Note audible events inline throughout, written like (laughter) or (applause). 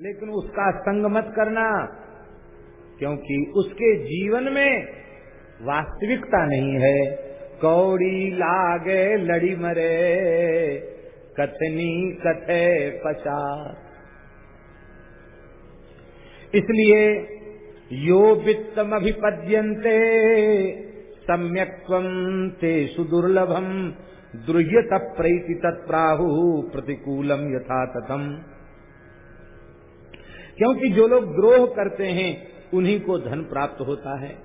लेकिन उसका संग मत करना, क्योंकि उसके जीवन में वास्तविकता नहीं है। कौड़ी लागे लड़ी मरे कथनी कथे पचा इसलिए यो वित्तम अभिपद्यंते सम्यक्व ते सुदुर्लभम द्रुह्यत प्रैति तत्प्राहु प्रतिकूलम यथा तथम क्योंकि जो लोग द्रोह करते हैं, उन्हीं को धन प्राप्त होता है।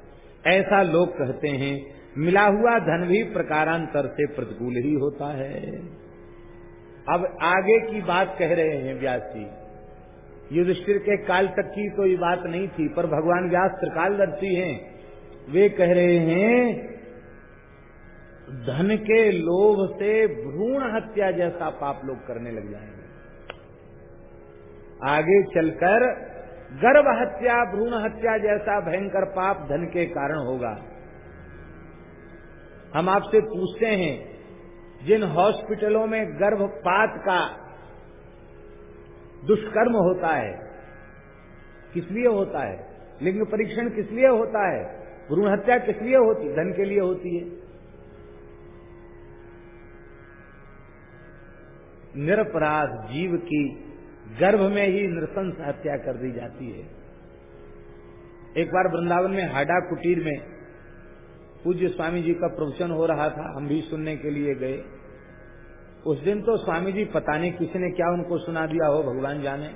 ऐसा लोग कहते हैं, मिला हुआ धन भी प्रकारांतर से प्रतिकूल ही होता है। अब आगे की बात कह रहे हैं व्यास जी। युधिष्ठिर के काल तक की तो ये बात नहीं थी, पर भगवान व्यास त्रिकालदर्शी हैं। वे कह रहे हैं, धन के लोभ से भ्रूण हत्या जैसा पाप लोग करने लग जाएँगे। आगे चलकर गर्भ हत्या, भ्रूण हत्या जैसा भयंकर पाप धन के कारण होगा। हम आपसे पूछते हैं जिन हॉस्पिटलों में गर्भपात का दुष्कर्म होता है, किस लिए होता है? लिंग परीक्षण किस लिए होता है? भ्रूण हत्या किस लिए होती? धन के लिए होती है। निरपराध जीव की गर्भ में ही नृशंस हत्या कर दी जाती है। एक बार वृंदावन में हाडा कुटीर में पूज्य स्वामी जी का प्रवचन हो रहा था, हम भी सुनने के लिए गए। उस दिन तो स्वामी जी पता नहीं किसी ने क्या उनको सुना दिया हो, भगवान जाने।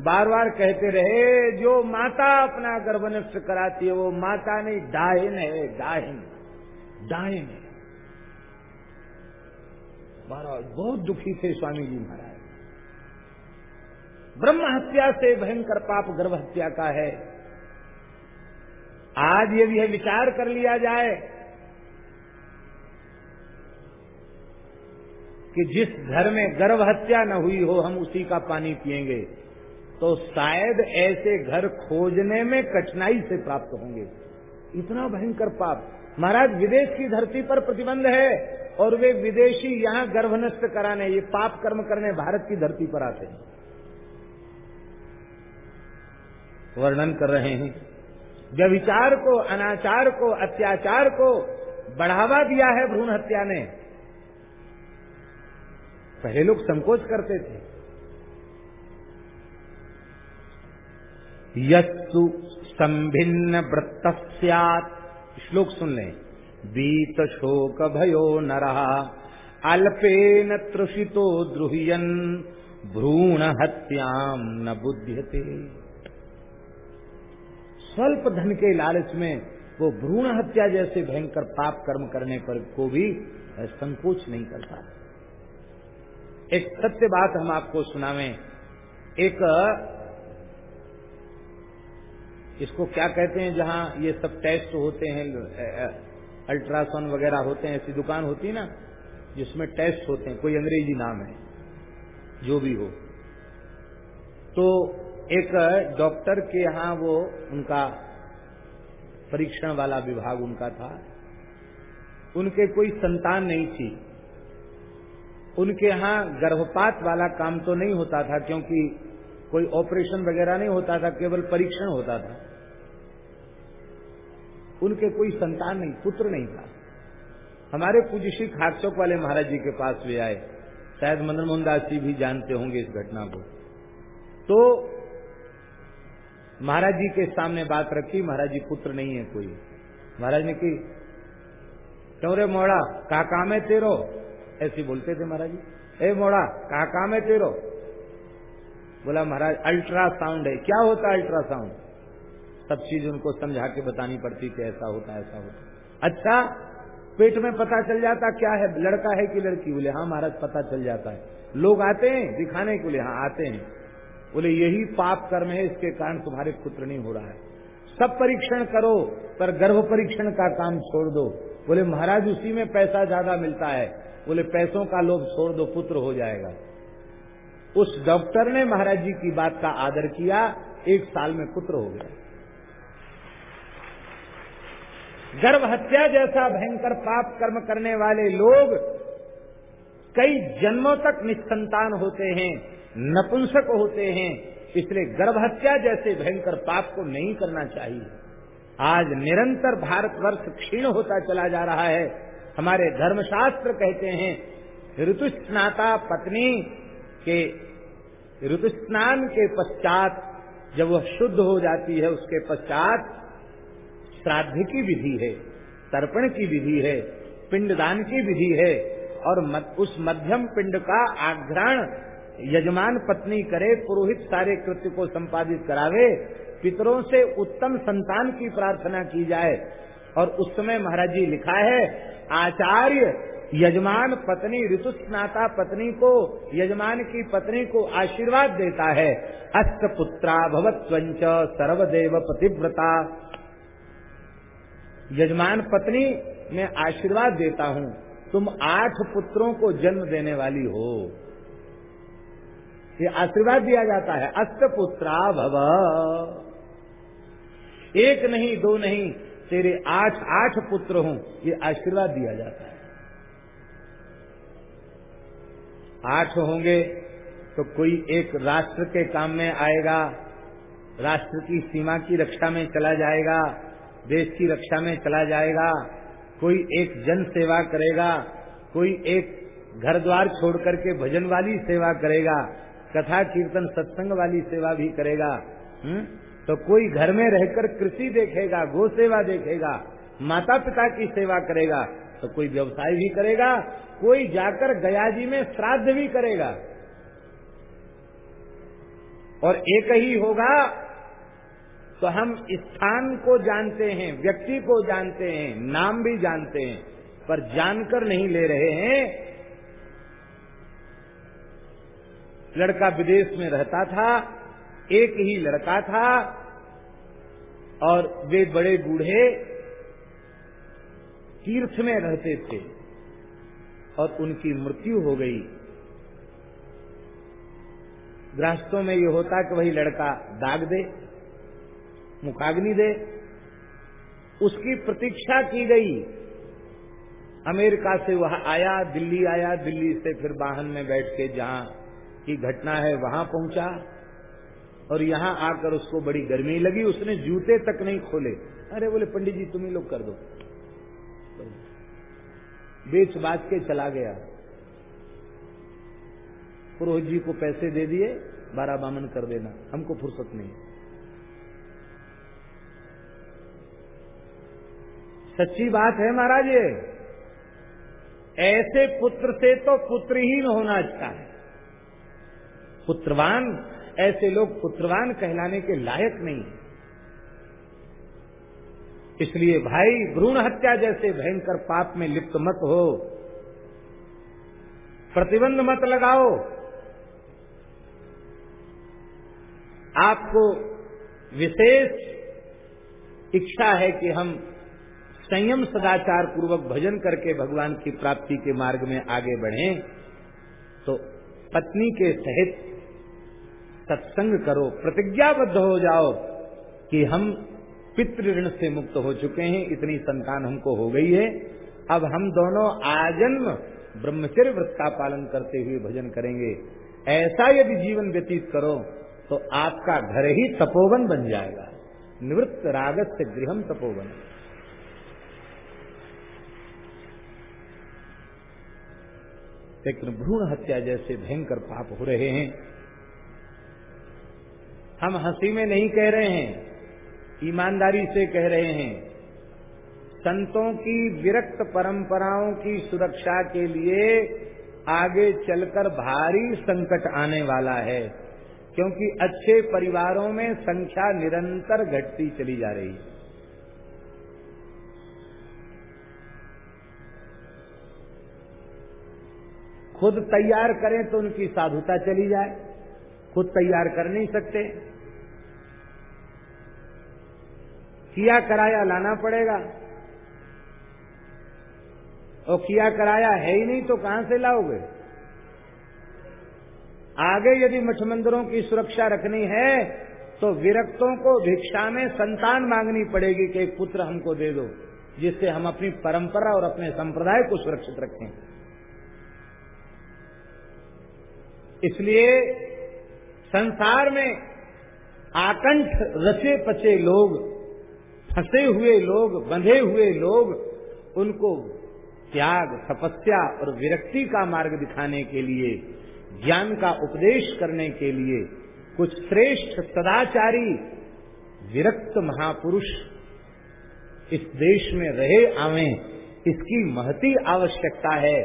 बार बार कहते रहे, जो माता अपना गर्भ नष्ट कराती है, वो माता नहीं डाहिन है डाहिन डाहिन है। महाराज बहुत दुखी थे स्वामी जी महाराज। ब्रह्म हत्या से भयंकर पाप गर्भ हत्या का है। आज यदि यह विचार कर लिया जाए कि जिस घर में गर्भ हत्या न हुई हो, हम उसी का पानी पिएँगे तो शायद ऐसे घर खोजने में कठिनाई से प्राप्त होंगे। इतना भयंकर पाप। महाराज, विदेश की धरती पर प्रतिबंध है, और वे विदेशी यहाँ गर्भ नष्ट कराने, ये पाप कर्म करने भारत की धरती पर आते हैं। वर्णन कर रहे हैं। व्यभिचार को, अनाचार को, अत्याचार को बढ़ावा दिया है भ्रूण हत्या ने। पहले लोग संकोच करते थे। यस्तु संभिन्न वृत्त श्लोक सुन लें। बीत शोक भयो न रहा अल्पेन तृषितो द्रुहियन। भ्रूण हत्याम न बुद्ध्यते स्वल्प धन के लालच में वो भ्रूण हत्या जैसे भयंकर पाप कर्म करने पर को भी संकोच नहीं करता। एक सत्य बात हम आपको सुनावे। एक, इसको क्या कहते हैं जहाँ ये सब टेस्ट होते हैं अल्ट्रासाउंड वगैरह होते हैं, ऐसी दुकान होती है ना, जिसमें टेस्ट होते हैं, कोई अंग्रेज़ी नाम है, जो भी हो। तो एक डॉक्टर के यहाँ वो उनका परीक्षण वाला विभाग उनका था। उनके कोई संतान नहीं थी। उनके यहाँ गर्भपात वाला काम तो नहीं होता था, क्योंकि कोई ऑपरेशन वगैरह नहीं होता था, केवल परीक्षण होता था। उनके कोई संतान नहीं, पुत्र नहीं था। हमारे पूज्य श्री खाकचौक वाले महाराज जी के पास भी आए। शायद मदन मोहन दास जी भी जानते होंगे इस घटना को। तो महाराज जी के सामने बात रखी, महाराज जी पुत्र नहीं है कोई। महाराज ने की, क्यों रे मोड़ा? का काम है तेरो? ऐसे बोलते थे महाराज जी। ए मोड़ा का काम है तेरो? बोला, महाराज, अल्ट्रासाउंड है। क्या होता है अल्ट्रासाउंड? सब चीज़ उनको समझा के बतानी पड़ती थी ऐसा होता ऐसा होता अच्छा पेट में पता चल जाता क्या है? लड़का है कि लड़की? बोले हाँ महाराज, पता चल जाता है। लोग आते हैं दिखाने के लिए हाँ आते हैं। बोले, यही पाप कर्म है, इसके कारण तुम्हारे पुत्र नहीं हो रहा है। सब परीक्षण करो, पर गर्भ परीक्षण का काम छोड़ दो। बोले, महाराज, उसी में पैसा ज़्यादा मिलता है। बोले, पैसों का लोभ छोड़ दो, पुत्र हो जाएगा। उस डॉक्टर ने महाराज जी की बात का आदर किया, एक साल में पुत्र हो गया। गर्भ हत्या जैसा भयंकर पाप कर्म करने वाले लोग कई जन्मों तक निस्संतान होते हैं। नपुंसक होते हैं, इसलिए गर्भ हत्या जैसे भयंकर पाप को नहीं करना चाहिए। आज निरंतर भारतवर्ष क्षीण होता चला जा रहा है। हमारे धर्मशास्त्र कहते हैं, ऋतुस्नाता पत्नी के, ऋतुस्नान के पश्चात जब वह शुद्ध हो जाती है, उसके पश्चात श्राद्ध की विधि है, तर्पण की विधि है, पिंडदान की विधि है और उस मध्यम पिंड का आग्रहण यजमान पत्नी करे, पुरोहित सारे कृत्य को संपादित करावे, पितरों से उत्तम संतान की प्रार्थना की जाए। और उस समय महाराज जी लिखा है, आचार्य, यजमान पत्नी, ऋतुस्नाता पत्नी को, यजमान की पत्नी को आशीर्वाद देता है। अष्ट पुत्रा भवत्वंच सर्वदेव पतिव्रता। यजमान पत्नी मैं आशीर्वाद देता हूँ, तुम आठ पुत्रों को जन्म देने वाली हो। ये आशीर्वाद दिया जाता है। अष्टपुत्रा भव। एक नहीं, दो नहीं, तेरे आठ आठ पुत्र हों, ये आशीर्वाद दिया जाता है। आठ होंगे तो कोई एक राष्ट्र के काम में आएगा, राष्ट्र की सीमा की रक्षा में चला जाएगा, देश की रक्षा में चला जाएगा, कोई एक जन सेवा करेगा, कोई एक घर द्वार छोड़ करके भजन वाली सेवा करेगा कथा कीर्तन सत्संग वाली सेवा भी करेगा हुँ? हम्म? तो कोई घर में रहकर कृषि देखेगा, गो सेवा देखेगा माता पिता की सेवा करेगा तो कोई व्यवसाय भी करेगा, कोई जाकर गया जी में श्राद्ध भी करेगा और एक ही होगा तो हम स्थान को जानते हैं, व्यक्ति को जानते हैं, नाम भी जानते हैं, पर जानकर नहीं ले रहे हैं लड़का विदेश में रहता था, एक ही लड़का था, और वे बड़े बूढ़े तीर्थ में रहते थे, और उनकी मृत्यु हो गई। गृहस्थों में ये होता कि वही लड़का दाग दे मुखाग्नि दे। उसकी प्रतीक्षा की गई। अमेरिका से वह आया, दिल्ली आया, दिल्ली से फिर वाहन में बैठ के जहाँ की घटना है, वहाँ पहुँचा और यहाँ आकर उसको बड़ी गर्मी लगी। उसने जूते तक नहीं खोले। अरे बोले, पंडित जी, तुम ही लोग कर दो। बेच बाज के चला गया। पुरोहित जी को पैसे दे दिए बारा बामन कर देना। हमको फुर्सत नहीं। सच्ची बात है महाराज ये। ऐसे पुत्र से तो पुत्रहीन होना अच्छा है। पुत्रवान, ऐसे लोग पुत्रवान कहलाने के लायक नहीं इसलिए भाई, भ्रूण हत्या जैसे भयंकर पाप में लिप्त मत हो। प्रतिबंध मत लगाओ। आपको विशेष इच्छा है कि हम संयम सदाचार पूर्वक भजन करके भगवान की प्राप्ति के मार्ग में आगे बढ़ें तो पत्नी के सहित सत्संग करो, प्रतिज्ञाबद्ध हो जाओ कि हम पितृ ऋण से मुक्त हो चुके हैं, इतनी संतान हमको हो गई है। अब हम दोनों आजन्म ब्रह्मचर्य व्रत का पालन करते हुए भजन करेंगे। ऐसा यदि जीवन व्यतीत करो तो आपका घर ही तपोवन बन जाएगा। निवृत्त रागत से गृहम तपोवन। लेकिन भ्रूण हत्या जैसे भयंकर पाप हो रहे हैं। हम हँसी में नहीं कह रहे हैं, ईमानदारी से कह रहे हैं। संतों की विरक्त परंपराओं की सुरक्षा के लिए आगे चलकर भारी संकट आने वाला है, क्योंकि अच्छे परिवारों में संख्या निरंतर घटती चली जा रही है। खुद तैयार करें तो उनकी साधुता चली जाए, खुद तैयार कर नहीं सकते। किया कराया लाना पड़ेगा। और किया कराया है ही नहीं तो कहाँ से लाओगे? आगे यदि मठ मंदिरों की सुरक्षा रखनी है तो विरक्तों को भिक्षा में संतान मांगनी पड़ेगी कि एक पुत्र हमको दे दो, जिससे हम अपनी परंपरा और अपने संप्रदाय को सुरक्षित रखें। इसलिए संसार में आकंठ रचे पचे लोग फंसे हुए लोग, बंधे हुए लोग, उनको त्याग, तपस्या और विरक्ति का मार्ग दिखाने के लिए, ज्ञान का उपदेश करने के लिए, कुछ श्रेष्ठ सदाचारी, विरक्त महापुरुष इस देश में रहे आवे, इसकी महती आवश्यकता है।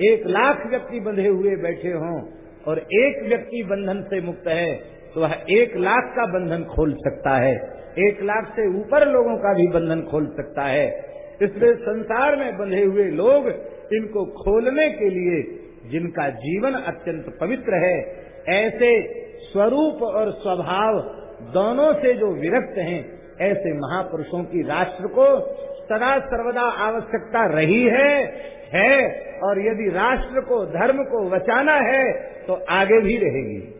एक लाख व्यक्ति बंधे हुए बैठे हों और एक व्यक्ति बंधन से मुक्त है तो वह एक लाख का बंधन खोल सकता है। एक लाख से ऊपर लोगों का भी बंधन खोल सकता है। इसलिए संसार में बंधे हुए लोग इनको खोलने के लिए जिनका जीवन अत्यंत पवित्र है, ऐसे स्वरूप और स्वभाव दोनों से जो विरक्त हैं, ऐसे महापुरुषों की राष्ट्र को सदा सर्वदा आवश्यकता रही है है, और यदि राष्ट्र को, धर्म को बचाना है तो आगे भी रहेगी।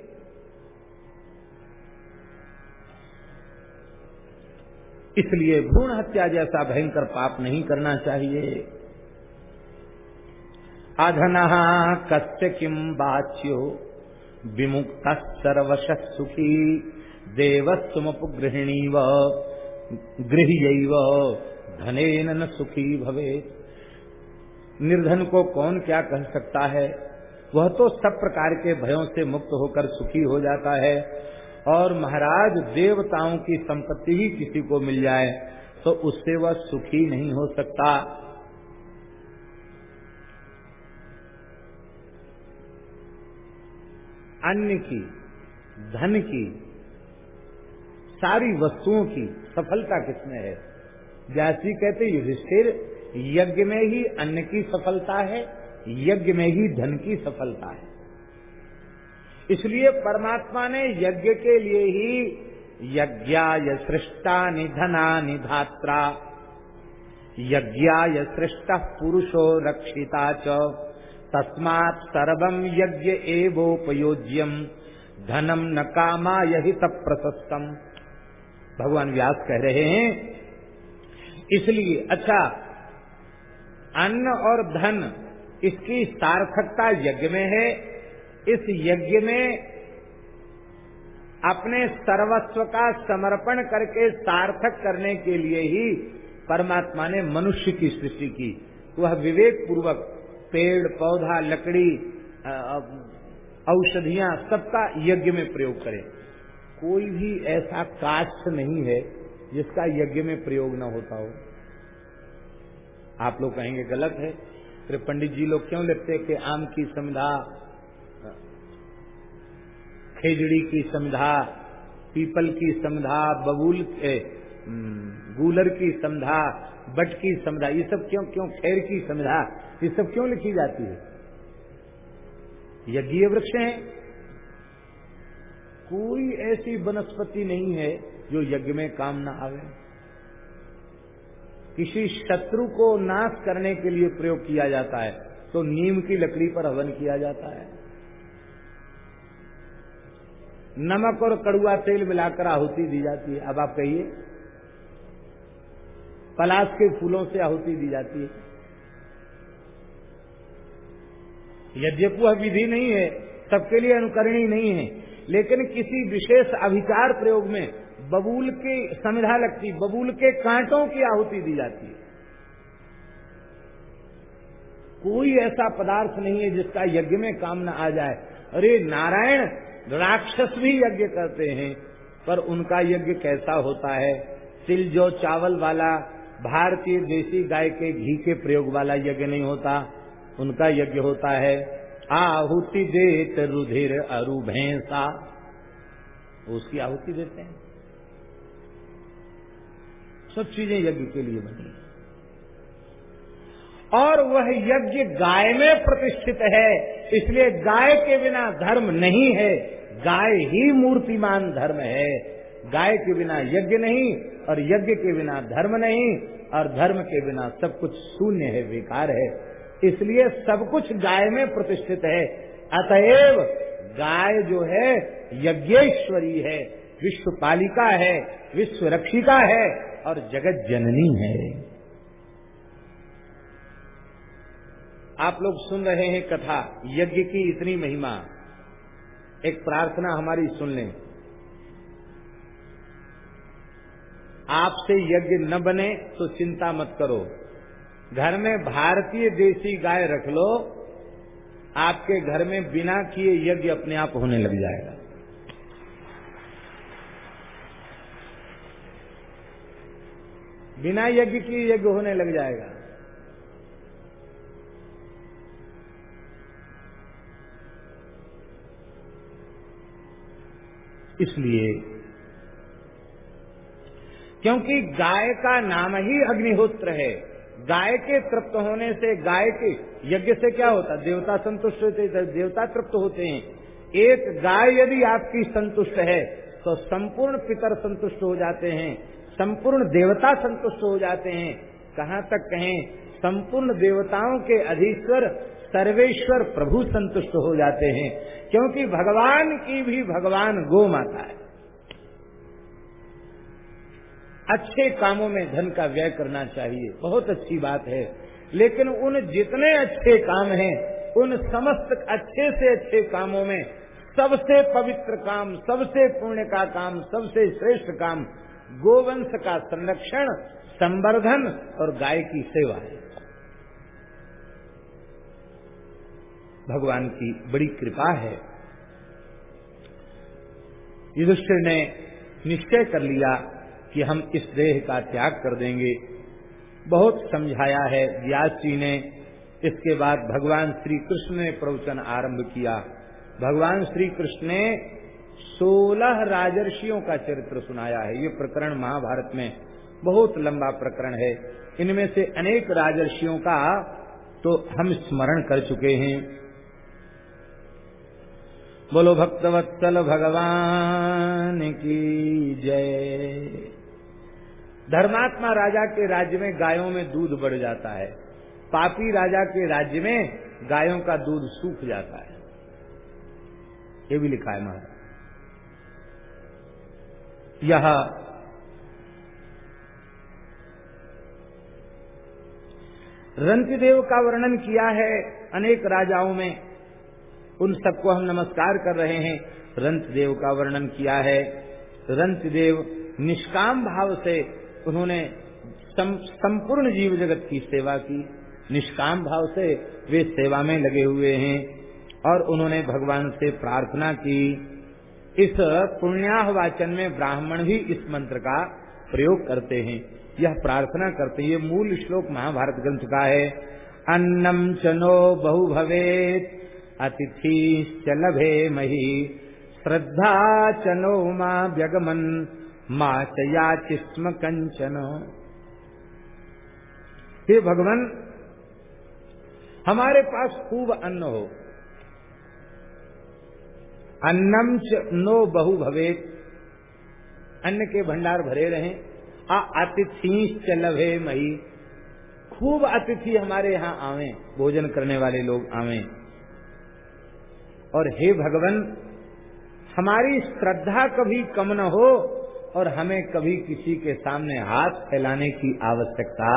इसलिए भ्रूण हत्या जैसा भयंकर पाप नहीं करना चाहिए। अधन कस्य किम बाच्यो? विमुक्त सर्वश सुखी देवस्वमुपगृहिणी व गृह धने न सुखी भवे निर्धन को कौन क्या कह सकता है? वह तो सब प्रकार के भयों से मुक्त होकर सुखी हो जाता है। और महाराज देवताओं की संपत्ति ही किसी को मिल जाए तो उससे वह सुखी नहीं हो सकता। अन्य की, धन की, सारी वस्तुओं की सफलता किसमें है? जैसी कहते युधिष्ठिर, यज्ञ में ही अन्न की सफलता है, यज्ञ में ही धन की सफलता है। इसलिए परमात्मा ने यज्ञ के लिए ही यज्ञाय सृष्टा निधना निधात्रा यज्ञाय सृष्ट पुरुषो रक्षिता च, तस्मात् सर्वम यज्ञ एवोपयोज्यम धनम न कामा यही तब प्रशस्तम भगवान व्यास कह रहे हैं, इसलिए अच्छा अन्न और धन, इसकी सार्थकता यज्ञ में है इस यज्ञ में अपने सर्वस्व का समर्पण करके सार्थक करने के लिए ही परमात्मा ने मनुष्य की सृष्टि की। वह विवेक पूर्वक पेड़, पौधा, लकड़ी औषधियाँ सबका यज्ञ में प्रयोग करें। कोई भी ऐसा काष्ठ नहीं है जिसका यज्ञ में प्रयोग न होता हो। आप लोग कहेंगे, गलत है। फिर पंडित जी लोग क्यों लिखते कि आम की समिधा खेजड़ी की समिधा, पीपल की समिधा, बबूल के गूलर की समिधा, बट की समिधा, ये सब क्यों क्यों, खैर की समिधा, ये सब क्यों लिखी जाती है? यज्ञ वृक्ष हैं। कोई ऐसी वनस्पति नहीं है जो यज्ञ में काम न आवे। किसी शत्रु को नाश करने के लिए प्रयोग किया जाता है तो नीम की लकड़ी पर हवन किया जाता है। नमक और कड़ुआ तेल मिलाकर आहुति दी जाती है। अब आप कहिए, पलाश के फूलों से आहुति दी जाती है। यद्यपि वह विधि नहीं है, सबके लिए अनुकरणीय नहीं है, लेकिन किसी विशेष अभिचार प्रयोग में बबूल की समिधा लगती, बबूल के कांटों की आहुति दी जाती है। कोई ऐसा पदार्थ नहीं है जिसका यज्ञ में काम न आ जाए। अरे नारायण राक्षस भी यज्ञ करते हैं, पर उनका यज्ञ कैसा होता है? तिल जो चावल वाला, भारतीय देसी गाय के घी के प्रयोग वाला यज्ञ नहीं होता। उनका यज्ञ होता है, आहुति देत रुधिर अरु भैंसा। उसकी आहुति देते हैं। सब चीज़ें यज्ञ के लिए बनी और वह यज्ञ गाय में प्रतिष्ठित है, इसलिए गाय के बिना धर्म नहीं है। गाय ही मूर्तिमान धर्म है। गाय के बिना यज्ञ नहीं और यज्ञ के बिना धर्म नहीं और धर्म के बिना सब कुछ शून्य है बेकार है। इसलिए सब कुछ गाय में प्रतिष्ठित है। अतएव गाय जो है, यज्ञेश्वरी है विश्व पालिका है विश्व रक्षिका है और जगत जननी है। आप लोग सुन रहे हैं कथा, यज्ञ की इतनी महिमा। एक प्रार्थना हमारी सुन लें। आपसे यज्ञ न बने तो चिंता मत करो। घर में भारतीय देसी गाय रख लो, आपके घर में बिना किए यज्ञ अपने आप होने लग जाएगा। बिना यज्ञ किए यज्ञ होने लग जाएगा। इसलिए, क्योंकि गाय का नाम ही अग्निहोत्र है। गाय के तृप्त होने से, गाय के यज्ञ से क्या होता? देवता संतुष्ट होते, देवता तृप्त होते हैं। एक गाय यदि आपकी संतुष्ट है तो संपूर्ण पितर संतुष्ट हो जाते हैं, संपूर्ण देवता संतुष्ट हो जाते हैं। कहाँ तक कहें? संपूर्ण देवताओं के अधीश्वर सर्वेश्वर प्रभु संतुष्ट हो जाते हैं, क्योंकि भगवान की भी भगवान गो माता है। अच्छे कामों में धन का व्यय करना चाहिए, बहुत अच्छी बात है, लेकिन उन जितने अच्छे काम हैं, उन समस्त अच्छे से अच्छे कामों में सबसे पवित्र काम, सबसे पुण्य का काम, सबसे श्रेष्ठ काम गोवंश का संरक्षण, संवर्धन और गाय की सेवा है। भगवान की बड़ी कृपा है। युधिष्ठिर ने निश्चय कर लिया कि हम इस देह का त्याग कर देंगे। बहुत समझाया है व्यास जी ने। इसके बाद भगवान श्री कृष्ण ने प्रवचन आरंभ किया। भगवान श्री कृष्ण ने सोलह राजर्षियों का चरित्र सुनाया है। ये प्रकरण महाभारत में बहुत लंबा प्रकरण है। इनमें से अनेक राजर्षियों का तो हम स्मरण कर चुके हैं। बोलो भक्तवत्सल भगवान की जय। धर्मात्मा राजा के राज्य में गायों में दूध बढ़ जाता है। पापी राजा के राज्य में गायों का दूध सूख जाता है। ये भी लिखा है महाराज। यह रंतिदेव का वर्णन किया है अनेक राजाओं में। उन सबको हम नमस्कार कर रहे हैं। रंतदेव का वर्णन किया है। रंतदेव निष्काम भाव से उन्होंने संपूर्ण जीव जगत की सेवा की। निष्काम भाव से वे सेवा में लगे हुए हैं और उन्होंने भगवान से प्रार्थना की। इस पुण्याह वाचन में ब्राह्मण भी इस मंत्र का प्रयोग करते हैं। यह प्रार्थना करते ये मूल श्लोक महाभारत ग्रंथ का है। अन्नम चनो बहु भवेत। अतिथि चलभे मही। श्रद्धा चनो माँ व्यगमन, माँ चिस्म कंचन हे भगवान, हमारे पास खूब अन्न हो। अन्नम च नो बहु भवे अन्न के भंडार भरे रहें, आ अतिथि चलभे मही। खूब अतिथि हमारे यहाँ आवे, भोजन करने वाले लोग आवे। और हे भगवान, हमारी श्रद्धा कभी कम न हो और हमें कभी किसी के सामने हाथ फैलाने की आवश्यकता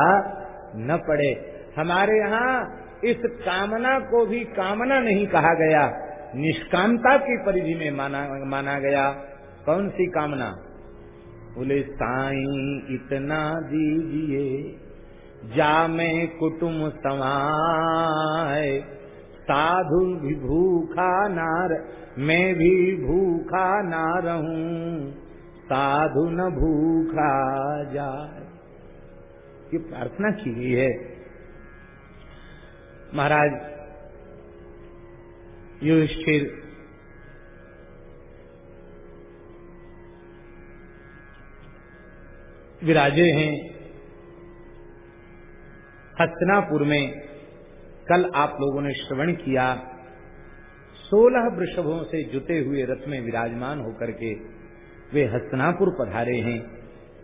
न पड़े। हमारे यहाँ इस कामना को भी कामना नहीं कहा गया, निष्कामता की परिधि में माना माना गया। कौन सी कामना? बोले, साई, इतना दीजिए, जा मैं कुटुम समाए साधु भी भूखा नार मैं भी भूखा ना रहूँ। साधु न भूखा जाए। ये प्रार्थना की गई है। महाराज, युधिष्ठिर, विराजे हैं हस्तिनापुर में। कल आप लोगों ने श्रवण किया, सोलह वृषभों से जुटे हुए रथ में विराजमान होकर के वे हस्तनापुर पधारे हैं।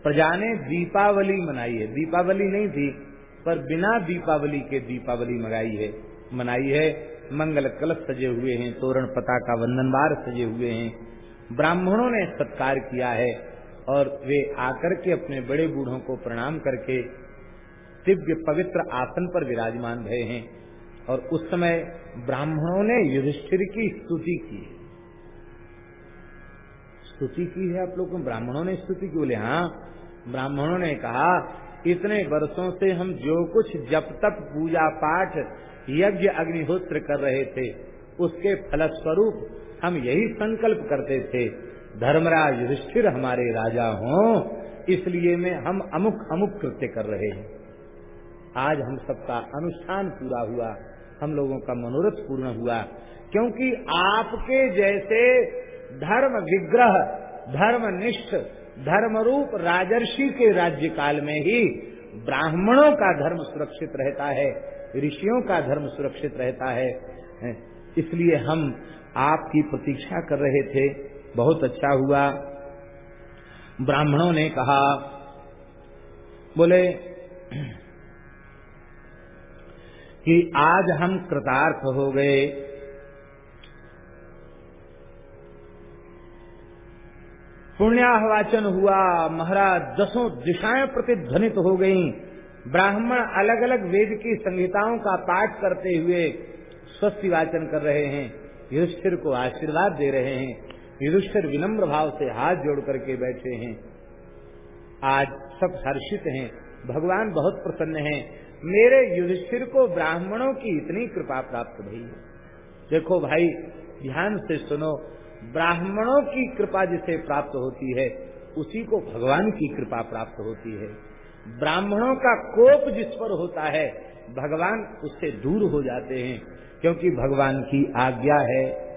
प्रजा ने दीपावली मनाई है। दीपावली नहीं थी, पर बिना दीपावली के दीपावली मंगाई है। मनाई है, मंगल कलश सजे हुए हैं, तोरण पता पताका वंदनवार सजे हुए हैं। ब्राह्मणों ने सत्कार किया है और वे आकर के अपने बड़े बूढ़ों को प्रणाम करके दिव्य पवित्र आसन पर विराजमान भये हैं। और उस समय ब्राह्मणों ने युधिष्ठिर की स्तुति की। स्तुति की है आप लोगों ब्राह्मणों ने स्तुति की। बोले हाँ ब्राह्मणों ने कहा, इतने वर्षों से हम जो कुछ जब तक पूजा पाठ यज्ञ अग्निहोत्र कर रहे थे, उसके फलस्वरूप हम यही संकल्प करते थे, धर्मराज युधिष्ठिर हमारे राजा हों, इसलिए में हम अमुक अमुक कृत्य कर रहे हैं। आज हम सबका अनुष्ठान पूरा हुआ। हम लोगों का मनोरथ पूर्ण हुआ। क्योंकि आपके जैसे धर्म विग्रह धर्मनिष्ठ धर्मरूप राजर्षि के राज्य काल में ही ब्राह्मणों का धर्म सुरक्षित रहता है, ऋषियों का धर्म सुरक्षित रहता है। इसलिए हम आपकी प्रतीक्षा कर रहे थे। बहुत अच्छा हुआ। ब्राह्मणों ने कहा, बोले कि आज हम कृतार्थ हो गए। पुण्याहवाचन हुआ, महाराज दसों दिशाएँ प्रतिध्वनित हो गईं। ब्राह्मण अलग अलग वेद की संहिताओं का पाठ करते हुए स्वस्थ वाचन कर रहे हैं, युधिष्ठिर को आशीर्वाद दे रहे हैं, युधिष्ठिर विनम्र भाव से हाथ जोड़ करके बैठे हैं। आज सब हर्षित हैं, भगवान बहुत प्रसन्न हैं। मेरे युधिष्ठिर को ब्राह्मणों की इतनी कृपा प्राप्त भई देखो भाई, ध्यान से सुनो, ब्राह्मणों की कृपा जिसे प्राप्त होती है, उसी को भगवान की कृपा प्राप्त होती है। ब्राह्मणों का कोप जिस पर होता है, भगवान उससे दूर हो जाते हैं, क्योंकि भगवान की आज्ञा है,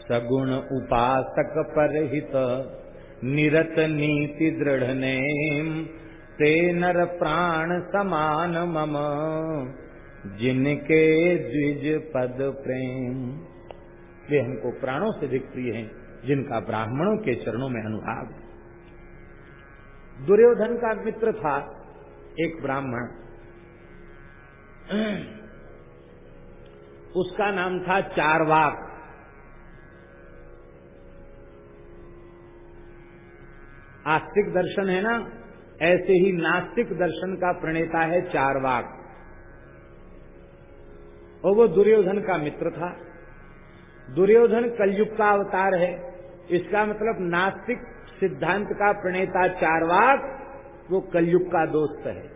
सगुण उपासक पर हित निरत नीति दृढ़ ते नर प्राण समान मम, जिनके द्विज पद प्रेम। वे हमको प्राणों से अधिक प्रिय हैं, जिनका ब्राह्मणों के चरणों में अनुभाव दुर्योधन का मित्र था, एक ब्राह्मण। (clears throat) उसका नाम था चारवाक। आस्तिक दर्शन है ना? ऐसे ही नास्तिक दर्शन का प्रणेता है चारवाक। और वो दुर्योधन का मित्र था। दुर्योधन कलयुग का अवतार है। इसका मतलब नास्तिक सिद्धांत का प्रणेता चारवाक, वो कलयुग का दोस्त है,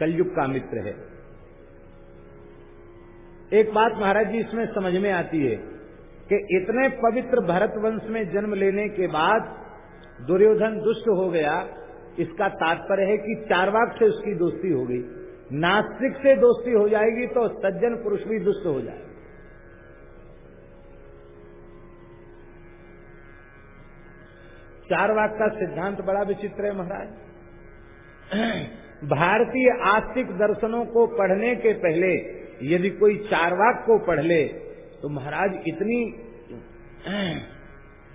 कलयुग का मित्र है। एक बात महाराज जी, इसमें समझ में आती है कि इतने पवित्र भरत वंश में जन्म लेने के बाद दुर्योधन दुष्ट हो गया इसका तात्पर्य है कि चारवाक से उसकी दोस्ती हो गई। नास्तिक से दोस्ती हो जाएगी तो सज्जन पुरुष भी दुष्ट हो जाएगा। चार वाक का सिद्धांत बड़ा विचित्र है महाराज। भारतीय आस्तिक दर्शनों को पढ़ने के पहले, यदि कोई चारवाक को पढ़ ले तो महाराज इतनी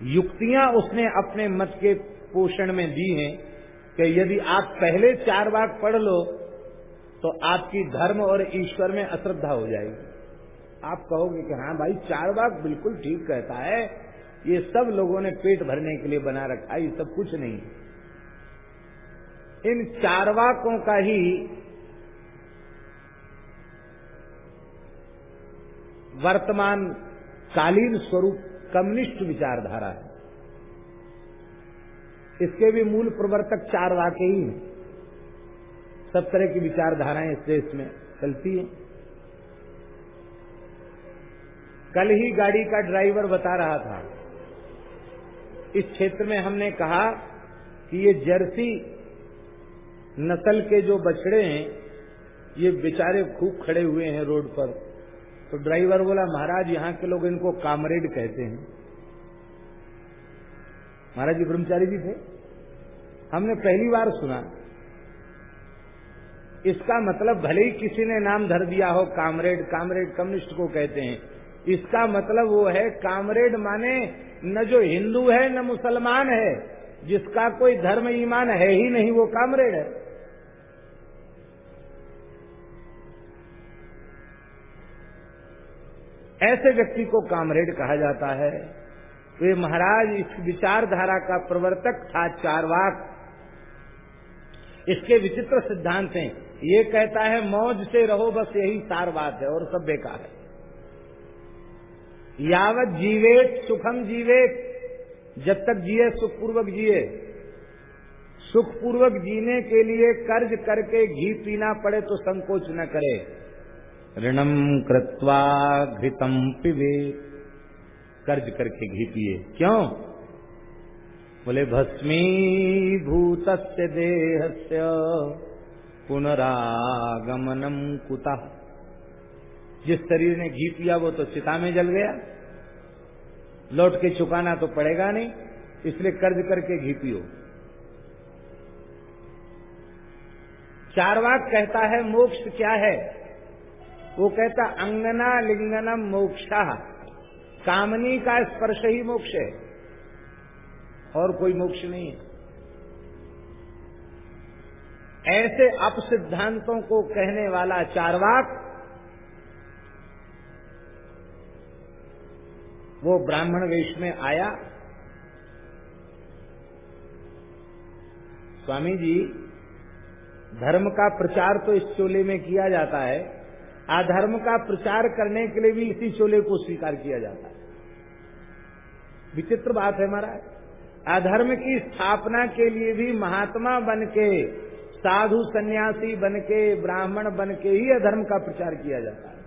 युक्तियाँ उसने अपने मत के पोषण में दी हैं कि यदि आप पहले चार वाक पढ़ लो तो आपकी धर्म और ईश्वर में अश्रद्धा हो जाएगी। आप कहोगे कि हाँ भाई, चार वाक बिल्कुल ठीक कहता है। ये सब लोगों ने पेट भरने के लिए बना रखा है, ये सब कुछ नहीं। इन चारवाकों का ही वर्तमान कालीन स्वरूप कम्युनिस्ट विचारधारा है। इसके भी मूल प्रवर्तक चार वाक्य ही हैं। सब तरह की विचारधाराएँ इस देश में चलती हैं। कल ही गाड़ी का ड्राइवर बता रहा था, इस क्षेत्र में हमने कहा कि ये जर्सी नस्ल के जो बछड़े हैं, ये बेचारे खूब खड़े हुए हैं रोड पर। तो ड्राइवर बोला, महाराज, यहाँ के लोग इनको कामरेड कहते हैं। महाराज जी ब्रह्मचारी जी थे। हमने पहली बार सुना। इसका मतलब भले ही किसी ने नाम धर दिया हो, कामरेड कामरेड कम्युनिस्ट को कहते हैं। इसका मतलब वो है, कामरेड माने न जो हिंदू है, न मुसलमान है। जिसका कोई धर्म ईमान है ही नहीं, वो कामरेड है। ऐसे व्यक्ति को कामरेड कहा जाता है। वे महाराज इस विचारधारा का प्रवर्तक था, चारवाक। इसके विचित्र सिद्धांत हैं। ये कहता है, मौज से रहो, बस यही सार बात है और सब बेकार है। यावत जीवेत, सुखम जीवेत, जब तक जिए, सुखपूर्वक जिए। सुखपूर्वक जीने के लिए कर्ज करके घी पीना पड़े तो संकोच न करे। ऋणम कृत्वा घृतम पिवे कर्ज करके घी पिए। क्यों? बोले, भस्मी भूत देह पुनरागमनम कुता। जिस शरीर ने घी पिया, वो तो चिता में जल गया। लौट के चुकाना तो पड़ेगा नहीं, इसलिए कर्ज करके घी पियो। चारवाक कहता है, मोक्ष क्या है? वो कहता, अंगना लिंगनम मोक्षा। कामनी का स्पर्श ही मोक्ष है। और कोई मोक्ष नहीं है। ऐसे अपसिद्धांतों को कहने वाला चारवाक, वो ब्राह्मण वेश में आया। स्वामी जी, धर्म का प्रचार तो इस चोले में किया जाता है। अधर्म का प्रचार करने के लिए भी इसी चोले को स्वीकार किया जाता है। विचित्र बात है महाराज। अधर्म की स्थापना के लिए भी महात्मा बन के साधु सन्यासी बन के ब्राह्मण बन के ही अधर्म का प्रचार किया जाता है।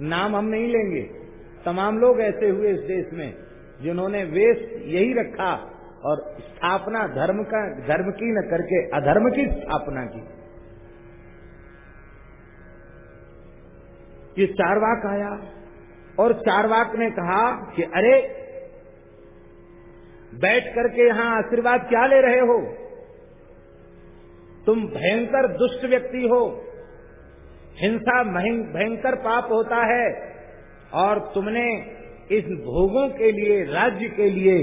नाम हम नहीं लेंगे। तमाम लोग ऐसे हुए इस देश में जिन्होंने वेश यही रखा और स्थापना धर्म का, धर्म की न करके अधर्म की स्थापना की। ये चारवाक आया और चारवाक ने कहा कि अरे, बैठ करके यहाँ आशीर्वाद क्या ले रहे हो? तुम भयंकर दुष्ट व्यक्ति हो। हिंसा भयंकर पाप होता है और तुमने इस भोगों के लिए, राज्य के लिए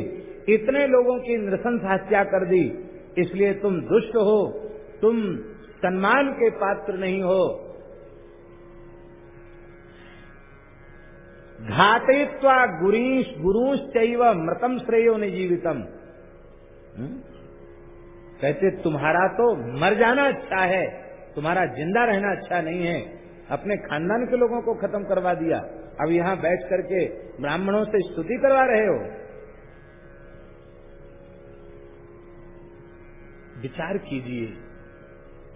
इतने लोगों की नृशंस हत्या कर दी। इसलिए तुम दुष्ट हो, तुम सम्मान के पात्र नहीं हो। घातयित्वा गुरीश गुरुश चैव मृतम श्रेयो ने जीवितम हम्म? कहते, तुम्हारा तो मर जाना अच्छा है, तुम्हारा ज़िंदा रहना अच्छा नहीं है। अपने खानदान के लोगों को खत्म करवा दिया। अब यहाँ बैठ करके ब्राह्मणों से स्तुति करवा रहे हो। विचार कीजिए।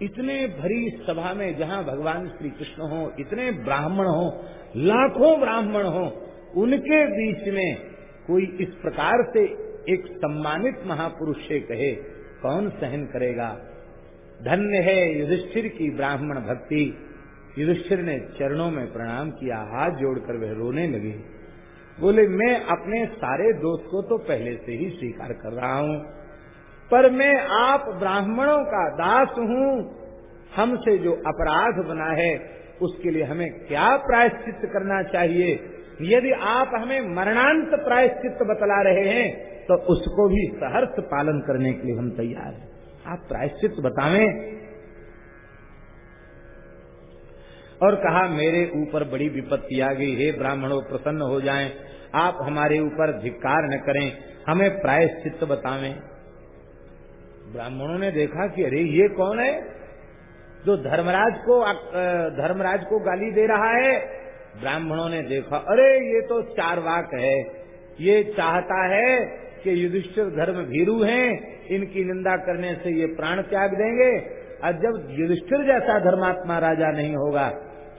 इतने भरी सभा में जहाँ भगवान श्री कृष्ण हो, इतने ब्राह्मण हो, लाखों ब्राह्मण हो, उनके बीच में कोई इस प्रकार से एक सम्मानित महापुरुष से कहे, कौन सहन करेगा? धन्य है युधिष्ठिर की ब्राह्मण भक्ति। युधिष्ठिर ने चरणों में प्रणाम किया, हाथ जोड़कर वह रोने लगे। बोले, मैं अपने सारे दोस्त को तो पहले से ही स्वीकार कर रहा हूँ। पर मैं आप ब्राह्मणों का दास हूँ। हमसे जो अपराध बना है, उसके लिए हमें क्या प्रायश्चित करना चाहिए? यदि आप हमें मरणांत प्रायश्चित बतला रहे हैं तो उसको भी सहर्ष पालन करने के लिए हम तैयार हैं। आप प्रायश्चित बतावें। और कहा, मेरे ऊपर बड़ी विपत्ति आ गई हे, ब्राह्मणों प्रसन्न हो जाएँ। आप हमारे ऊपर धिक्कार न करें, हमें प्रायश्चित बतावें। ब्राह्मणों ने देखा कि अरे ये कौन है जो धर्मराज को धर्मराज को गाली दे रहा है? ब्राह्मणों ने देखा, अरे ये तो चार वाक है। ये चाहता है कि युधिष्ठिर धर्म भीरु हैं, इनकी निंदा करने से ये प्राण त्याग देंगे। और जब युधिष्ठिर जैसा धर्मात्मा राजा नहीं होगा,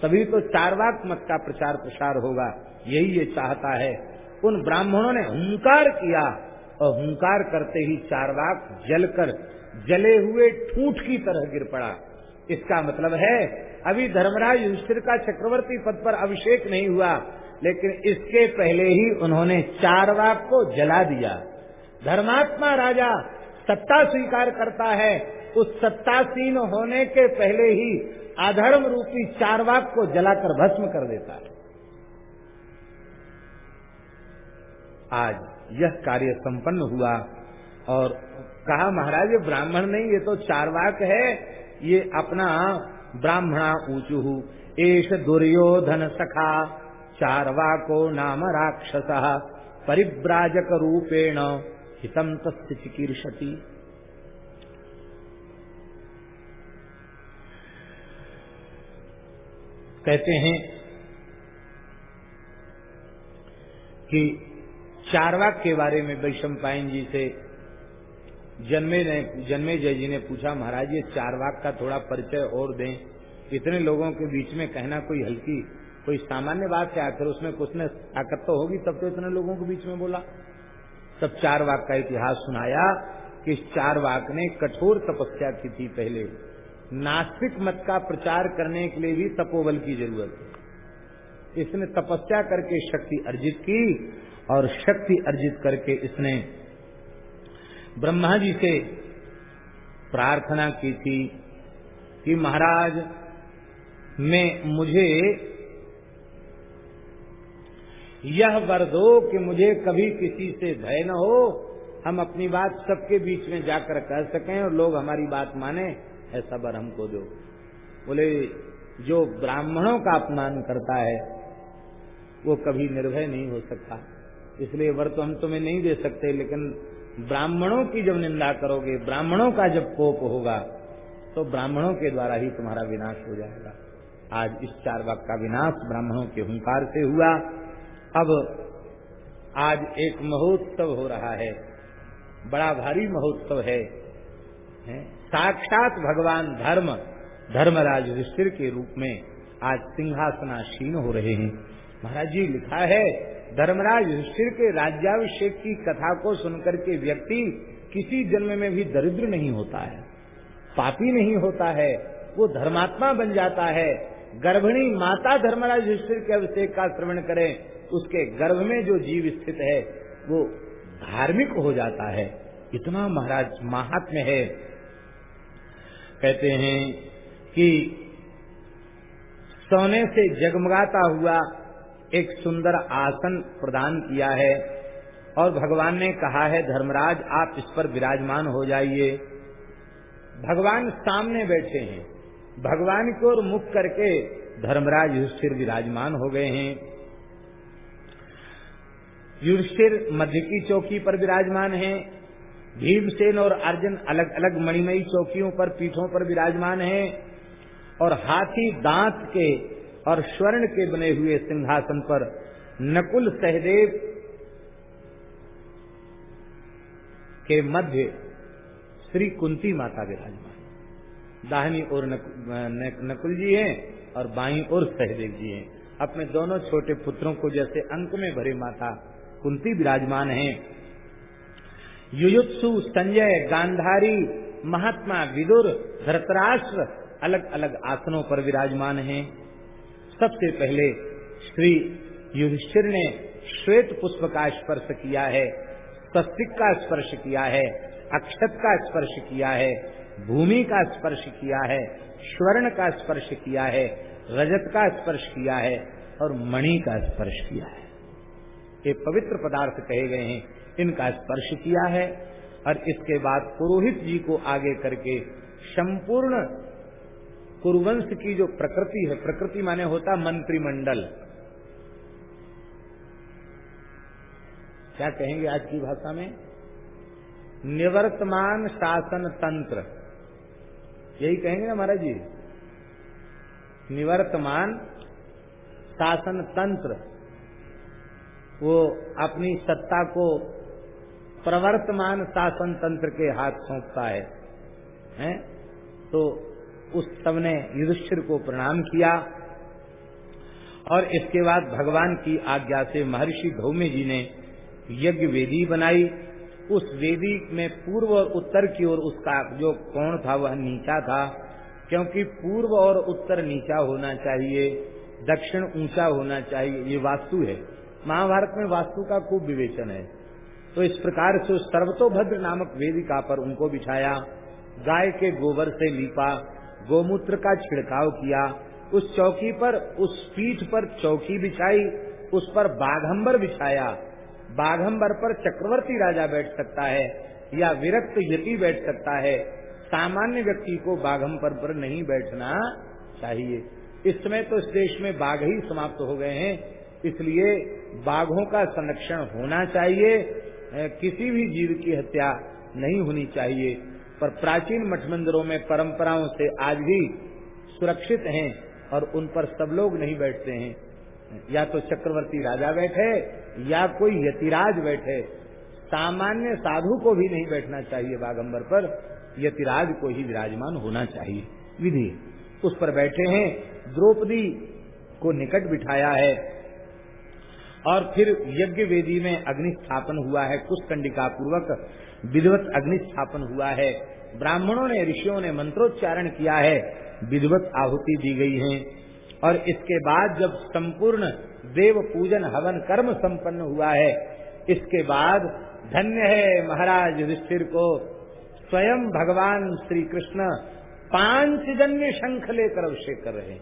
तभी तो चारवाक मत का प्रचार प्रसार होगा। यही ये चाहता है। उन ब्राह्मणों ने हंकार किया और हुंकार करते ही चारवाक जलकर जले हुए ठूठ की तरह गिर पड़ा। इसका मतलब है, अभी धर्मराज युधिष्ठिर का चक्रवर्ती पद पर अभिषेक नहीं हुआ, लेकिन इसके पहले ही उन्होंने चारवाक को जला दिया। धर्मात्मा राजा सत्ता स्वीकार करता है। उस सत्तासीन होने के पहले ही अधर्म रूपी चारवाक को जलाकर भस्म कर देता है। आज यह कार्य संपन्न हुआ। और कहा, महाराज, ये ब्राह्मण नहीं, ये तो चारवाक है। ये अपना ब्राह्मणा ऊंचू एश दुर्योधन सखा, चारवाको नाम राक्षस। परिव्राजक रूपेण हितम तस्य कहते हैं कि चारवाक के बारे में वैशम पाइन जी से जन्मे ने, जन्मे जय जी ने पूछा, महाराज, ये चारवाक का थोड़ा परिचय और दें। इतने लोगों के बीच में कहना कोई हल्की, कोई सामान्य बात है? आखिर उसमें कुछ ने ताकत तो होगी? तब तो इतने लोगों के बीच में बोला। तब चार वाक का इतिहास सुनाया कि इस चार वाक ने कठोर तपस्या की थी पहले। नास्तिक मत का प्रचार करने के लिए भी तपोबल की ज़रूरत है। इसने तपस्या करके शक्ति अर्जित की और शक्ति अर्जित करके इसने ब्रह्मा जी से प्रार्थना की थी कि महाराज, मैं, मुझे यह वर दो कि मुझे कभी किसी से भय न हो। हम अपनी बात सबके बीच में जाकर कह सकें और लोग हमारी बात माने, ऐसा वर हमको दो। बोले, जो ब्राह्मणों का अपमान करता है, वो कभी निर्भय नहीं हो सकता। इसलिए वर तो हम तुम्हें नहीं दे सकते लेकिन ब्राह्मणों की जब निंदा करोगे ब्राह्मणों का जब कोप होगा तो ब्राह्मणों के द्वारा ही तुम्हारा विनाश हो जाएगा। आज इस चार वाक का विनाश ब्राह्मणों के हुंकार से हुआ। अब आज एक महोत्सव हो रहा है। बड़ा भारी महोत्सव है, है? साक्षात भगवान धर्म धर्मराज युधिष्ठिर के रूप में आज सिंहासनाशीन हो रहे हैं। महाराज जी लिखा है धर्मराज युधिष्ठिर के राज्याभिषेक की कथा को सुनकर के व्यक्ति किसी जन्म में भी दरिद्र नहीं होता है, पापी नहीं होता है, वो धर्मात्मा बन जाता है। गर्भिणी माता धर्मराज युधिष्ठिर के अभिषेक का श्रवण करें, उसके गर्भ में जो जीव स्थित है, वो धार्मिक हो जाता है। इतना महाराज महात्म्य है। कहते हैं कि सोने से जगमगाता हुआ एक सुंदर आसन प्रदान किया है और भगवान ने कहा है, धर्मराज, आप इस पर विराजमान हो जाइए। भगवान सामने बैठे हैं। भगवान की ओर मुख करके धर्मराज युधिष्ठिर विराजमान हो गए हैं। युधिष्ठिर मध्य की चौकी पर विराजमान हैं। भीमसेन और अर्जुन अलग अलग मणिमयी चौकियों पर पीठों पर विराजमान हैं और हाथी दांत के और स्वर्ण के बने हुए सिंहासन पर नकुल सहदेव के मध्य श्री कुंती माता विराजमान दाहिनी और नकुल जी हैं और बाई और सहदेव जी हैं। अपने दोनों छोटे पुत्रों को जैसे अंक में भरे माता कुंती विराजमान हैं। युयुत्सु, संजय, गांधारी, महात्मा, विदुर धरतराष्ट्र अलग अलग आसनों पर विराजमान हैं। सबसे पहले श्री युधिष्ठिर ने श्वेत पुष्प का स्पर्श किया है स्वस्तिक का स्पर्श किया है, अक्षत का स्पर्श किया है, भूमि का स्पर्श किया है, स्वर्ण का स्पर्श किया है, रजत का स्पर्श किया है और मणि का स्पर्श किया है। ये पवित्र पदार्थ कहे गए हैं, इनका स्पर्श किया है और इसके बाद पुरोहित जी को आगे करके संपूर्ण कुरुवंश की जो प्रकृति है, प्रकृति माने होता मंत्रिमंडल। क्या कहेंगे आज की भाषा में? निवर्तमान शासन तंत्र। यही कहेंगे ना महाराज जी? निवर्तमान शासन तंत्र। वो अपनी सत्ता को प्रवर्तमान शासन तंत्र के हाथ सौंपता है। हैं? तो उस सबने युधिष्ठिर को प्रणाम किया और इसके बाद भगवान की आज्ञा से महर्षि भौम्य जी ने यज्ञ वेदी बनाई। उस वेदी में पूर्व और उत्तर की ओर उसका जो कोण था, वह नीचा था, क्योंकि पूर्व और उत्तर नीचा होना चाहिए, दक्षिण ऊँचा होना चाहिए, ये वास्तु है। महाभारत में वास्तु का खूब विवेचन है। तो इस प्रकार से सर्वतोभद्र नामक वेदिका पर उनको बिछाया, गाय के गोबर से लीपा गोमूत्र का छिड़काव किया, उस चौकी पर, उस पीठ पर चौकी बिछाई, उस पर बाघम्बर बिछाया। बाघम्बर पर चक्रवर्ती राजा बैठ सकता है या विरक्त यति बैठ सकता है। सामान्य व्यक्ति को बाघम्बर पर नहीं बैठना चाहिए। इस समय तो इस देश में बाघ ही समाप्त हो गए हैं, इसलिए बाघों का संरक्षण होना चाहिए। किसी भी जीव की हत्या नहीं होनी चाहिए। पर प्राचीन मठ मंदिरों में परंपराओं से आज भी सुरक्षित हैं और उन पर सब लोग नहीं बैठते हैं। या तो चक्रवर्ती राजा बैठे, या कोई यतिराज बैठे। सामान्य साधु को भी नहीं बैठना चाहिए बागंबर पर। यतिराज को ही विराजमान होना चाहिए। विधि, उस पर बैठे हैं, द्रौपदी को निकट बिठाया है। और फिर यज्ञ वेदी में अग्नि स्थापन हुआ है कुछ कंडिका पूर्वक विधिवत अग्नि स्थापन हुआ है। ब्राह्मणों ने, ऋषियों ने मंत्रोच्चारण किया है, विधिवत आहुति दी गई है। और इसके बाद जब संपूर्ण देव पूजन हवन कर्म संपन्न हुआ है, इसके बाद धन्य है महाराज युधिष्ठिर को, स्वयं भगवान श्री कृष्ण पाँच जन्य शंख लेकर अभिषेक कर रहे हैं।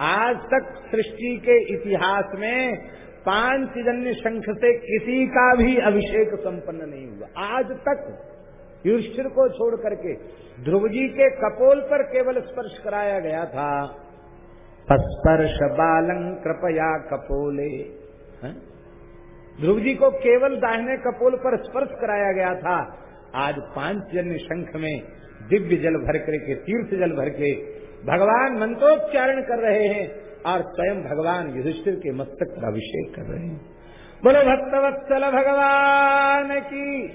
आज तक सृष्टि के इतिहास में पांचजन्य शंख से किसी का भी अभिषेक संपन्न नहीं हुआ। आज तक युष्ठिर को छोड़ करके ध्रुव जी के कपोल पर केवल स्पर्श कराया गया था। स्पर्श बालं कृपया कपोले। ध्रुव जी को केवल दाहिने कपोल पर स्पर्श कराया गया था। आज पाँच जन्य शंख में दिव्य जल भर करके, तीर्थ जल भर के भगवान मंत्रोच्चारण कर रहे हैं। और स्वयं भगवान युधिष्ठिर के मस्तक का अभिषेक कर रहे हैं। बोलो, भक्तवत्सल भगवान की,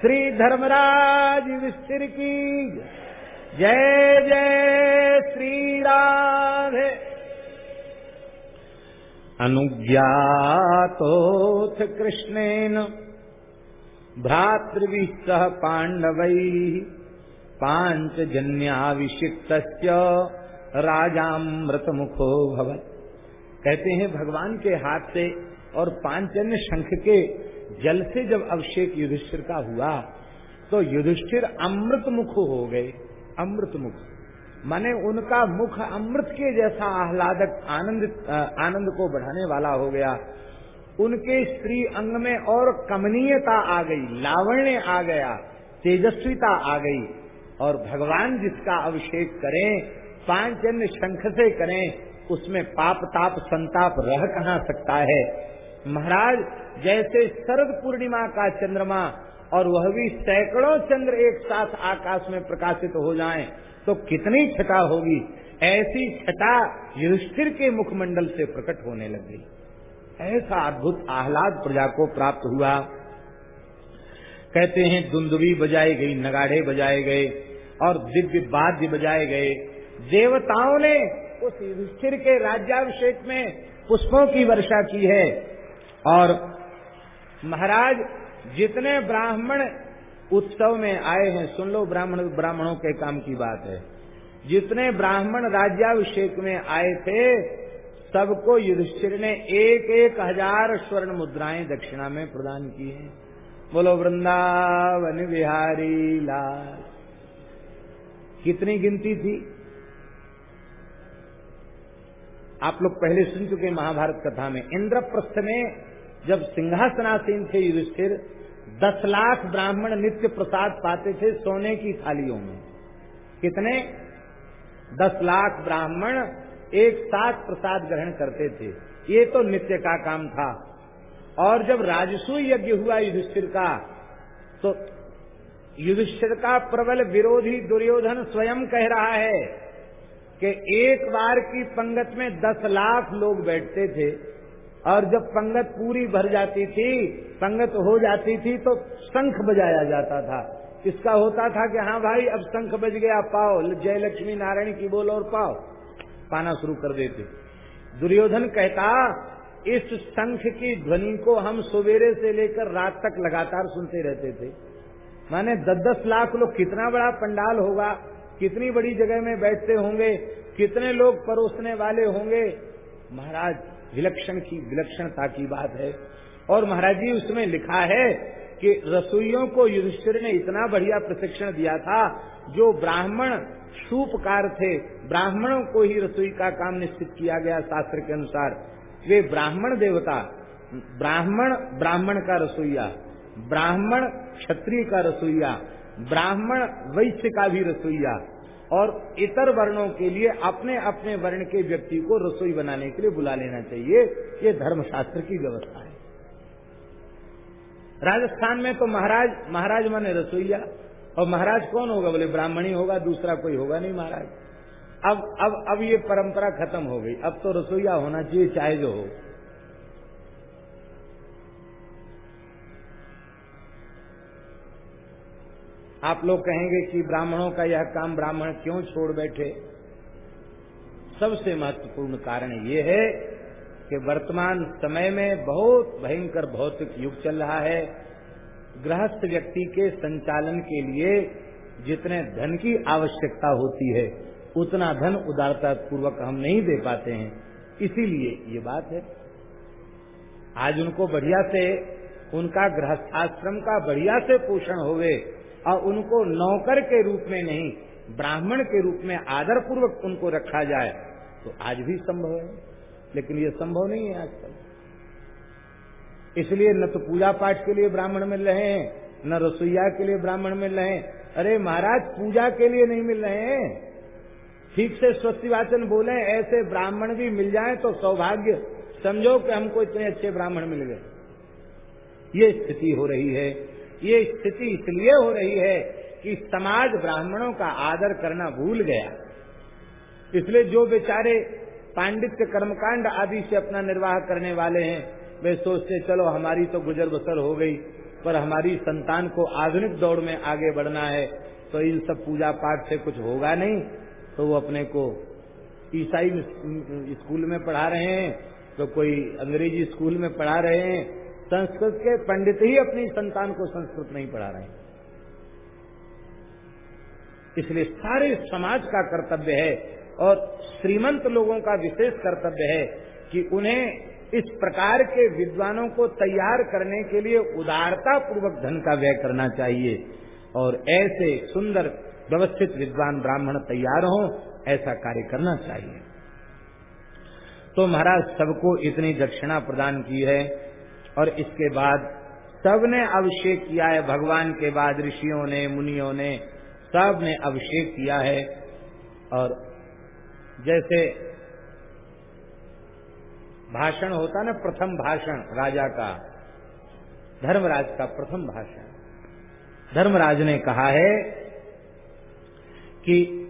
श्री धर्मराज युधिष्ठिर की जय जय श्री राधे। अनुज्ञातोऽथ कृष्णेन भ्रातृभिः सह पाण्डवैः पाञ्चजन्याभिषिक्तस्य राजामृत मुखो भवन कहते हैं, भगवान के हाथ से और पांचन्य शंख के जल से जब अभिषेक युधिष्ठिर का हुआ तो युधिष्ठिर अमृत मुख हो गए। अमृत मुख माने उनका मुख अमृत के जैसा आह्लादक आनंद आनंद को बढ़ाने वाला हो गया। उनके स्त्री अंग में और कमनीयता आ गई, लावण्य आ गया, तेजस्विता आ गई। और भगवान जिसका अभिषेक करें पाँच जन्य शंख से करें, उसमें पाप, ताप, संताप, रह कहा सकता है? महाराज, जैसे शरद पूर्णिमा का चंद्रमा और वह भी सैकड़ों चंद्र एक साथ आकाश में प्रकाशित हो जाएँ तो कितनी छटा होगी? ऐसी छटा युधिष्ठिर के मुखमंडल से प्रकट होने लगी ऐसा अद्भुत आह्लाद प्रजा को प्राप्त हुआ। कहते हैं दुंदुबी बजाई गई नगाड़े बजाए गए और दिव्य वाद्य बजाए गए। देवताओं ने उस युधिष्ठिर के राज्याभिषेक में पुष्पों की वर्षा की है। और महाराज, जितने ब्राह्मण उत्सव में आए हैं, सुन लो ब्राह्मण, ब्राह्मणों के काम की बात है। जितने ब्राह्मण राज्याभिषेक में आए थे, सबको युधिष्ठिर ने एक एक हज़ार स्वर्ण मुद्राएँ दक्षिणा में प्रदान की हैं। बोलो, वृंदावन बिहारी लाल। कितनी गिनती थी? आप लोग पहले सुन चुके महाभारत कथा में। इंद्रप्रस्थ में जब सिंहासनासीन थे युधिष्ठिर, दस लाख ब्राह्मण नित्य प्रसाद पाते थे सोने की थालियों में। कितने? दस लाख ब्राह्मण एक साथ प्रसाद ग्रहण करते थे। ये तो नित्य का काम था। और जब राजसू यज्ञ हुआ युधिष्ठिर का तो युधिष्ठिर का प्रबल विरोधी दुर्योधन स्वयं कह रहा है कि एक बार की पंगत में दस लाख लोग बैठते थे और जब पंगत पूरी भर जाती थी, पंगत हो जाती थी तो शंख बजाया जाता था। इसका होता था कि हाँ भाई, अब शंख बज गया, पाओ जय लक्ष्मी नारायण की बोल और पाओ। पाना शुरू कर देते। दुर्योधन कहता, इस शंख की ध्वनि को हम सवेरे से लेकर रात तक लगातार सुनते रहते थे। माने दस दस लाख लोग कितना बड़ा पंडाल होगा? कितनी बड़ी जगह में बैठते होंगे, कितने लोग परोसने वाले होंगे। महाराज, विलक्षण की, विलक्षणता की बात है। और महाराज जी, उसमें लिखा है कि रसोइयों को युधिष्ठिर ने इतना बढ़िया प्रशिक्षण दिया था, जो ब्राह्मण सूपकार थे। ब्राह्मणों को ही रसोई का काम निश्चित किया गया शास्त्र के अनुसार। वे ब्राह्मण देवता, ब्राह्मण ब्राह्मण का रसोईया, ब्राह्मण क्षत्रिय का रसोईया ब्राह्मण वैश्य का भी रसोईया और इतर वर्णों के लिए अपने अपने वर्ण के व्यक्ति को रसोई बनाने के लिए बुला लेना चाहिए। ये धर्मशास्त्र की व्यवस्था है। राजस्थान में तो महाराज महाराज माने रसोईया। और महाराज कौन होगा? बोले, ब्राह्मणी होगा, दूसरा कोई होगा नहीं महाराज। अब अब अब ये परंपरा खत्म हो गई। अब तो रसोईया होना चाहिए, चाहे जो हो। आप लोग कहेंगे कि ब्राह्मणों का यह काम ब्राह्मण क्यों छोड़ बैठे? सबसे महत्वपूर्ण कारण ये है कि वर्तमान समय में बहुत भयंकर भौतिक युग चल रहा है। गृहस्थ व्यक्ति के संचालन के लिए जितने धन की आवश्यकता होती है, उतना धन उदारता पूर्वक हम नहीं दे पाते हैं। इसीलिए ये बात है। आज उनको बढ़िया से, उनका गृहस्थाश्रम का बढ़िया से पोषण होवे और उनको नौकर के रूप में नहीं, ब्राह्मण के रूप में आदर पूर्वक उनको रखा जाए तो आज भी संभव है। लेकिन ये संभव नहीं है आजकल। इसलिए न तो पूजा पाठ के लिए ब्राह्मण मिल रहे हैं, न रसोईया के लिए ब्राह्मण मिल रहे हैं। अरे महाराज, पूजा के लिए नहीं मिल रहे हैं। ठीक से स्वस्ति वाचन बोले, ऐसे ब्राह्मण भी मिल जाए तो सौभाग्य। समझो कि हमको इतने अच्छे ब्राह्मण मिल गए। ये स्थिति हो रही है। ये स्थिति इसलिए हो रही है कि समाज ब्राह्मणों का आदर करना भूल गया। इसलिए जो बेचारे पांडित्य कर्मकांड आदि से अपना निर्वाह करने वाले हैं, वे सोचते, चलो, हमारी तो गुजर बसर हो गई, पर हमारी संतान को आधुनिक दौड़ में आगे बढ़ना है तो इन सब पूजा पाठ से कुछ होगा नहीं। तो वो अपने को ईसाई स्कूल में पढ़ा रहे हैं तो कोई अंग्रेज़ी स्कूल में पढ़ा रहे हैं संस्कृत के पंडित ही अपनी संतान को संस्कृत नहीं पढ़ा रहे इसलिए सारे समाज का कर्तव्य है और श्रीमंत लोगों का विशेष कर्तव्य है कि उन्हें इस प्रकार के विद्वानों को तैयार करने के लिए उदारता पूर्वक धन का व्यय करना चाहिए और ऐसे सुंदर व्यवस्थित विद्वान ब्राह्मण तैयार हों, ऐसा कार्य करना चाहिए। तो महाराज, सबको इतनी दक्षिणा प्रदान की है। और इसके बाद सबने अभिषेक किया है भगवान के बाद ऋषियों ने, मुनियों ने सबने अभिषेक किया है। और जैसे भाषण होता ना, प्रथम भाषण राजा का, धर्मराज का प्रथम भाषण। धर्मराज ने कहा है कि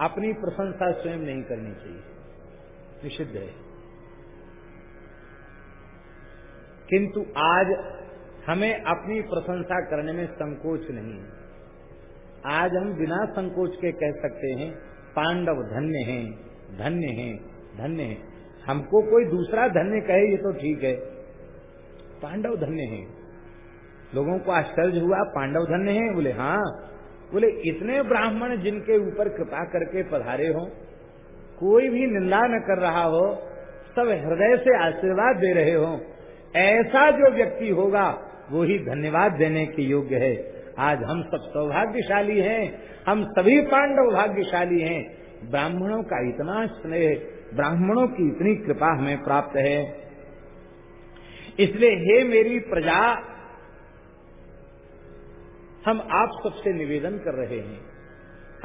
अपनी प्रशंसा स्वयं नहीं करनी चाहिए। निषिद्ध है। किंतु आज हमें अपनी प्रशंसा करने में संकोच नहीं है। आज हम बिना संकोच के कह सकते हैं, पांडव धन्य हैं धन्य हैं धन्य हैं। हमको कोई दूसरा धन्य कहे, ये तो ठीक है। पांडव धन्य हैं। लोगों को आश्चर्य हुआ, पांडव धन्य हैं, बोले हाँ बोले, इतने ब्राह्मण जिनके ऊपर कृपा करके पधारे हो, कोई भी निंदा न कर रहा हो, सब हृदय से आशीर्वाद दे रहे हो, ऐसा जो व्यक्ति होगा, वो ही धन्यवाद देने के योग्य है। आज हम सब सौभाग्यशाली हैं, हम सभी पांडव भाग्यशाली हैं। ब्राह्मणों का इतना स्नेह, ब्राह्मणों की इतनी कृपा हमें प्राप्त है। इसलिए हे मेरी प्रजा हम आप सबसे निवेदन कर रहे हैं।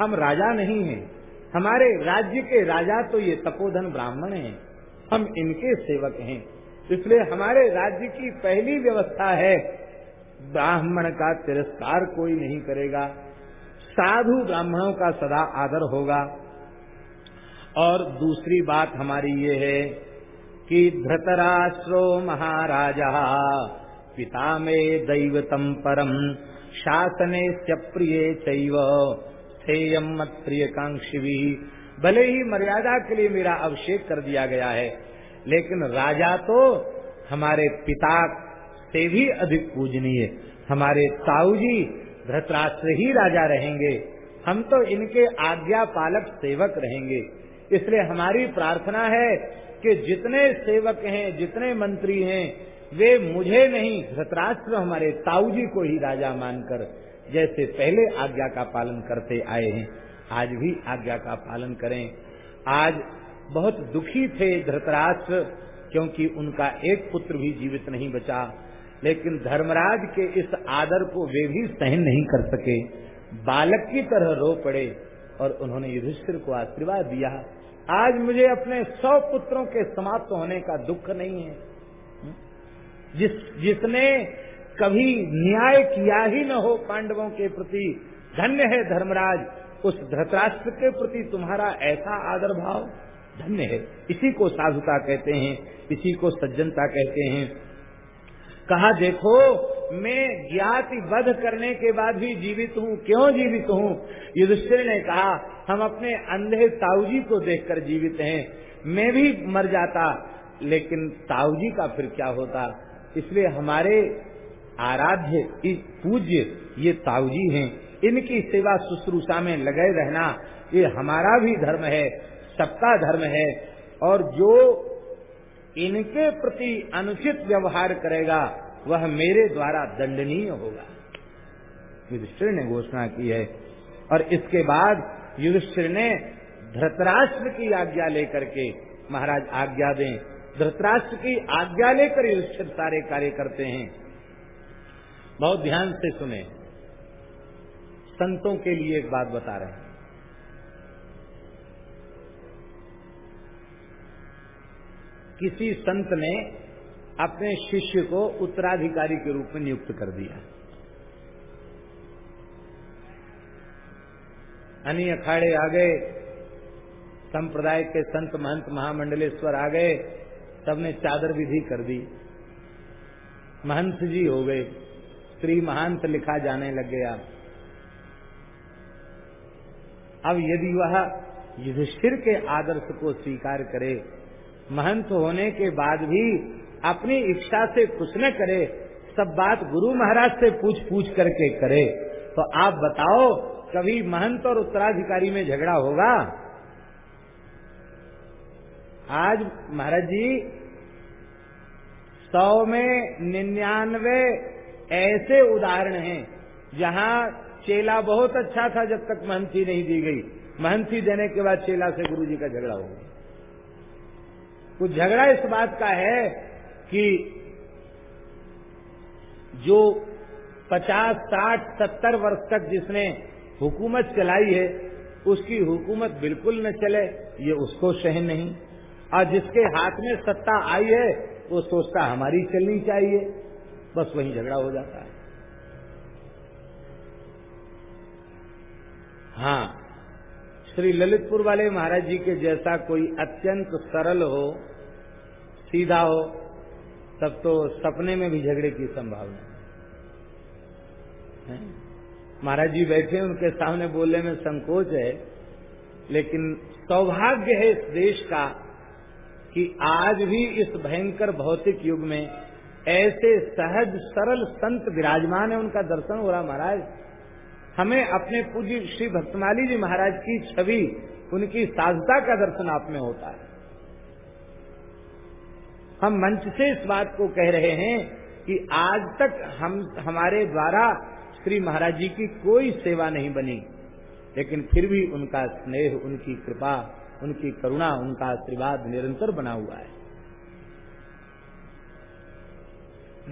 हम राजा नहीं हैं। हमारे राज्य के राजा तो ये तपोधन ब्राह्मण हैं। हम इनके सेवक हैं। इसलिए हमारे राज्य की पहली व्यवस्था है, ब्राह्मण का तिरस्कार कोई नहीं करेगा। साधु ब्राह्मणों का सदा आदर होगा। और दूसरी बात हमारी ये है कि धृतराष्ट्रो महाराजा पिता में दैवतम परम शासने प्रिय चैव। मत प्रिय कांक्षी भले ही मर्यादा के लिए मेरा अभिषेक कर दिया गया है, लेकिन राजा तो हमारे पिता से भी अधिक पूजनीय। हमारे ताऊ जी धृतराष्ट्र ही राजा रहेंगे। हम तो इनके आज्ञा पालक सेवक रहेंगे। इसलिए हमारी प्रार्थना है कि जितने सेवक हैं, जितने मंत्री हैं वे मुझे नहीं, धृतराष्ट्र हमारे ताऊ जी को ही राजा मानकर जैसे पहले आज्ञा का पालन करते आए हैं, आज भी आज्ञा का पालन करें। आज बहुत दुखी थे धृतराष्ट्र, क्योंकि उनका एक पुत्र भी जीवित नहीं बचा, लेकिन धर्मराज के इस आदर को वे भी सहन नहीं कर सके। बालक की तरह रो पड़े और उन्होंने युधिष्ठिर को आशीर्वाद दिया। आज मुझे अपने सौ पुत्रों के समाप्त होने का दुख नहीं है। जिस, जिसने कभी न्याय किया ही न हो पांडवों के प्रति, धन्य है धर्मराज, उस धृतराष्ट्र के प्रति तुम्हारा ऐसा आदर भाव? धन्य है। इसी को साधुता कहते हैं, इसी को सज्जनता कहते हैं। कहा, देखो, मैं ज्ञाति वध करने के बाद भी जीवित हूँ। क्यों जीवित हूँ? युधिष्ठिर ने कहा, हम अपने अंधे ताऊजी को देखकर जीवित हैं। मैं भी मर जाता, लेकिन ताऊजी का फिर क्या होता? इसलिए हमारे आराध्य पूज्य, ये ताऊजी हैं। इनकी सेवा शुश्रूषा में लगे रहना, ये हमारा भी धर्म है, सबका धर्म है। और जो इनके प्रति अनुचित व्यवहार करेगा, वह मेरे द्वारा दंडनीय होगा। युधिष्ठिर ने घोषणा की है। और इसके बाद युधिष्ठिर ने धृतराष्ट्र की आज्ञा लेकर के महाराज आज्ञा दें। धृतराष्ट्र की आज्ञा लेकर युधिष्ठिर सारे कार्य करते हैं। बहुत ध्यान से सुने। संतों के लिए एक बात बता रहे हैं। किसी संत ने अपने शिष्य को उत्तराधिकारी के रूप में नियुक्त कर दिया। अन्य अखाड़े आ गए, संप्रदाय के संत महंत महामंडलेश्वर आ गए सबने चादर विधि कर दी। महंत जी हो गए। स्त्री महांत लिखा जाने लग गया। अब यदि वह युधिष्ठिर के आदर्श को स्वीकार करे, महंत होने के बाद भी अपनी इच्छा से कुछ न करे, सब बात गुरु महाराज से पूछ पूछ करके करे तो आप बताओ, कभी महंत और उत्तराधिकारी में झगड़ा होगा? आज महाराज जी सौ में निन्यानवे ऐसे उदाहरण हैं। जहाँ चेला बहुत अच्छा था जब तक महंती नहीं दी गई। महंती देने के बाद चेला से गुरु जी का झगड़ा हो गया। कुछ झगड़ा इस बात का है कि जो पचास, साठ, सत्तर वर्ष तक जिसने हुकूमत चलाई है, उसकी हुकूमत बिल्कुल न चले, ये उसको सहन नहीं। और जिसके हाथ में सत्ता आई है वो सोचता हमारी चलनी चाहिए। बस वहीं झगड़ा हो जाता है। हाँ श्री ललितपुर वाले महाराज जी के जैसा कोई अत्यंत सरल हो, सीधा हो, तब तो सपने में भी झगड़े की संभावना है? महाराज जी बैठे, उनके सामने बोलने में संकोच है, लेकिन सौभाग्य है इस देश का कि आज भी इस भयंकर भौतिक युग में ऐसे सहज, सरल संत विराजमान है, उनका दर्शन हो रहा महाराज। हमें अपने पूज्य श्री भक्तमाली जी महाराज की छवि, उनकी साधुता का दर्शन आप में होता है। हम मंच से इस बात को कह रहे हैं कि आज तक हम, हमारे द्वारा श्री महाराज जी की कोई सेवा नहीं बनी, लेकिन फिर भी उनका स्नेह, उनकी कृपा उनकी करुणा, उनका आशीर्वाद निरंतर बना हुआ है।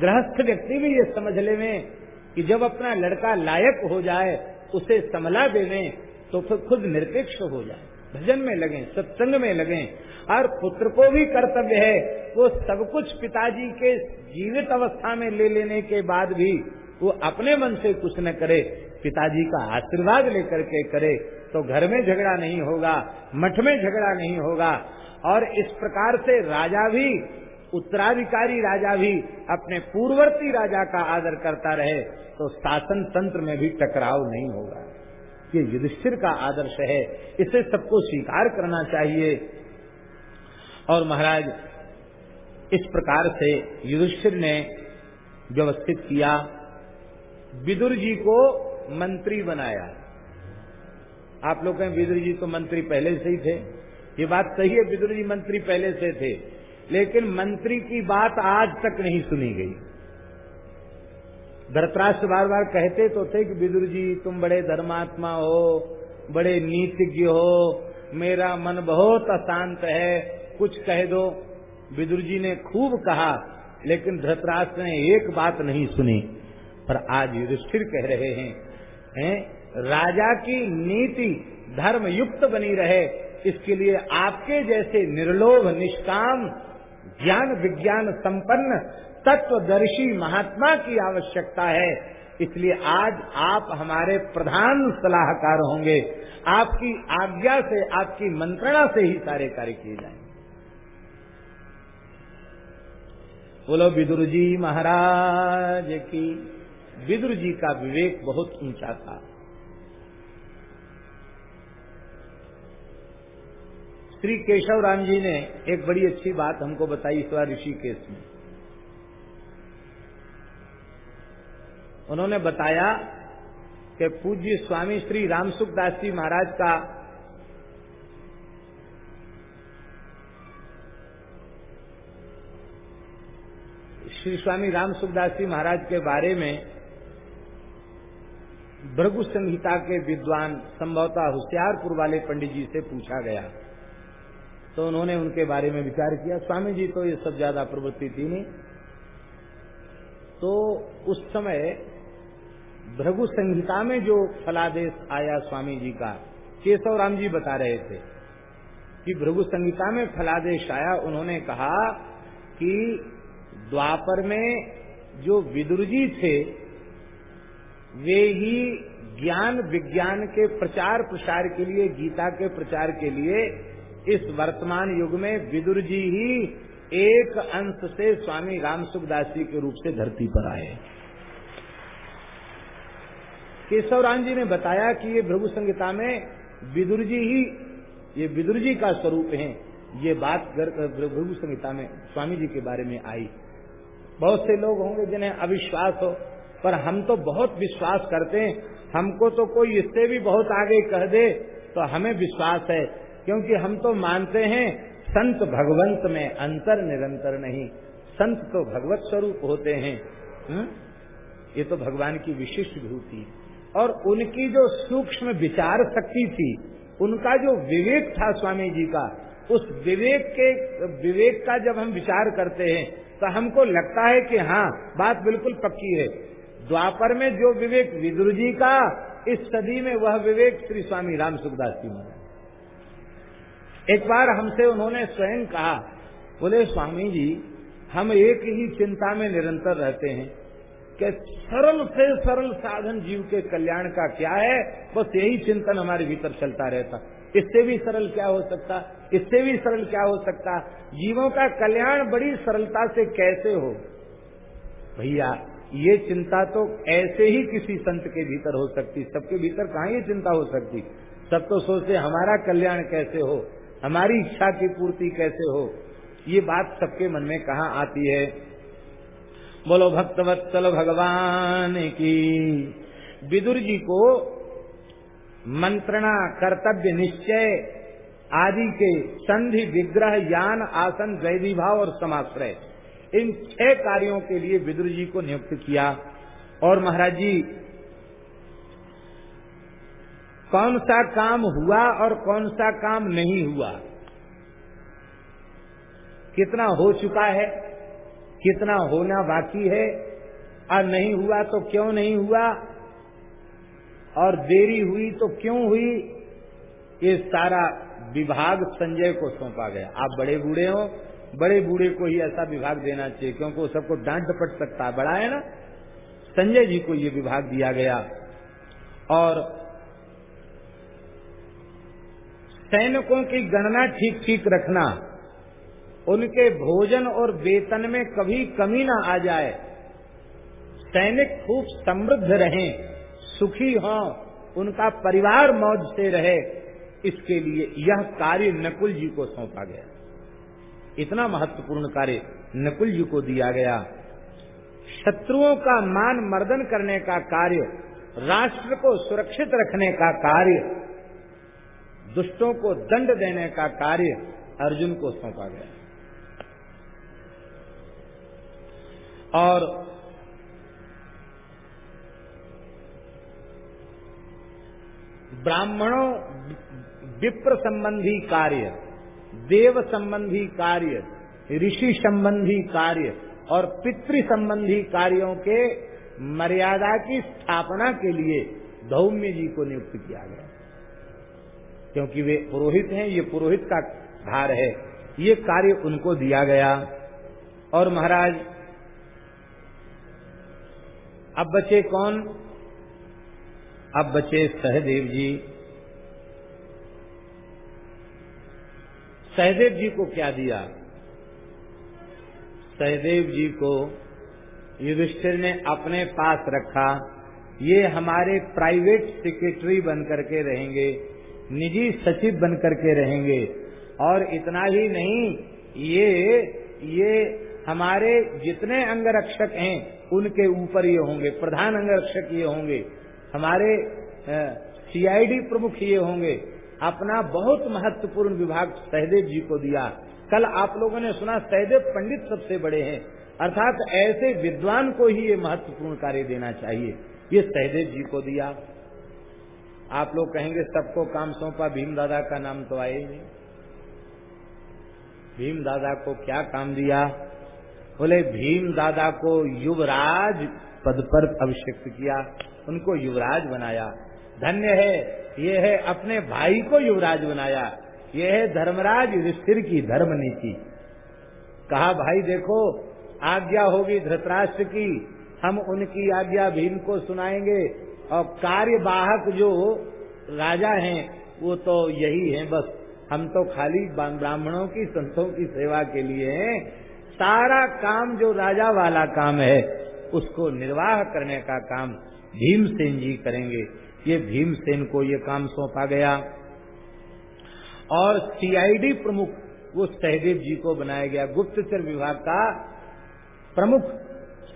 गृहस्थ व्यक्ति भी ये समझ ले में कि जब अपना लड़का लायक हो जाए, उसे समला देवे तो फिर खुद निरपेक्ष हो जाए। भजन में लगे, सत्संग में लगे, और पुत्र को भी कर्तव्य है, वो सब कुछ पिताजी के जीवित अवस्था में ले लेने के बाद भी वो अपने मन से कुछ न करे, पिताजी का आशीर्वाद लेकर के करे तो घर में झगड़ा नहीं होगा, मठ में झगड़ा नहीं होगा। और इस प्रकार से राजा भी, उत्तराधिकारी राजा भी अपने पूर्ववर्ती राजा का आदर करता रहे तो शासन तंत्र में भी टकराव नहीं होगा। ये युधिष्ठिर का आदर्श है। इसे सबको स्वीकार करना चाहिए। और महाराज, इस प्रकार से युधिष्ठिर ने व्यवस्थित किया, विदुर जी को मंत्री बनाया। आप लोग कहें विदुर जी तो मंत्री पहले से ही थे। ये बात सही है, विदुर जी मंत्री पहले से थे। लेकिन मंत्री की बात आज तक नहीं सुनी गई। धरतराष्ट्र बार बार कहते तो थे कि विदुर जी, तुम बड़े धर्मात्मा हो, बड़े नीतिज्ञ हो, मेरा मन बहुत अशांत है, कुछ कह दो। विदुर जी ने खूब कहा, लेकिन धृतराष्ट्र ने एक बात नहीं सुनी, पर आज युधिष्ठिर कह रहे हैं हैं राजा की नीति धर्म युक्त बनी रहे, इसके लिए आपके जैसे निर्लोभ, निष्काम, ज्ञान विज्ञान संपन्न, तत्वदर्शी महात्मा की आवश्यकता है। इसलिए आज आप हमारे प्रधान सलाहकार होंगे। आपकी आज्ञा से, आपकी मंत्रणा से ही सारे कार्य किए जाएँगे। बोलो विदुर जी महाराज की विदुर जी का विवेक बहुत ऊँचा था। श्री केशव राम जी ने एक बड़ी अच्छी बात हमको बताई इस बार ऋषिकेश में। उन्होंने बताया कि पूज्य स्वामी श्री रामसुख दास जी महाराज का श्री स्वामी राम सुखदास जी महाराज के बारे में भृगु संहिता के विद्वान, संभवतः होशियारपुर वाले पंडित जी से पूछा गया। तो उन्होंने उनके बारे में विचार किया। स्वामी जी तो ये सब ज़्यादा प्रवृत्ति थी नहीं। तो उस समय भृगु संहिता में जो फलादेश आया स्वामी जी का, केशव राम जी बता रहे थे कि भृगु संहिता में फलादेश आया। उन्होंने कहा कि द्वापर में जो विदुर जी थे, वे ही ज्ञान विज्ञान के प्रचार प्रसार के लिए, गीता के प्रचार के लिए इस वर्तमान युग में विदुर जी ही एक अंश से स्वामी राम सुखदास जी के रूप से धरती पर आए केशव राम जी ने बताया कि ये भृगु संहिता में विदुर जी ही, ये विदुर जी का स्वरूप है। ये बात भृगु संहिता में स्वामी जी के बारे में आई। बहुत से लोग होंगे जिन्हें अविश्वास हो, पर हम तो बहुत विश्वास करते हैं। हमको तो कोई इससे भी बहुत आगे कह दे तो हमें विश्वास है। क्योंकि हम तो मानते हैं, संत भगवंत में अंतर निरंतर नहीं। संत तो भगवत स्वरूप होते हैं। हुँ? ये तो भगवान की विशिष्ट विभूति और उनकी जो सूक्ष्म विचार शक्ति थी, उनका जो विवेक था स्वामी जी का, उस विवेक के, विवेक का जब हम विचार करते हैं तो हमको लगता है कि हाँ बात बिल्कुल पक्की है। द्वापर में जो विवेक विदुर जी का, इस सदी में वह विवेक श्री स्वामी राम सुखदास जी महाराज। एक बार हमसे उन्होंने स्वयं कहा, बोले, स्वामी जी, हम एक ही चिंता में निरंतर रहते हैं कि सरल से सरल साधन जीव के कल्याण का क्या है? बस यही चिंतन हमारे भीतर चलता रहता। इससे भी सरल क्या हो सकता? इससे भी सरल क्या हो सकता? जीवों का कल्याण बड़ी सरलता से कैसे हो? भैया, ये चिंता तो ऐसे ही किसी संत के भीतर हो सकती। सबके भीतर कहा ये चिंता हो सकती? सब तो सोचते हमारा कल्याण कैसे हो? हमारी इच्छा की पूर्ति कैसे हो? ये बात सबके मन में कहा आती है? बोलो भक्तवत्सल भगवान की। विदुर जी को मंत्रणा, कर्तव्य, निश्चय आदि के संधि, विग्रह, यान, आसन भाव और समाश्रय, इन छह कार्यों के लिए विदुर जी को नियुक्त किया। और महाराज जी कौन सा काम हुआ और कौन सा काम नहीं हुआ? कितना हो चुका है? कितना होना बाकी है? और नहीं हुआ तो क्यों नहीं हुआ? और देरी हुई तो क्यों हुई? ये सारा विभाग संजय को सौंपा गया। आप बड़े बूढ़े हो, बड़े बूढ़े को ही ऐसा विभाग देना चाहिए, क्योंकि वो सबको डांट डपट सकता है। बड़ा है ना? संजय जी को ये विभाग दिया गया। और सैनिकों की गणना ठीक ठीक रखना, उनके भोजन और वेतन में कभी कमी ना आ जाए। सैनिक खूब समृद्ध रहें, सुखी हों, उनका परिवार मौज से रहे। इसके लिए यह कार्य नकुल जी को सौंपा गया। इतना महत्वपूर्ण कार्य नकुल जी को दिया गया। शत्रुओं का मान मर्दन करने का कार्य, राष्ट्र को सुरक्षित रखने का कार्य दुष्टों को दंड देने का कार्य अर्जुन को सौंपा गया। और ब्राह्मणों विप्र संबंधी कार्य, देव संबंधी कार्य, ऋषि संबंधी कार्य और पितृ संबंधी कार्यों के मर्यादा की स्थापना के लिए धौम्य जी को नियुक्त किया गया। क्योंकि वे पुरोहित हैं, ये पुरोहित का भार है। ये कार्य उनको दिया गया। और महाराज, अब बचे कौन? अब बचे सहदेव जी। सहदेव जी को क्या दिया? सहदेव जी को युधिष्ठिर ने अपने पास रखा। ये हमारे प्राइवेट सेक्रेटरी बन करके रहेंगे। निजी सचिव बन करके रहेंगे। और इतना ही नहीं, ये ये हमारे जितने अंगरक्षक हैं, उनके ऊपर ये होंगे, प्रधान अंगरक्षक ये होंगे, हमारे सीआईडी प्रमुख ये होंगे। अपना बहुत महत्वपूर्ण विभाग सहदेव जी को दिया। कल आप लोगों ने सुना, सहदेव पंडित सबसे बड़े हैं। अर्थात ऐसे विद्वान को ही ये महत्वपूर्ण कार्य देना चाहिए। ये सहदेव जी को दिया। आप लोग कहेंगे, सबको काम सौंपा, भीम दादा का नाम तो आए ही नहीं। भीम दादा को क्या काम दिया? बोले, भीम दादा को युवराज पद पर अभिषिक्त किया, उनको युवराज बनाया। धन्य है, ये है अपने भाई को युवराज बनाया। ये है धर्मराज युधिष्ठिर की धर्म नीति। कहा, भाई देखो, आज्ञा होगी धृतराष्ट्र की, हम उनकी आज्ञा भीम को सुनाएँगे। और कार्यवाहक जो राजा हैं, वो तो यही हैं बस। हम तो खाली ब्राह्मणों की, संतों की सेवा के लिए हैं। सारा काम जो राजा वाला काम है, उसको निर्वाह करने का काम भीमसेन जी करेंगे। ये भीमसेन को ये काम सौंपा गया। और सीआईडी प्रमुख, वो सहदेव जी को बनाया गया। गुप्तचर विभाग का प्रमुख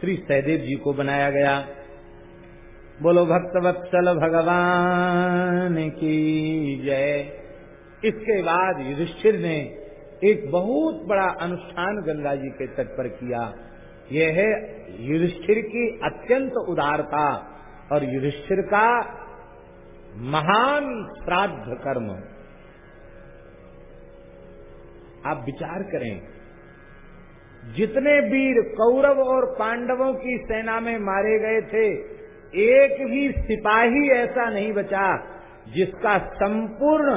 श्री सहदेव जी को बनाया गया। बोलो, भक्त वत्सल भगवान की जय। इसके बाद युधिष्ठिर ने एक बहुत बड़ा अनुष्ठान गंगा जी के तट पर किया। यह है युधिष्ठिर की अत्यंत उदारता और युधिष्ठिर का महान श्राद्ध कर्म। आप विचार करें, जितने वीर कौरव और पांडवों की सेना में मारे गए थे एक भी सिपाही ऐसा नहीं बचा जिसका संपूर्ण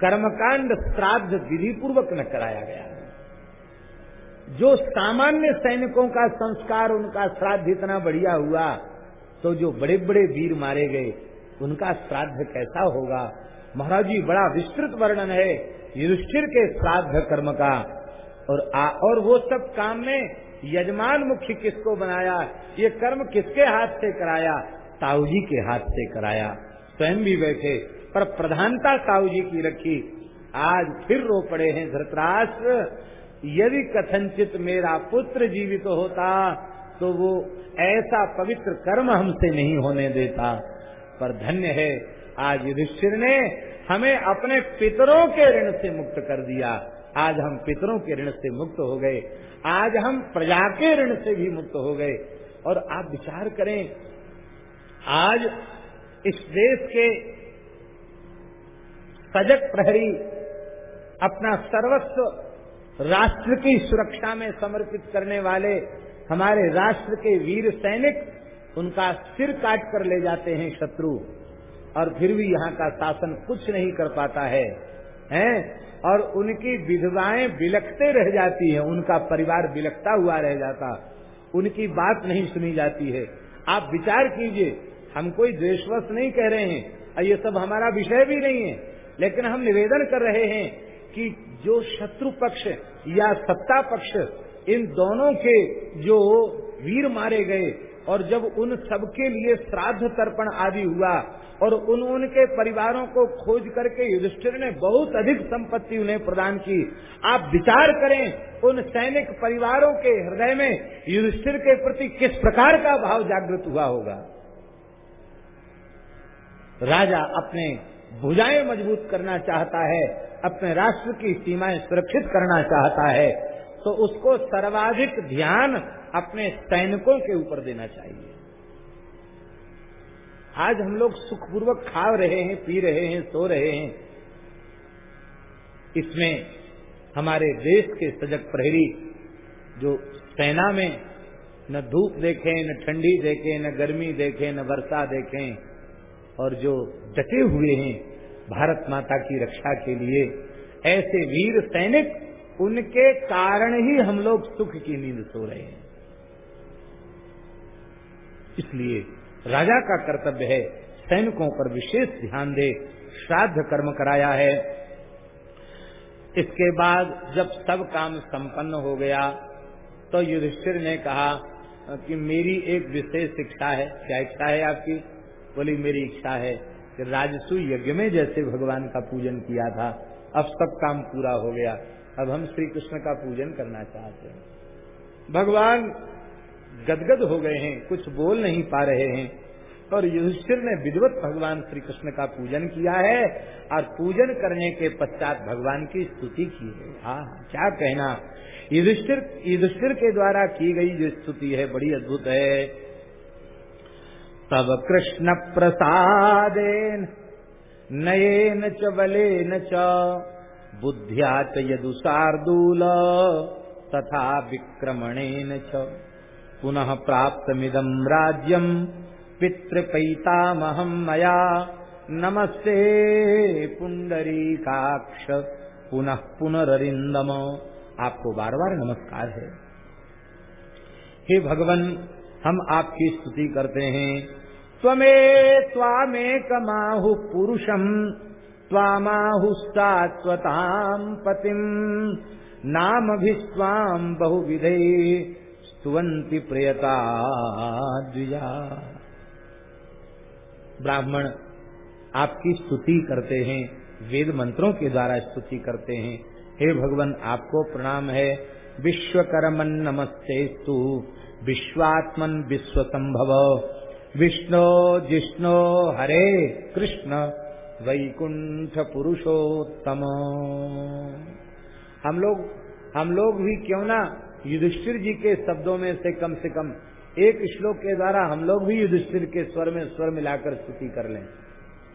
कर्मकांड श्राद्ध विधि पूर्वक न कराया गया जो सामान्य सैनिकों का संस्कार उनका श्राद्ध इतना बढ़िया हुआ तो जो बड़े बड़े वीर मारे गए उनका श्राद्ध कैसा होगा? महाराज जी बड़ा विस्तृत वर्णन है। युधिष्ठिर के श्राद्ध कर्म का। और आ, और वो सब काम में यजमान मुख्य किसको बनाया? ये कर्म किसके हाथ से कराया? ताऊ जी के हाथ से कराया। स्वयं भी बैठे, पर प्रधानता ताऊ जी की रखी। आज फिर रो पड़े हैं धृतराष्ट्र यदि कथनचित मेरा पुत्र जीवित तो होता तो वो ऐसा पवित्र कर्म हमसे नहीं होने देता। पर धन्य है, आज युधिष्ठिर ने हमें अपने पितरों के ऋण से मुक्त कर दिया। आज हम पितरों के ऋण से मुक्त हो गए। आज हम प्रजा के ऋण से भी मुक्त हो गए। और आप विचार करें, आज इस देश के सजग प्रहरी अपना सर्वस्व राष्ट्र की सुरक्षा में समर्पित करने वाले हमारे राष्ट्र के वीर सैनिक, उनका सिर काट कर ले जाते हैं शत्रु। और फिर भी यहाँ का शासन कुछ नहीं कर पाता है। हैं? और उनकी विधवाएँ बिलखते रह जाती हैं, उनका परिवार बिलखता हुआ रह जाता। उनकी बात नहीं सुनी जाती है। आप विचार कीजिए, हम कोई द्वेषवश नहीं कह रहे हैं, और ये सब हमारा विषय भी नहीं है। लेकिन हम निवेदन कर रहे हैं कि जो शत्रु पक्ष या सत्ता पक्ष, इन दोनों के जो वीर मारे गए, और जब उन सबके लिए श्राद्ध तर्पण आदि हुआ और उन, उनके परिवारों को खोज करके युधिष्ठिर ने बहुत अधिक संपत्ति उन्हें प्रदान की। आप विचार करें, उन सैनिक परिवारों के हृदय में युधिष्ठिर के प्रति किस प्रकार का भाव जागृत हुआ होगा? राजा अपने भुजाएँ मज़बूत करना चाहता है, अपने राष्ट्र की सीमाएँ सुरक्षित करना चाहता है तो उसको सर्वाधिक ध्यान अपने सैनिकों के ऊपर देना चाहिए। आज हम लोग सुखपूर्वक खा रहे हैं, पी रहे हैं, सो रहे हैं। इसमें हमारे देश के सजग प्रहरी जो सेना में न धूप देखें, न ठंडी देखें, न गर्मी देखें, न वर्षा देखें, और जो डटे हुए हैं भारत माता की रक्षा के लिए, ऐसे वीर सैनिक, उनके कारण ही हम लोग सुख की नींद सो रहे हैं। इसलिए राजा का कर्तव्य है सैनिकों पर विशेष ध्यान दे, श्राद्ध कर्म कराया है। इसके बाद जब सब काम संपन्न हो गया तो युधिष्ठिर ने कहा कि मेरी एक विशेष इच्छा है। क्या इच्छा है आपकी? बोली, मेरी इच्छा है कि राजसु यज्ञ में जैसे भगवान का पूजन किया था, अब सब काम पूरा हो गया। अब हम श्री कृष्ण का पूजन करना चाहते हैं। भगवान गदगद हो गए हैं, कुछ बोल नहीं पा रहे हैं। और युधिष्ठिर ने विधवत भगवान श्री कृष्ण का पूजन किया है और पूजन करने के पश्चात भगवान की स्तुति की है हाँ क्या कहना? युधिष्ठिर युधिष्ठिर के द्वारा की गई जो स्तुति है, बड़ी अद्भुत है। तब कृष्ण प्रसादेन, नयेन च, बलेन च, बुद्ध्या च, यदुसार्दूल, तथा विक्रमणेन च। पुनः मिदम राज्यम पितृपैतामहं मया। नमस्ते, पुंडरीकाक्ष। पुनः पुनरिंदम आपको बार बार नमस्कार है। हे भगवान, हम आपकी स्तुति करते हैं। त्वमे त्वामे कमाहु पुरुषम त्वामाहुस्तात्वताम पतिम नाम भी स्वाम बहुविधे। स्तुवंती प्रियता ब्राह्मण आपकी स्तुति करते हैं, वेद मंत्रों के द्वारा स्तुति करते हैं। हे भगवान, आपको प्रणाम है। विश्वकर्मन नमस्ते तु विश्वात्मन विश्व संभव विष्णु जिष्णु हरे कृष्ण। वैकुंठ पुरुषोत्तम हम लोग हम लोग भी क्यों ना युधिष्ठिर जी के शब्दों में से कम से कम एक श्लोक के द्वारा हम लोग भी युधिष्ठिर के स्वर में स्वर मिलाकर स्तुति कर लें।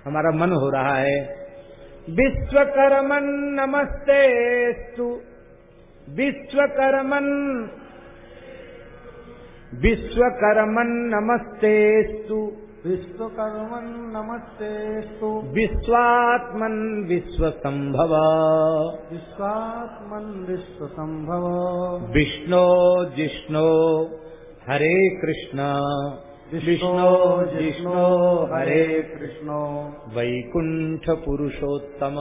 हमारा मन हो रहा है। विश्वकर्मन नमस्ते विश्वकर्मन। विश्वकर्मन नमस्ते विश्वकर्मन विश्वात्मन विश्व संभव विश्वात्मन विश्व संभव विष्णु जिष्णु हरे कृष्ण। विष्णु जिष्णु हरे कृष्ण। वैकुंठ पुरुषोत्तम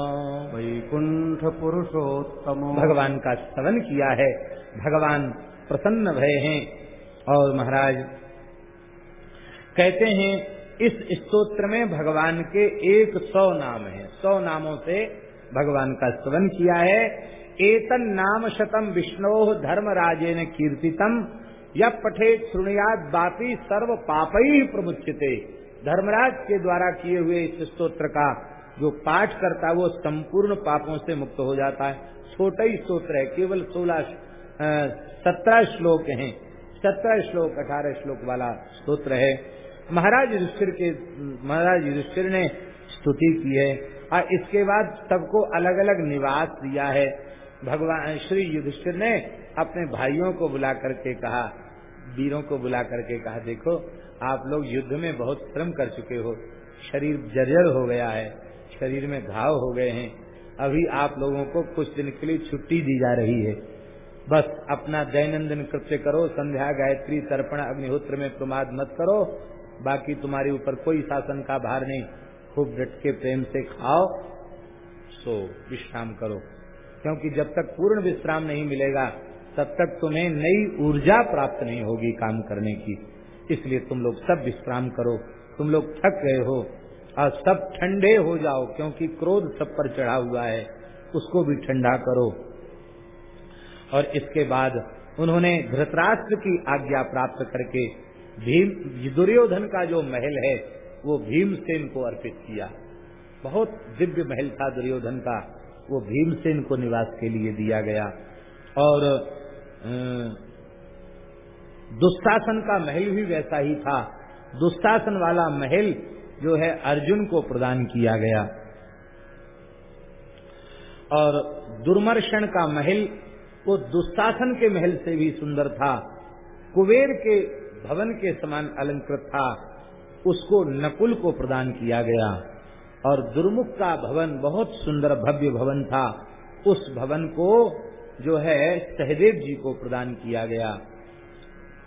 वैकुंठ पुरुषोत्तम भगवान का स्तवन किया है। भगवान प्रसन्न भय हैं और महाराज कहते हैं, इस स्तोत्र में भगवान के एक सौ नाम हैं। सौ नामों से भगवान का स्तवन किया है। एतन नाम शतम विष्णो धर्मराजेन कीर्तितम। यह पठे सुनियाद बापी सर्व पाप ही प्रमुचित धर्मराज के द्वारा किए हुए इस स्त्रोत्र का जो पाठ करता है, वो संपूर्ण पापों से मुक्त हो जाता है। छोटा ही स्त्रोत्र है, केवल सोलह सत्रह श्लोक हैं। सत्रह श्लोक, अठारह श्लोक वाला स्त्रोत्र है। महाराज युधिष्ठिर के, महाराज युधिष्ठिर ने स्तुति की है। और इसके बाद सबको अलग अलग निवास दिया है। भगवान, श्री युधिष्ठिर ने अपने भाइयों को बुला करके कहा, वीरों को बुला करके कहा, देखो, आप लोग युद्ध में बहुत श्रम कर चुके हो। शरीर जर्जर हो गया है, शरीर में घाव हो गए हैं। अभी आप लोगों को कुछ दिन के लिए छुट्टी दी जा रही है। बस अपना दैनंदिन कृत्य करो, संध्या गायत्री, तर्पण, अग्निहोत्र में प्रमाद मत करो बाकी तुम्हारे ऊपर कोई शासन का भार नहीं। खूब डट के प्रेम से खाओ, सो विश्राम करो। क्योंकि जब तक पूर्ण विश्राम नहीं मिलेगा, तब तक तुम्हें नई ऊर्जा प्राप्त नहीं होगी काम करने की। इसलिए तुम लोग सब विश्राम करो। तुम लोग थक गए हो, और सब ठंडे हो जाओ, क्योंकि क्रोध सब पर चढ़ा हुआ है। उसको भी ठंडा करो। और इसके बाद उन्होंने धृतराष्ट्र की आज्ञा प्राप्त करके भीम दुर्योधन का जो महल है, वो भीमसेन को अर्पित किया। बहुत दिव्य महल था दुर्योधन का, वो भीमसेन को निवास के लिए दिया गया। और दुस्शासन का महल भी वैसा ही था। दुस्शासन वाला महल जो है अर्जुन को प्रदान किया गया। और दुर्मर्षण का महल, वो दुस्शासन के महल से भी सुंदर था। कुबेर के भवन के समान अलंकृत था, उसको नकुल को प्रदान किया गया। और दुर्मुख का भवन, बहुत सुंदर भव्य भवन था, उस भवन को जो है सहदेव जी को प्रदान किया गया।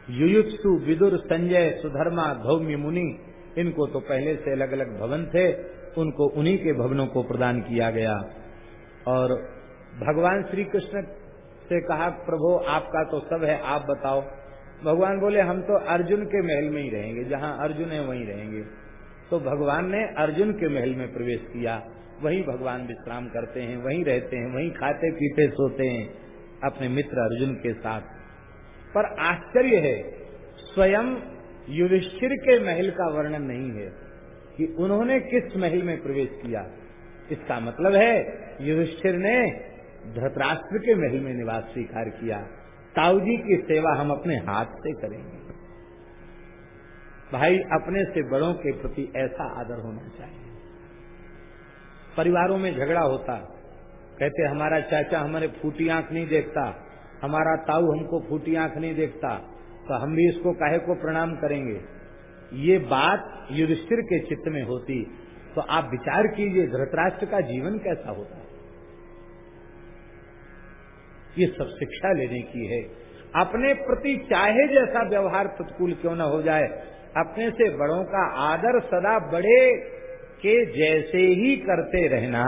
युयुत्सु, विदुर, संजय, सुधर्मा, धौम्य, मुनि, इनको तो पहले से अलग अलग भवन थे, उनको उन्हीं के भवनों को प्रदान किया गया। और भगवान श्री कृष्ण से कहा, प्रभु, आपका तो सब है, आप बताओ भगवान बोले, हम तो अर्जुन के महल में ही रहेंगे, जहाँ अर्जुन है वहीं रहेंगे। तो भगवान ने अर्जुन के महल में प्रवेश किया। वहीं भगवान विश्राम करते हैं, वहीं रहते हैं, वहीं खाते, पीते, सोते हैं, अपने मित्र अर्जुन के साथ। पर आश्चर्य है, स्वयं युधिष्ठिर के महल का वर्णन नहीं है कि उन्होंने किस महल में प्रवेश किया। इसका मतलब है, युधिष्ठिर ने धृतराष्ट्र के महल में निवास स्वीकार किया। ताऊ जी की सेवा हम अपने हाथ से करेंगे। भाई, अपने से बड़ों के प्रति ऐसा आदर होना चाहिए। परिवारों में झगड़ा होता, कहते, हमारा चाचा हमारे फूटी आँख नहीं देखता, हमारा ताऊ हमको फूटी आँख नहीं देखता तो हम भी इसको काहे को प्रणाम करेंगे? ये बात युधिष्ठिर के चित्त में होती तो आप विचार कीजिए, धृतराष्ट्र का जीवन कैसा होता? ये सब शिक्षा लेने की है। अपने प्रति चाहे जैसा व्यवहार प्रतिकूल क्यों न हो जाए, अपने से बड़ों का आदर सदा बड़े के जैसे ही करते रहना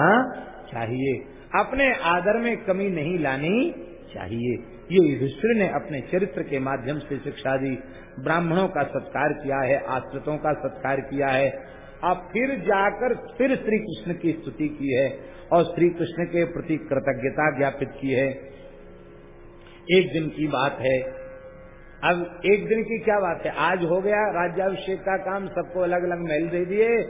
चाहिए। अपने आदर में कमी नहीं लानी चाहिए। ये युधिष्ठिर ने अपने चरित्र के माध्यम से शिक्षा दी। ब्राह्मणों का सत्कार किया है, आश्रितों का सत्कार किया है। अब फिर जाकर फिर श्री कृष्ण की स्तुति की है और श्री कृष्ण के प्रति कृतज्ञता ज्ञापित की है। एक दिन की बात है। अब एक दिन की क्या बात है? आज हो गया, राज्याभिषेक का काम, सबको अलग अलग महल दे दिए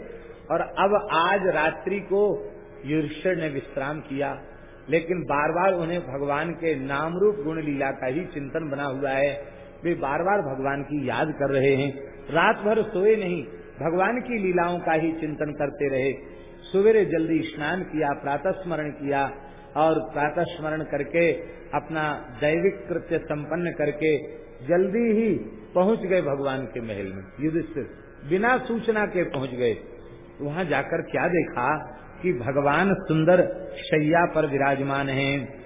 और अब आज रात्रि को युधिष्ठिर ने विश्राम किया। लेकिन बार बार उन्हें भगवान के नाम रूप गुण लीला का ही चिंतन बना हुआ है। वे बार बार भगवान की याद कर रहे हैं। रात भर सोए नहीं, भगवान की लीलाओं का ही चिंतन करते रहे। सवेरे जल्दी स्नान किया प्रातः स्मरण किया और प्रातः स्मरण करके अपना दैविक कृत्य संपन्न करके जल्दी ही पहुँच गए भगवान के महल में, युधिष्ठिर। बिना सूचना के पहुँच गए। वहाँ जाकर क्या देखा कि भगवान सुंदर शैया पर विराजमान हैं।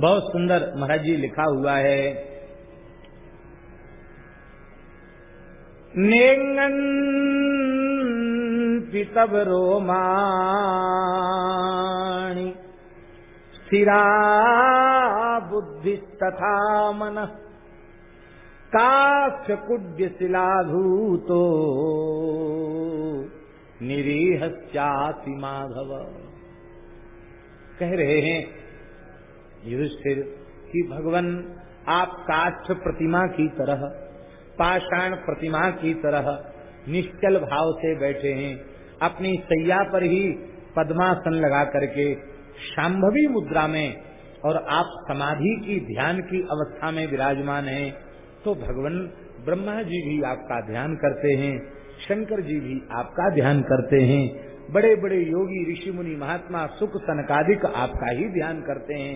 बहुत सुंदर महाराज जी लिखा हुआ है। नेंगन पितब रोमाणी स्थिरा बुद्धि तथा मन। काक्ष कुड्य शिलाधूतो निरीहस्याति माधव। कह रहे हैं, युधिष्ठिर, कि भगवान, आप काष्ठ प्रतिमा की तरह, पाषाण प्रतिमा की तरह, निश्चल भाव से बैठे हैं, अपनी सैया पर ही पद्मासन लगा करके शाम्भवी मुद्रा में और आप समाधि की ध्यान की अवस्था में विराजमान हैं तो भगवान ब्रह्मा जी भी आपका ध्यान करते हैं, शंकर जी भी आपका ध्यान करते हैं बड़े बड़े योगी, ऋषि, मुनि, महात्मा, सुख सनकादिक आपका ही ध्यान करते हैं,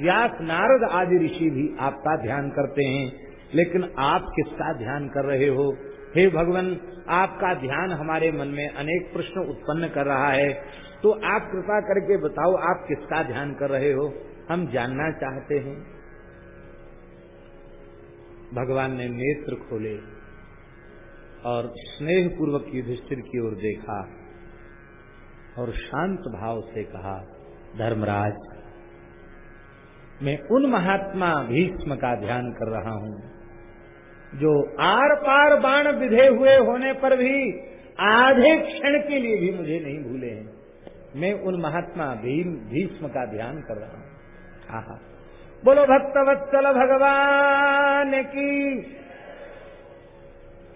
व्यास, नारद आदि ऋषि भी आपका ध्यान करते हैं, लेकिन आप किसका ध्यान कर रहे हो? हे भगवान, आपका ध्यान हमारे मन में अनेक प्रश्न उत्पन्न कर रहा है तो आप कृपा करके बताओ, आप किसका ध्यान कर रहे हो? हम जानना चाहते हैं। भगवान ने नेत्र खोले और स्नेह पूर्वक युधिष्ठिर की ओर देखा और शांत भाव से कहा, धर्मराज, मैं उन महात्मा भीष्म का ध्यान कर रहा हूँ, जो आर पार बाण विधे हुए होने पर भी आधे क्षण के लिए भी मुझे नहीं भूले हैं। मैं उन महात्मा भीम, भीष्म का ध्यान कर रहा हूँ। आहा। बोलो, भक्तवत्सल भगवान की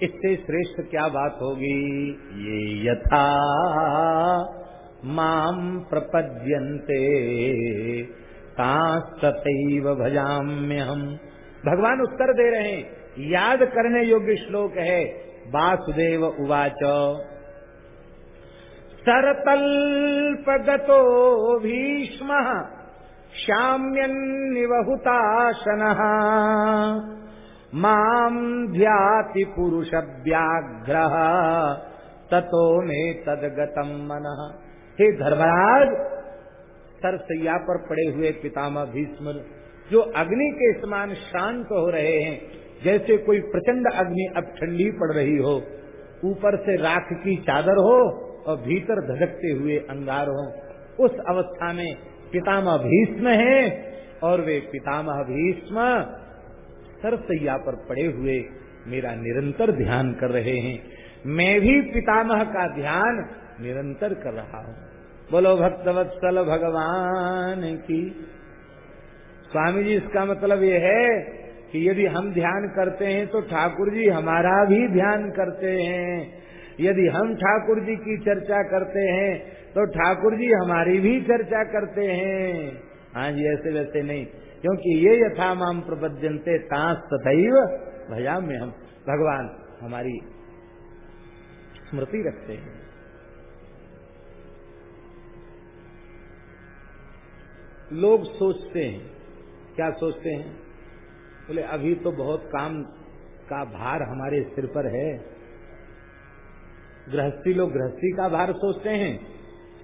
इससे श्रेष्ठ क्या बात होगी? ये यथा माम प्रपद्यन्ते। तथैव भजाम्य हम भगवान उत्तर दे रहे हैं। याद करने योग्य श्लोक है, वासुदेव उवाच। सरतल्पगतो भीष्म श्याम्यन्निवहुताशनः माम ध्याति पुरुष व्याघ्र ततो में तदगतम मन। हे धर्मराज सरसैया पर पड़े हुए पितामह भीष्म, जो अग्नि के समान शांत हो रहे हैं, जैसे कोई प्रचंड अग्नि अब ठंडी पड़ रही हो, ऊपर से राख की चादर हो और भीतर धधकते हुए अंगार हो। उस अवस्था में पितामह भीष्म है और वे पितामह भीष्म सरसैया पर पड़े हुए मेरा निरंतर ध्यान कर रहे हैं। मैं भी पितामह का ध्यान निरंतर कर रहा हूँ। बोलो, भक्तवत्सल भगवान की। स्वामी जी, इसका मतलब ये है कि यदि हम ध्यान करते हैं तो ठाकुर जी हमारा भी ध्यान करते हैं। यदि हम ठाकुर जी की चर्चा करते हैं तो ठाकुर जी हमारी भी चर्चा करते हैं। हाँ जी, ऐसे वैसे नहीं, क्योंकि ये यथा माम प्रबद्यंते तांस तथैव भया में हम, भगवान हमारी स्मृति रखते हैं। लोग सोचते हैं, क्या सोचते हैं? बोले, अभी तो बहुत काम का भार हमारे सिर पर है गृहस्थी लोग गृहस्थी का भार सोचते हैं,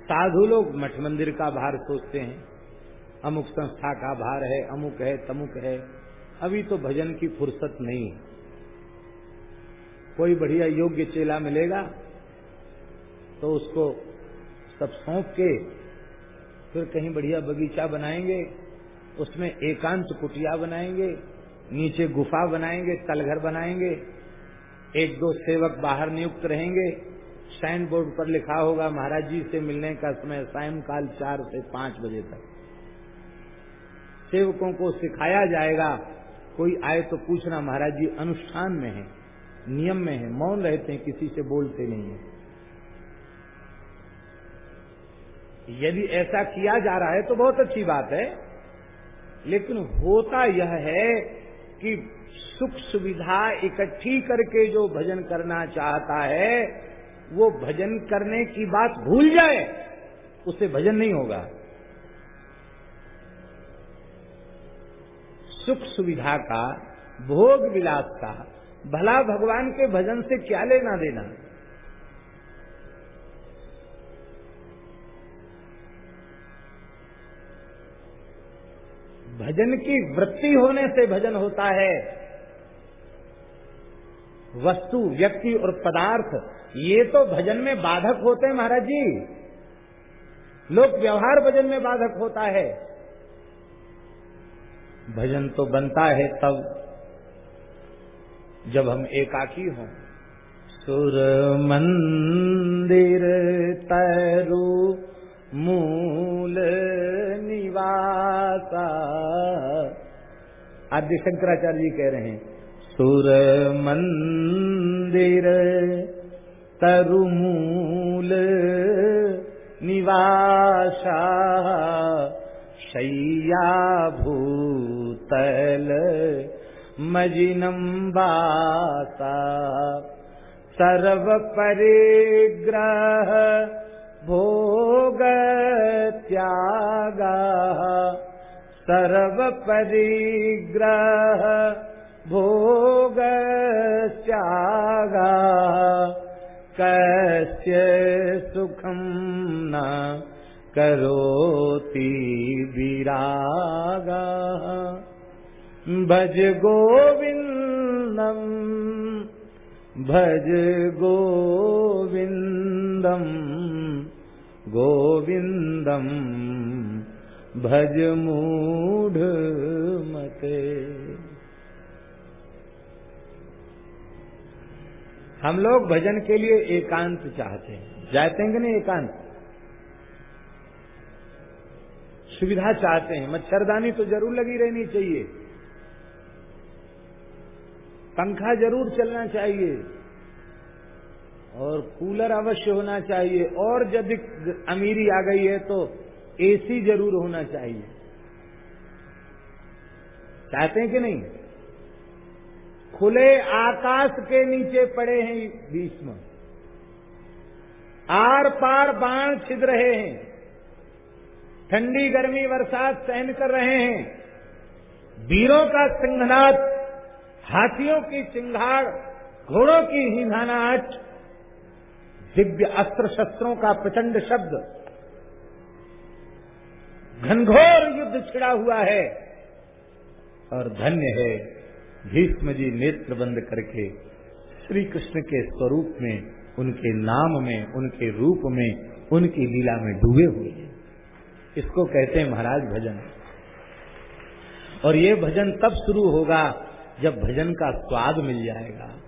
साधु लोग मठ मंदिर का भार सोचते हैं। अमुक संस्था का भार है, अमुक है, तमुक है। अभी तो भजन की फुर्सत नहीं कोई बढ़िया योग्य चेला मिलेगा तो उसको सब सौंप के फिर कहीं बढ़िया बगीचा बनाएँगे, उसमें एकांत कुटिया बनाएँगे, नीचे गुफा बनाएँगे, तलघर बनाएँगे, एक दो सेवक बाहर नियुक्त रहेंगे साइन बोर्ड पर लिखा होगा, महाराज जी से मिलने का समय सायंकाल चार से पाँच बजे तक। सेवकों को सिखाया जाएगा, कोई आए तो पूछना, महाराज जी अनुष्ठान में है, नियम में है, मौन रहते हैं, किसी से बोलते नहीं है। यदि ऐसा किया जा रहा है तो बहुत अच्छी बात है, लेकिन होता यह है कि सुख सुविधा इकट्ठी करके जो भजन करना चाहता है वो भजन करने की बात भूल जाए उससे भजन नहीं होगा। सुख सुविधा का, भोग विलास का, भला भगवान के भजन से क्या लेना देना? भजन की वृत्ति होने से भजन होता है। वस्तु, व्यक्ति और पदार्थ ये तो भजन में बाधक होते हैं महाराज जी। लोक व्यवहार भजन में बाधक होता है। भजन तो बनता है तब, जब हम एकाकी हों। सुर मंदिर तरु मूल निवासा। आद्य शंकराचार्य जी कह रहे हैं, सुर मंदिर तरुमूल निवासा शय्या भूतल मजिनम्बासा सर्वपरिग्रह भोगत्यागा सर्वपरिग्रह भोगत्यागा कस्य सुखम न करोति विरागा। भज गोविन्दम् भज गोविन्दम् गोविन्दम् भज मूढ़ हम लोग भजन के लिए एकांत चाहते हैं। जाते हैं कि नहीं एकांत? सुविधा चाहते हैं। मच्छरदानी तो ज़रूर लगी रहनी चाहिए। पंखा ज़रूर चलना चाहिए। और कूलर अवश्य होना चाहिए। और यदि अमीरी आ गई है तो एसी ज़रूर होना चाहिए। चाहते हैं कि नहीं? खुले आकाश के नीचे पड़े हैं भीष्म। आर पार बाण छिद रहे हैं। ठंडी गर्मी बरसात सहन कर रहे हैं। वीरों का सिंहनाथ हाथियों की चिंगाड़ घोड़ों की हिंगानाहट दिव्य अस्त्र शस्त्रों का प्रचंड शब्द। घनघोर युद्ध छिड़ा हुआ है और धन्य है भीष्म जी नेत्र बंद करके श्री कृष्ण के स्वरूप में, उनके नाम में, उनके रूप में, उनकी लीला में डूबे हुए हैं। इसको कहते हैं महाराज भजन। और ये भजन तब शुरू होगा जब भजन का स्वाद मिल जाएगा।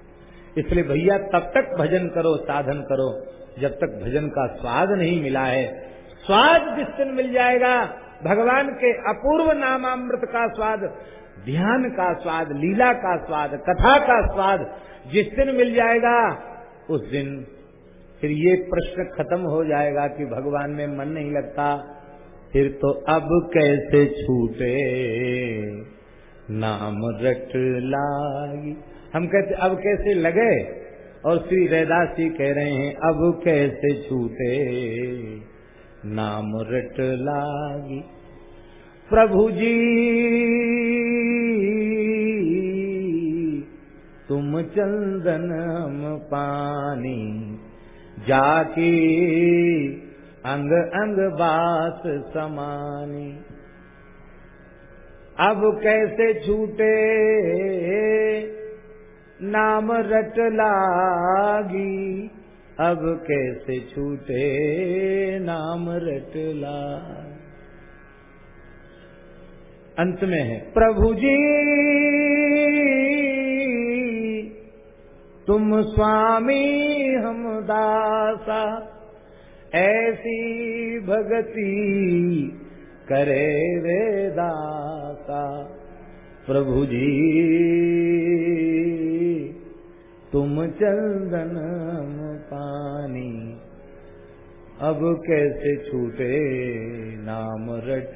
इसलिए भैया, तब तक भजन करो, साधन करो। जब तक भजन का स्वाद नहीं मिला है, स्वाद जिस दिन मिल जाएगा, भगवान के अपूर्व नामामृत का स्वाद ध्यान का स्वाद, लीला का स्वाद, कथा का स्वाद जिस दिन मिल जाएगा, उस दिन फिर ये प्रश्न खत्म हो जाएगा कि भगवान में मन नहीं लगता। फिर तो अब कैसे छूटे? नाम रट लागी। हम कहते, अब कैसे लगे? और श्री रैदास जी कह रहे हैं, अब कैसे छूटे? नाम रट लागी। प्रभु जी तुम चंदन हम पानी जाके अंग अंग बात समानी। अब कैसे छूटे नाम रट लागी, अब कैसे छूटे नाम रट लागी। अंत में है। प्रभु जी, तुम स्वामी हम दासा, ऐसी भगति करे वेदासा प्रभु जी, तुम चंदन पानी अब कैसे छूटे नाम रट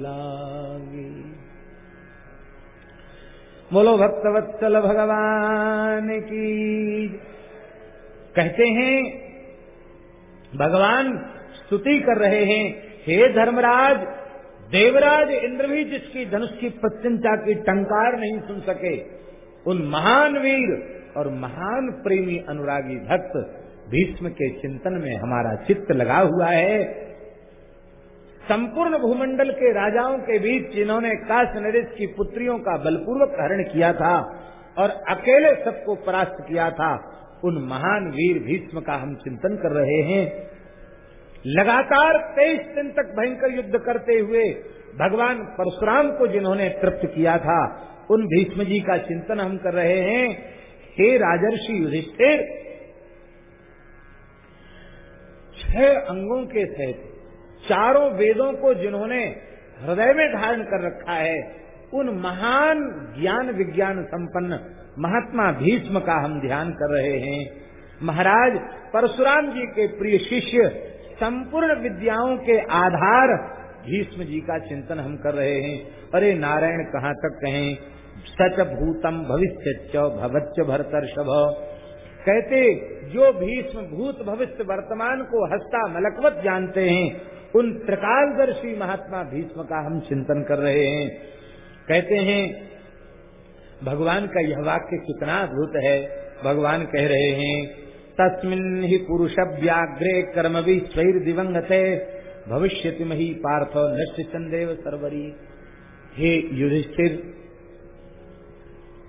लागी? बोलो, भक्तवत्सल भगवान की कहते हैं, भगवान स्तुति कर रहे हैं। हे धर्मराज, देवराज इंद्र भी जिसकी धनुष की प्रत्यंता की टंकार नहीं सुन सके, उन महान वीर और महान प्रेमी अनुरागी भक्त भीष्म के चिंतन में हमारा चित्त लगा हुआ है। संपूर्ण भूमंडल के राजाओं के बीच जिन्होंने काश नरेश की पुत्रियों का बलपूर्वक हरण किया था और अकेले सबको परास्त किया था, उन महान वीर भीष्म का हम चिंतन कर रहे हैं। लगातार तेईस दिन तक भयंकर युद्ध करते हुए भगवान परशुराम को जिन्होंने तृप्त किया था, उन भीष्म जी का चिंतन हम कर रहे हैं। हे राजर्षि युधिष्ठिर छह अंगों के सहित, चारों वेदों को जिन्होंने हृदय में धारण कर रखा है, उन महान ज्ञान विज्ञान संपन्न महात्मा भीष्म का हम ध्यान कर रहे हैं। महाराज परशुराम जी के प्रिय शिष्य, संपूर्ण विद्याओं के आधार भीष्म जी का चिंतन हम कर रहे हैं। अरे नारायण कहाँ तक कहें? सच भूतम भविष्य भवच्च भरतर्षभ। कहते, जो भीष्म भूत भविष्य वर्तमान को हस्ता मलकवत जानते हैं, उन त्रिकालदर्शी महात्मा भीष्म का हम चिंतन कर रहे हैं। कहते हैं, भगवान का यह वाक्य कितना अद्भुत है। भगवान कह रहे हैं, तस्मिन ही पुरुष व्याग्रे कर्म भी स्वैर दिवंगते भविष्य मही पार्थ नष्ट चंदेव सरवरी। हे युधिष्ठिर,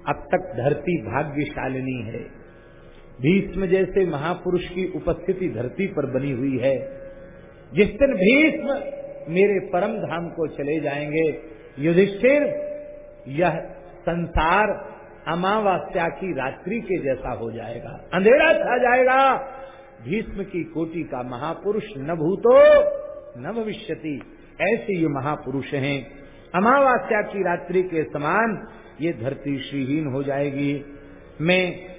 अब तक धरती भाग्यशालिनी है। भीष्म जैसे महापुरुष की उपस्थिति धरती पर बनी हुई है। जिस दिन भीष्म मेरे परम धाम को चले जाएँगे, युधिष्ठिर, यह संसार अमावस्या की रात्रि के जैसा हो जाएगा। अंधेरा छा जाएगा। भीष्म की कोटि का महापुरुष न भूतो, न भविष्यति। ऐसे ये महापुरुष हैं। अमावस्या की रात्रि के समान ये धरती श्रीहीन हो जाएगी। मैं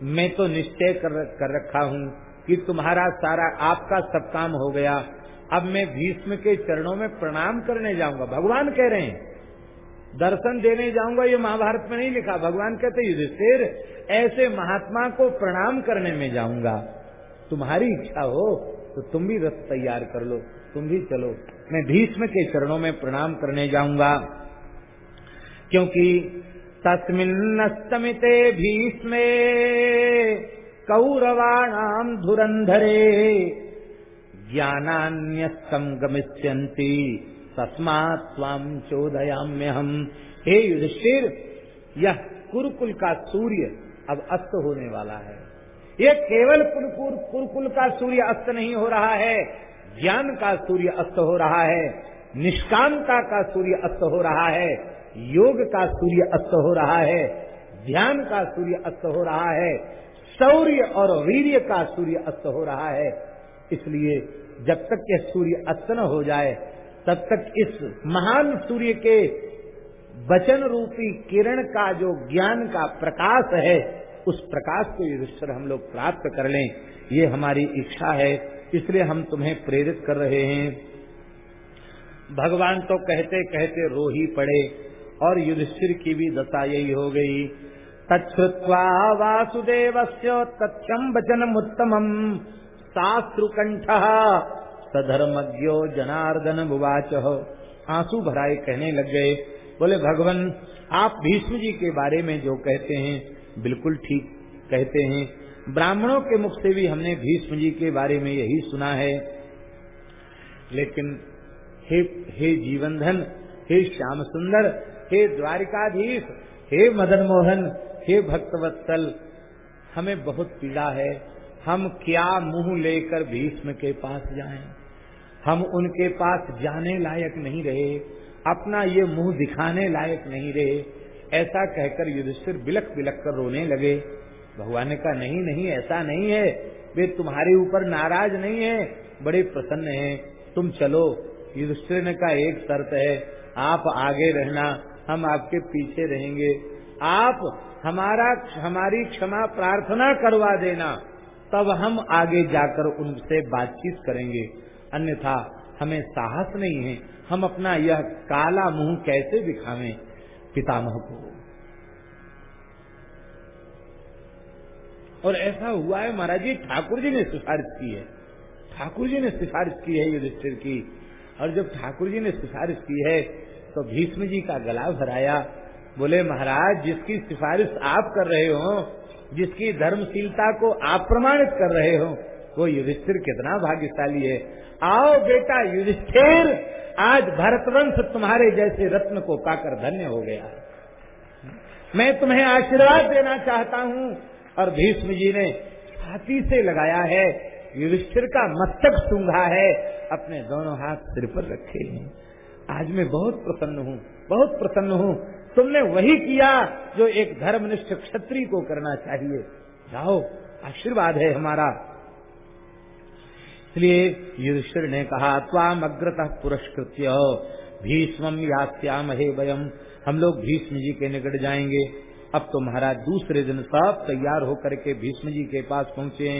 मैं तो निश्चय कर, कर रखा हूँ कि तुम्हारा सारा आपका सब काम हो गया। अब मैं भीष्म के चरणों में प्रणाम करने जाऊँगा। भगवान कह रहे हैं दर्शन देने जाऊँगा ये महाभारत में नहीं लिखा। भगवान कहते युधिष्ठिर ऐसे महात्मा को प्रणाम करने में जाऊँगा। तुम्हारी इच्छा हो तो तुम भी रथ तैयार कर लो तुम भी चलो। मैं भीष्म के चरणों में प्रणाम करने जाऊँगा क्योंकि तस्मिन्नस्तमिते भीष्मे कौरवाणाम धुरंधरे ज्ञानान्यस्तम गमिष्यन्ति तस्मात स्वाम चोदयाम्य हम हे युधिष्ठिर यह कुरुकुल का सूर्य अब अस्त होने वाला है। ये केवल कुरुकुल कुरुकुल का सूर्य अस्त नहीं हो रहा है। ज्ञान का सूर्य अस्त हो रहा है। निष्कामता का सूर्य अस्त हो रहा है। योग का सूर्य अस्त हो रहा है, ध्यान का सूर्य अस्त हो रहा है, शौर्य और वीर्य का सूर्य अस्त हो रहा है। इसलिए जब तक यह सूर्य अस्त न हो जाए, तब तक इस महान सूर्य के वचन रूपी किरण का जो ज्ञान का प्रकाश है, उस प्रकाश को युधिष्ठर हम लोग प्राप्त कर लें। ये हमारी इच्छा है। इसलिए हम तुम्हें प्रेरित कर रहे हैं। भगवान तो कहते कहते रो ही पड़े। और युधिष्ठिर की भी दशा यही हो गई। तत्वा वासुदेव से तथ्यम वचन उत्तम शास्त्रुकंठ सधर्मज्ञो जनार्दन बुवाच आँसू भराए कहने लग गए। बोले, भगवान, आप भीष्म जी के बारे में जो कहते हैं, बिल्कुल ठीक कहते हैं। ब्राह्मणों के मुख से भी हमने भीष्म जी के बारे में यही सुना है। लेकिन हे हे जीवनधन हे श्याम सुंदर हे द्वारिकाधीश, हे मदन मोहन हे भक्तवत्सल, हमें बहुत पीड़ा है। हम क्या मुँह लेकर भीष्म के पास जाएँ? हम उनके पास जाने लायक नहीं रहे, अपना ये मुँह दिखाने लायक नहीं रहे। ऐसा कहकर युधिष्ठिर बिलक बिलक कर रोने लगे। भगवान ने कहा, नहीं नहीं, ऐसा नहीं है। वे तुम्हारे ऊपर नाराज़ नहीं है, बड़े प्रसन्न हैं। तुम चलो। युधिष्ठिर ने एक शर्त है, आप आगे रहना हम आपके पीछे रहेंगे। आप हमारा, हमारी क्षमा प्रार्थना करवा देना। तब हम आगे जाकर उनसे बातचीत करेंगे। अन्यथा हमें साहस नहीं है, हम अपना यह काला मुँह कैसे दिखावें? पितामह को। और ऐसा हुआ है, महाराज जी, ठाकुर जी ने सिफारिश की है। ठाकुर जी ने सिफारिश की है युधिष्ठिर की। और जब ठाकुर जी ने सिफारिश की है तो भीष्म जी का गला भराया। बोले, महाराज, जिसकी सिफारिश आप कर रहे हो, जिसकी धर्मशीलता को आप प्रमाणित कर रहे हो, वो युधिष्ठिर कितना भाग्यशाली है। आओ बेटा युधिष्ठिर, आज भरतवंश तुम्हारे जैसे रत्न को पाकर धन्य हो गया। मैं तुम्हें आशीर्वाद देना चाहता हूँ। और भीष्म जी ने छाती से लगाया है। युधिष्ठिर का मस्तक सूंघा है। अपने दोनों हाथ सिर पर रखे हैं। आज मैं बहुत प्रसन्न हूँ, बहुत प्रसन्न हूँ। तुमने वही किया जो एक धर्मनिष्ठ क्षत्रिय को करना चाहिए। जाओ, आशीर्वाद है हमारा। इसलिए युधिष्ठिर ने कहा, त्वाम अग्रतः पुरस्कृत्य भीष्म यास्याम हे वयम। हम लोग भीष्म जी के निकट जाएँगे। अब तो महाराज दूसरे दिन सब तैयार होकर के भीष्म जी के पास पहुँचे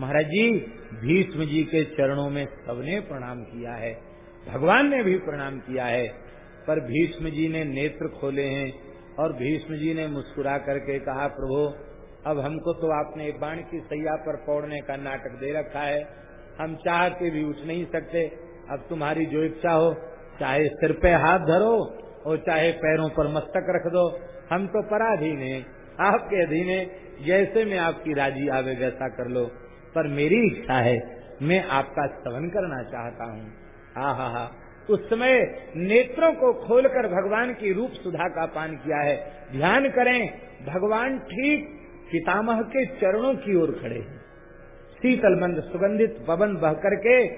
महाराज जी, भीष्म जी के चरणों में सबने प्रणाम किया है। भगवान ने भी प्रणाम किया है, पर भीष्म जी ने नेत्र खोले हैं और भीष्म जी ने मुस्कुरा करके कहा, प्रभु, अब हमको तो आपने बाण की सैया पर पौड़ने का नाटक दे रखा है। हम चाह के भी उठ नहीं सकते। अब तुम्हारी जो इच्छा हो, चाहे सिर पे हाथ धरो और चाहे पैरों पर मस्तक रख दो। हम तो पराधीन है। आपके अधीन है। जैसे मैं आपकी राज़ी आवे, वैसा कर लो। पर मेरी इच्छा है, मैं आपका स्तवन करना चाहता हूँ। हा हा हा। उस समय नेत्रों को खोलकर भगवान की रूप सुधा का पान किया है। ध्यान करें, भगवान ठीक पितामह के चरणों की ओर खड़े हैं। शीतल मंद सुगंधित पवन बह करके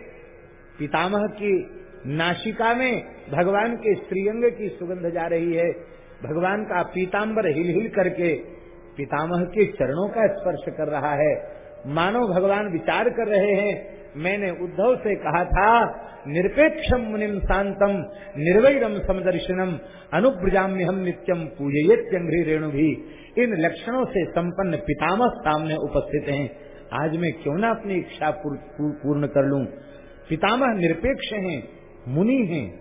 पितामह की नाशिका में भगवान के श्रीअंग की सुगंध जा रही है। भगवान का पीताम्बर हिल हिल करके पितामह के चरणों का स्पर्श कर रहा है। मानो भगवान विचार कर रहे हैं मैंने उद्धव से कहा था निरपेक्षम मुनिम शांतम निर्वैरम समदर्शनम अनुब्रजाम्य हम नित्यम पूजयत्यंघ्री रेणु भी इन लक्षणों से संपन्न पितामह सामने उपस्थित हैं। आज मैं क्यों ना अपनी इच्छा पूर्ण कर लूँ? पितामह निरपेक्ष हैं, मुनि हैं।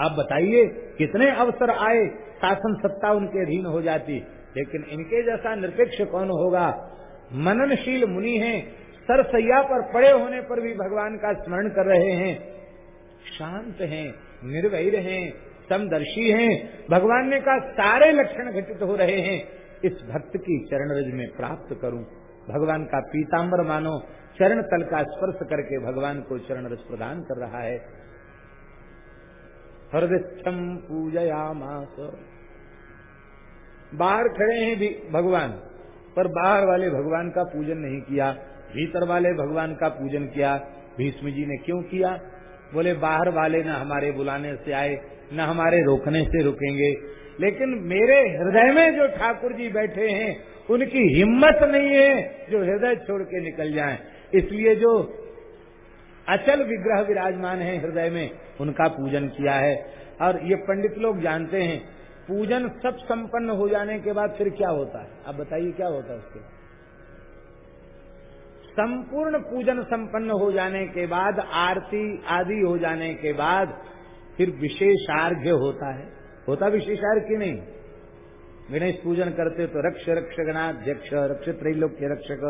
आप बताइए, कितने अवसर आए, शासन सत्ता उनके अधीन हो जाती। लेकिन इनके जैसा निरपेक्ष कौन होगा? मननशील मुनि हैं सरसैया पर पड़े होने पर भी भगवान का स्मरण कर रहे हैं। शांत हैं, निर्वैर हैं, समदर्शी हैं। भगवान ने कहा, सारे लक्षण घटित हो रहे हैं। इस भक्त की चरण रज में प्राप्त करूँ। भगवान का पीताम्बर मानो, चरण तल का स्पर्श करके भगवान को चरण रस प्रदान कर रहा है। हृदयम पूजयामास। बाहर खड़े हैं भी भगवान, पर बाहर वाले भगवान का पूजन नहीं किया। भीतर वाले भगवान का पूजन किया भीष्म जी ने क्यों किया? बोले, बाहर वाले न हमारे बुलाने से आए, न हमारे रोकने से रुकेंगे। लेकिन मेरे हृदय में जो ठाकुर जी बैठे हैं, उनकी हिम्मत नहीं है जो हृदय छोड़ के निकल जाए। इसलिए जो अचल विग्रह विराजमान है हृदय में, उनका पूजन किया है। और ये पंडित लोग जानते हैं, पूजन सब संपन्न हो जाने के बाद फिर क्या होता है? अब बताइए, क्या होता है उसके संपूर्ण पूजन संपन्न हो जाने के बाद, आरती आदि हो जाने के बाद फिर विशेषार्घ्य होता है। होता विशेषार्घ्य की नहीं। गणेश पूजन करते तो रक्ष रक्षगणाध्यक्ष, रक्ष त्रैलोक के रक्षक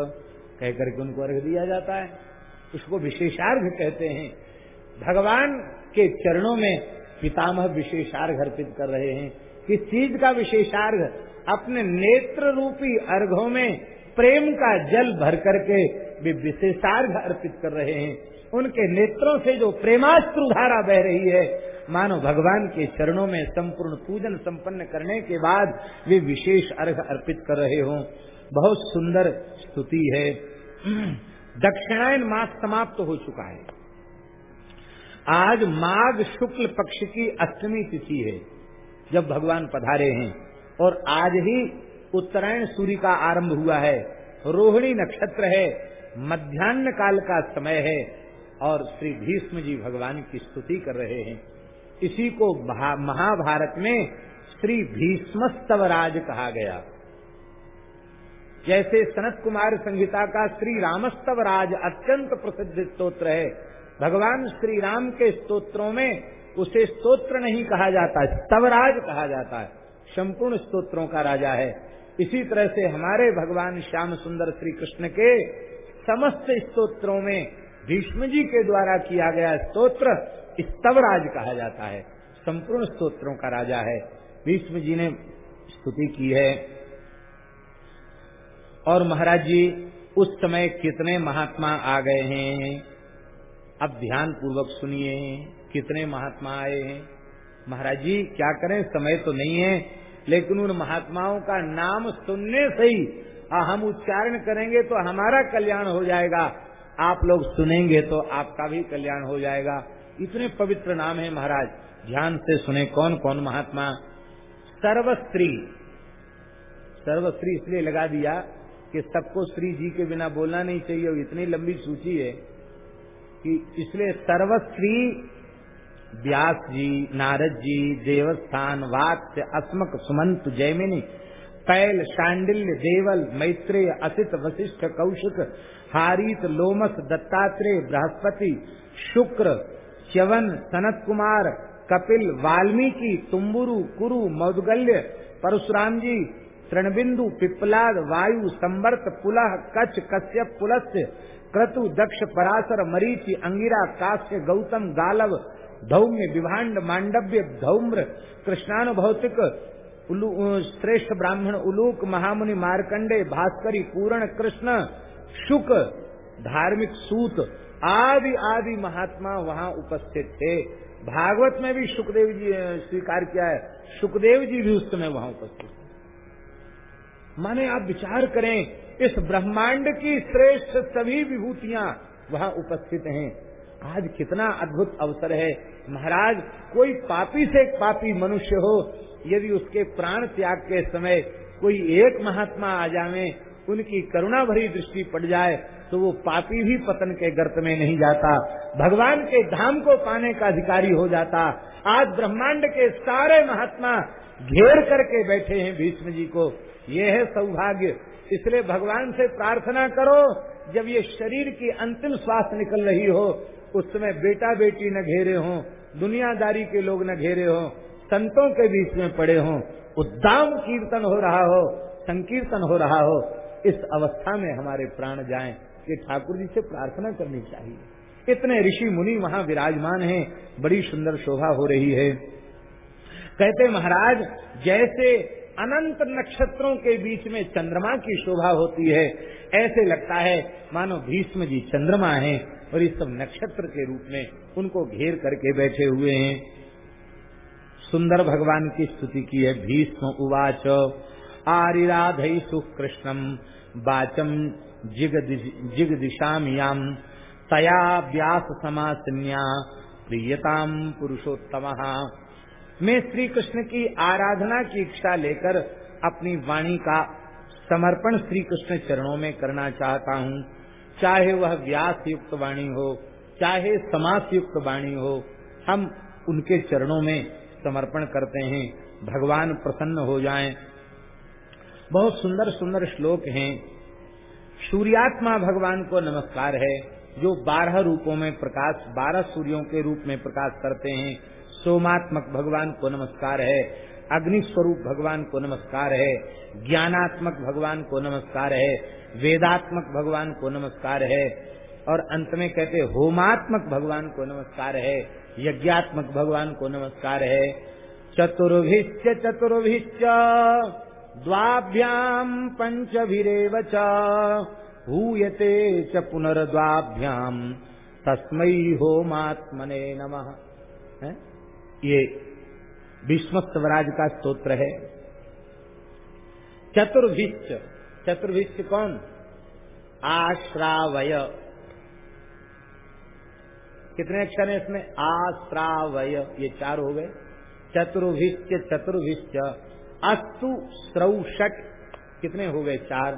कह करके उनको अर्घ दिया जाता है। उसको विशेषार्घ कहते हैं। भगवान के चरणों में पितामह विशेषार्घ अर्पित कर रहे हैं। किस चीज़ का विशेषार्घ अपने नेत्र रूपी अर्घों में प्रेम का जल भर करके वे विशेषार्घ अर्पित कर रहे हैं। उनके नेत्रों से जो प्रेमास्त्र धारा बह रही है, मानो भगवान के चरणों में संपूर्ण पूजन संपन्न करने के बाद वे विशेष अर्घ अर्पित कर रहे हों। बहुत सुंदर स्तुति है। (clears throat) दक्षिणायन मास समाप्त तो हो चुका है। आज माघ शुक्ल पक्ष की अष्टमी तिथि है, जब भगवान पधारे हैं। और आज ही उत्तरायण सूर्य का आरंभ हुआ है। रोहिणी नक्षत्र है। मध्यान्ह काल का समय है और श्री भीष्म जी भगवान की स्तुति कर रहे हैं। इसी को महाभारत में श्री भीष्मस्तवराज कहा गया। जैसे सनत कुमार संहिता का श्री रामस्तवराज अत्यंत प्रसिद्ध स्तोत्र है, भगवान श्री राम के स्तोत्रों में उसे स्तोत्र नहीं कहा जाता स्तवराज कहा जाता है। संपूर्ण स्तोत्रों का राजा है। इसी तरह से हमारे भगवान श्याम सुंदर श्री कृष्ण के समस्त स्तोत्रों में भीष्म जी के द्वारा किया गया स्तोत्र स्तवराज कहा जाता है। संपूर्ण स्तोत्रों का राजा है। भीष्म जी ने स्तुति की है। और महाराज जी, उस समय कितने महात्मा आ गए हैं? अब ध्यान पूर्वक सुनिए, कितने महात्मा आए हैं? महाराज जी, क्या करें? समय तो नहीं है। लेकिन उन महात्माओं का नाम सुनने से ही हम उच्चारण करेंगे तो हमारा कल्याण हो जाएगा। आप लोग सुनेंगे तो आपका भी कल्याण हो जाएगा। इतने पवित्र नाम है महाराज। ध्यान से सुने कौन कौन महात्मा। सर्वस्त्री। सर्वस्त्री इसलिए लगा दिया कि सबको श्री जी के बिना बोलना नहीं चाहिए। इतनी लंबी सूची है कि इसलिए सर्वश्री व्यास जी नारद जी देवस्थान वात्स्य अस्मक, सुमंत जयमिनी पैल शांडिल्य, देवल, मैत्रेय, असित वशिष्ठ कौशिक, हारित, लोमस, दत्तात्रेय, बृहस्पति, शुक्र, च्यवन सनत कुमार कपिल, वाल्मीकि, तुम्बुरु, कुरु, मौदगल्य परशुराम जी तृणबिंदु, पिपलाद, वायु संवर्त पुलह कच्छ, कश्यप, पुलस्य, क्रतु, दक्ष, पराशर, मरीचि, अंगिरा काश्य गौतम, गालव धौम्य विभाण्ड मांडव्य धौम्र कृष्णानुभौतिक श्रेष्ठ ब्राह्मण उलूक महामुनि मारकंडे भास्करी पूर्ण कृष्ण शुक धार्मिक सूत आदि आदि महात्मा वहाँ उपस्थित थे। भागवत में भी सुखदेव जी स्वीकार किया है। सुखदेव जी भी उस समय वहाँ उपस्थित थे। माने आप विचार करें, इस ब्रह्मांड की श्रेष्ठ सभी विभूतियाँ वहाँ उपस्थित हैं। आज कितना अद्भुत अवसर है। महाराज, कोई पापी से पापी मनुष्य हो, यदि उसके प्राण त्याग के समय कोई एक महात्मा आ जावे, उनकी करुणा भरी दृष्टि पड़ जाए तो वो पापी भी पतन के गर्त में नहीं जाता। भगवान के धाम को पाने का अधिकारी हो जाता। आज ब्रह्मांड के सारे महात्मा घेर करके बैठे हैं भीष्म जी को। ये है सौभाग्य। इसलिए भगवान से प्रार्थना करो, जब ये शरीर की अंतिम श्वास निकल रही हो उस समय बेटा बेटी न घेरे हों, दुनियादारी के लोग न घेरे हों, संतों के बीच में पड़े हों, उद्दाम कीर्तन हो रहा हो, संकीर्तन हो रहा हो, इस अवस्था में हमारे प्राण जाएँ। कि ठाकुर जी से प्रार्थना करनी चाहिए। इतने ऋषि मुनि वहाँ विराजमान हैं, बड़ी सुंदर शोभा हो रही है। कहते महाराज, जैसे अनंत नक्षत्रों के बीच में चंद्रमा की शोभा होती है, ऐसे लगता है, मानो भीष्म जी चंद्रमा हैं। और इस सब नक्षत्र के रूप में उनको घेर करके बैठे हुए हैं। सुंदर भगवान की स्तुति की है, भीष्म उवाच आरिराध सुकृष्णम बाचम जिग जिग याम तया व्यास समासन्या प्रियताम पुरुषोत्तम। मैं श्री कृष्ण की आराधना की इच्छा लेकर अपनी वाणी का समर्पण श्री कृष्ण चरणों में करना चाहता हूँ। चाहे वह व्यास युक्त वाणी हो, चाहे समास युक्त वाणी हो, हम उनके चरणों में समर्पण करते हैं। भगवान प्रसन्न हो जाएँ। बहुत सुंदर सुंदर श्लोक हैं। सूर्यात्मा भगवान को नमस्कार है, जो बारह रूपों में प्रकाश, बारह सूर्यों के रूप में प्रकाश करते हैं। सोमात्मक भगवान को नमस्कार है अग्नि स्वरूप भगवान को नमस्कार है, ज्ञानात्मक भगवान को नमस्कार है वेदात्मक भगवान को नमस्कार है। और अंत में कहते होमात्मक भगवान को नमस्कार है, यज्ञात्मक भगवान को नमस्कार है। चतुर्भिश्च चतुर्भिश्च द्वाभ्याम पंचभिरेव हूयते च पुनर्द्वाभ्याम तस्मै होमात्मने नमः। ये भीष्म स्वराज का स्तोत्र है। चतुर्भिष्ट चतुर्भिष्ट कौन? आश्रावय। कितने अक्षर है इसमें? आश्रावय। ये चार हो गए। चतुर्भिष्ट चतुर्भिष्ट अस्तु श्रौषट कितने हो गए? चार।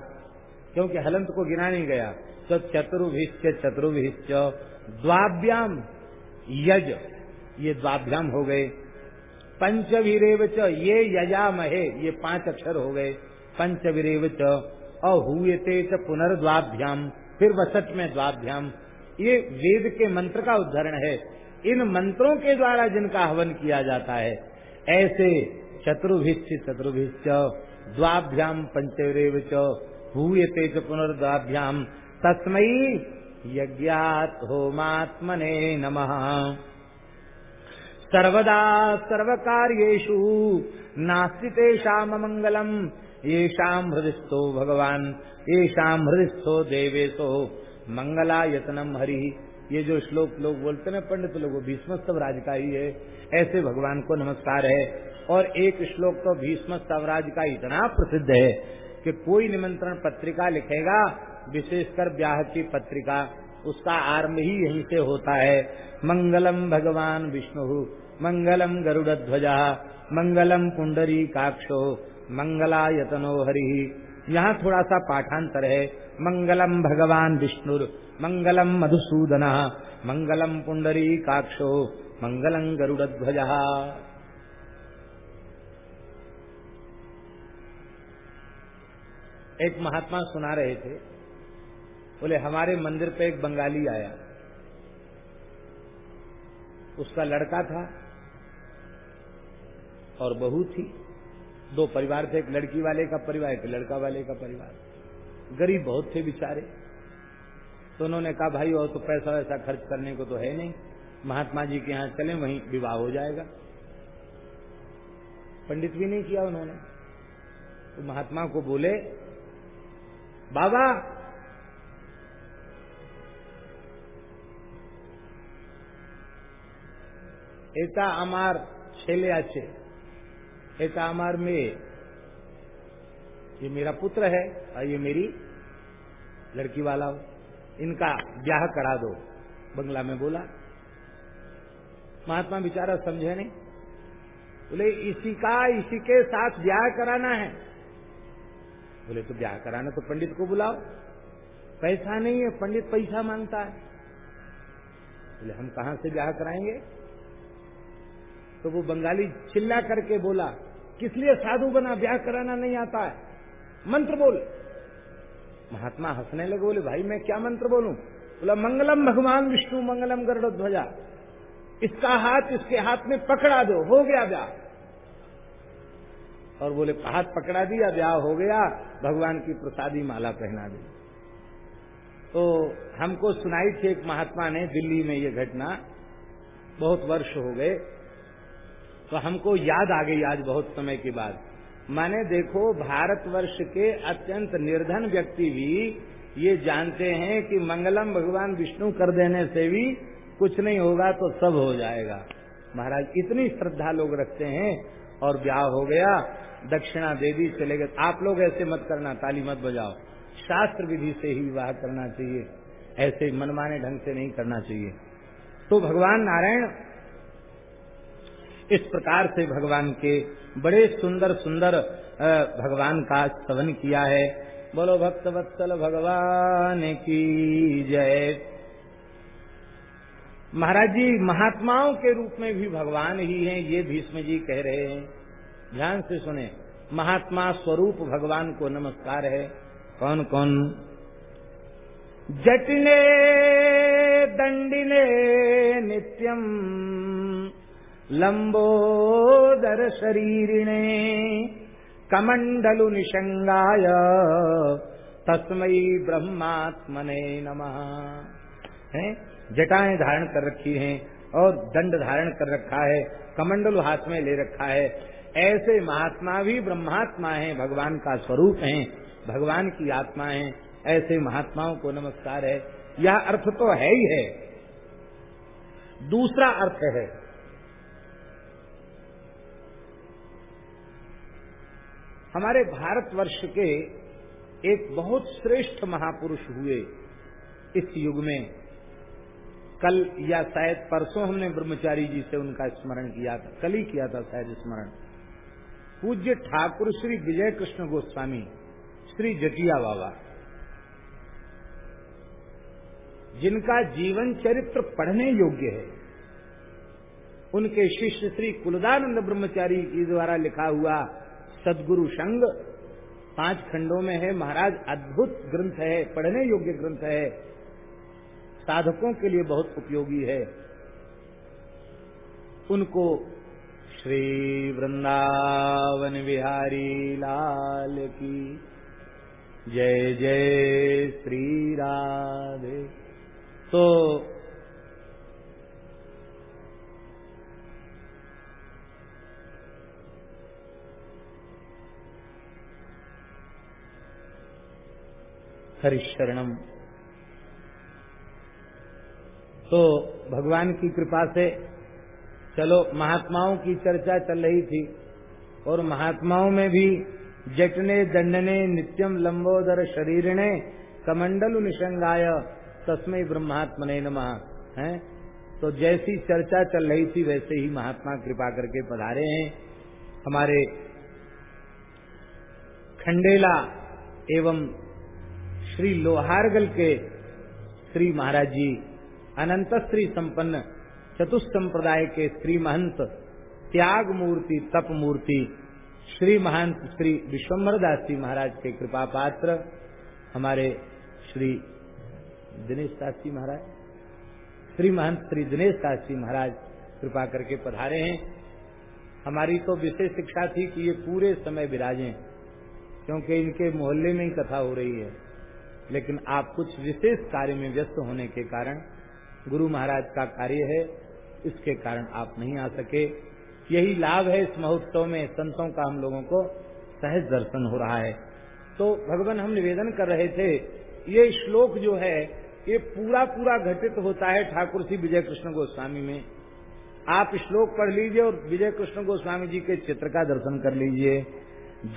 क्योंकि हलंत को गिना नहीं गया। तो चतुर्भिष्ट चतुर्भिष्ट द्वाभ्याम, यज। ये द्वाभ्याम हो गए। पंचवीरेव ये यजा महे ये पाँच अक्षर हो गए। पंचवीरेव च। अहुए ते च पुनर्द्वाभ्याम फिर वसत में द्वाभ्याम ये वेद के मंत्र का उदाहरण है। इन मंत्रों के द्वारा जिनका हवन किया जाता है, ऐसे चतुर्भिश्च चतुर्भिश्च द्वाभ्याम पंचवीरेव च। ते च पुनर्द्वाभ्याम तस्मयी यज्ञात होमात्मने नमः। सर्वदा सर्वकार्येषु नास्ति तेषाम मंगलम येषाम हृदस्थो भगवान येषाम हृदस्थो देवेशो। मंगलायतनम हरि। ये जो श्लोक लोग बोलते हैं पंडित लोग भीष्म राज का ही है ऐसे भगवान को नमस्कार है। और एक श्लोक तो भीष्म स्वराज का इतना प्रसिद्ध है कि कोई निमंत्रण पत्रिका लिखेगा, विशेषकर ब्याह की पत्रिका, उसका आरंभ ही यहीं से होता है। मंगलम भगवान विष्णु, मंगलम ध्वज मंगलम पुंडरी काक्षो मंगलायतनो हरि। यहाँ थोड़ा सा पाठांतर है। मंगलम भगवान विष्णु मंगलम मधुसूदन। मंगलम पुंडरी काक्षो मंगलम ध्वज एक महात्मा सुना रहे थे। बोले, हमारे मंदिर पे एक बंगाली आया। उसका लड़का था और बहू थी। दो परिवार थे एक लड़की वाले का परिवार एक लड़का वाले का परिवार गरीब बहुत थे बेचारे तो उन्होंने कहा भाई और तो पैसा वैसा खर्च करने को तो है नहीं महात्मा जी के यहाँ चले वहीं विवाह हो जाएगा पंडित भी नहीं किया उन्होंने तो महात्मा को बोले बाबा এটা আমার ছেলে আছে ऐसा कामार में ये मेरा पुत्र है और ये मेरी लड़की वाला हो। इनका ब्याह करा दो, बंगला में बोला। महात्मा बिचारा समझे नहीं। बोले, इसी का, इसी के साथ ब्याह कराना है। बोले तो ब्याह कराना तो पंडित को बुलाओ। पैसा नहीं है, पंडित पैसा माँगता है। बोले, हम कहा से ब्याह कराएँगे? तो वो बंगाली चिल्ला करके बोला किस लिए साधु बना, ब्याह कराना नहीं आता है? मंत्र बोल। महात्मा हंसने लगे, बोले, भाई, मैं क्या मंत्र बोलूँ? बोला, मंगलम भगवान विष्णु, मंगलम गरुड़ ध्वजा इसका हाथ इसके हाथ में पकड़ा दो, हो गया ब्याह। और बोले, हाथ पकड़ा दिया, ब्याह हो गया, भगवान की प्रसादी माला पहना दी। तो हमको सुनाई थी एक महात्मा ने, दिल्ली में ये घटना, बहुत वर्ष हो गए। तो हमको याद आ गई आज बहुत समय के बाद। माने देखो, भारतवर्ष के अत्यंत निर्धन व्यक्ति भी ये जानते हैं कि मंगलम भगवान विष्णु कर देने से भी कुछ नहीं होगा तो सब हो जाएगा। महाराज, इतनी श्रद्धा लोग रखते हैं और ब्याह हो गया, दक्षिणा दे दी, चले गए। आप लोग ऐसे मत करना, ताली मत बजाओ। शास्त्र विधि से ही विवाह करना चाहिए। ऐसे मनमाने ढंग से नहीं करना चाहिए। तो भगवान नारायण इस प्रकार से भगवान के बड़े सुंदर सुंदर भगवान का स्तवन किया है। बोलो भक्त वत्सल भगवान की जय। महाराज जी, महात्माओं के रूप में भी भगवान ही हैं, ये भीष्म जी कह रहे हैं। ध्यान से सुने, महात्मा स्वरूप भगवान को नमस्कार है। कौन कौन? जटिने दंडिने नित्यम। लंबोदर शरीरिणे कमंडलु निशंगाय। तस्मयी ब्रह्मात्मने नमः। है? जटाएँ धारण कर रखी हैं और दंड धारण कर रखा है, कमंडल हाथ में ले रखा है। ऐसे महात्मा भी ब्रह्मात्मा हैं, भगवान का स्वरूप हैं, भगवान की आत्मा है। ऐसे महात्माओं को नमस्कार है। यह अर्थ तो है ही है। दूसरा अर्थ है हमारे भारतवर्ष के एक बहुत श्रेष्ठ महापुरुष हुए इस युग में। कल या शायद परसों हमने ब्रह्मचारी जी से उनका स्मरण किया था, कल ही किया था शायद स्मरण। पूज्य ठाकुर श्री विजय कृष्ण गोस्वामी, श्री जटिया बाबा, जिनका जीवन चरित्र पढ़ने योग्य है, उनके शिष्य श्री कुलदानंद ब्रह्मचारी जी द्वारा लिखा हुआ सदगुरु संग पाँच खंडों में है। महाराज, अद्भुत ग्रंथ है, पढ़ने योग्य ग्रंथ है। साधकों के लिए बहुत उपयोगी है। उनको श्री वृंदावन बिहारी लाल की जय जय श्री राधे। तो हरिशरणम। तो भगवान की कृपा से, चलो, महात्माओं की चर्चा चल रही थी, और महात्माओं में भी जटने, दंडने नित्यम लंबोदर शरीरने कमंडल निशंगाय तस्मय ब्रह्मात्मने नमः, है? तो जैसी चर्चा चल रही थी, वैसे ही महात्मा कृपा करके पधारे हैं। हमारे खंडेला एवं श्री लोहारगल के श्री महाराज जी, अनंत श्री संपन्न, चतुष्संप्रदाय के श्री महंत, त्याग मूर्ति, तप मूर्ति, श्री महंत श्री विश्वम्बर दास जी महाराज के कृपा पात्र, हमारे श्री दिनेश दास जी महाराज, श्री महंत श्री दिनेश दास जी महाराज कृपा करके पधारे हैं। हमारी तो विशेष शिक्षा थी कि ये पूरे समय विराजें, क्योंकि इनके मोहल्ले में ही कथा हो रही है। लेकिन आप कुछ विशेष कार्य में व्यस्त होने के कारण, गुरु महाराज का कार्य है, इसके कारण आप नहीं आ सके। यही लाभ है इस महोत्सव में संतों का हम लोगों को सहज दर्शन हो रहा है। तो भगवान हम निवेदन कर रहे थे, ये श्लोक जो है, ये पूरा पूरा घटित होता है ठाकुर श्री विजय कृष्ण गोस्वामी में। आप श्लोक पढ़ लीजिए और विजय कृष्ण गोस्वामी जी के चित्र का दर्शन कर लीजिए।